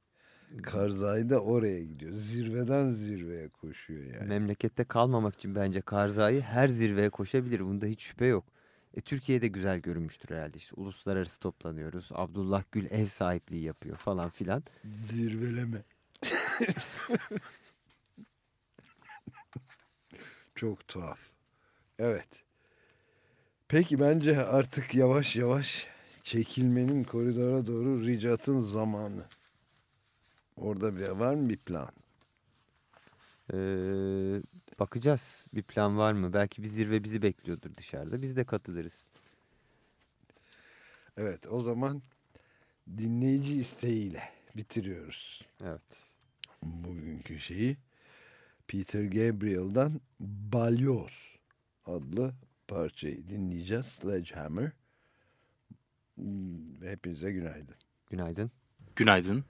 Karzai de oraya gidiyor. Zirveden zirveye koşuyor yani. Memlekette kalmamak için bence Karzai her zirveye koşabilir. Bunda hiç şüphe yok. E, Türkiye'de güzel görünmüştür herhalde. İşte uluslararası toplanıyoruz. Abdullah Gül ev sahipliği yapıyor falan filan. Zirveleme. Çok tuhaf. Evet. Peki bence artık yavaş yavaş çekilmenin koridora doğru ricatın zamanı. Orada bir var mı bir plan? Ee, bakacağız bir plan var mı? Belki bir zirve bizi bekliyordur dışarıda. Biz de katılırız. Evet o zaman dinleyici isteğiyle bitiriyoruz Evet. bugünkü şeyi. Peter Gabriel'dan Balyoz adlı parçayı dinleyeceğiz. Sledgehammer. Hmm, Hepinize günaydın. Günaydın. Günaydın.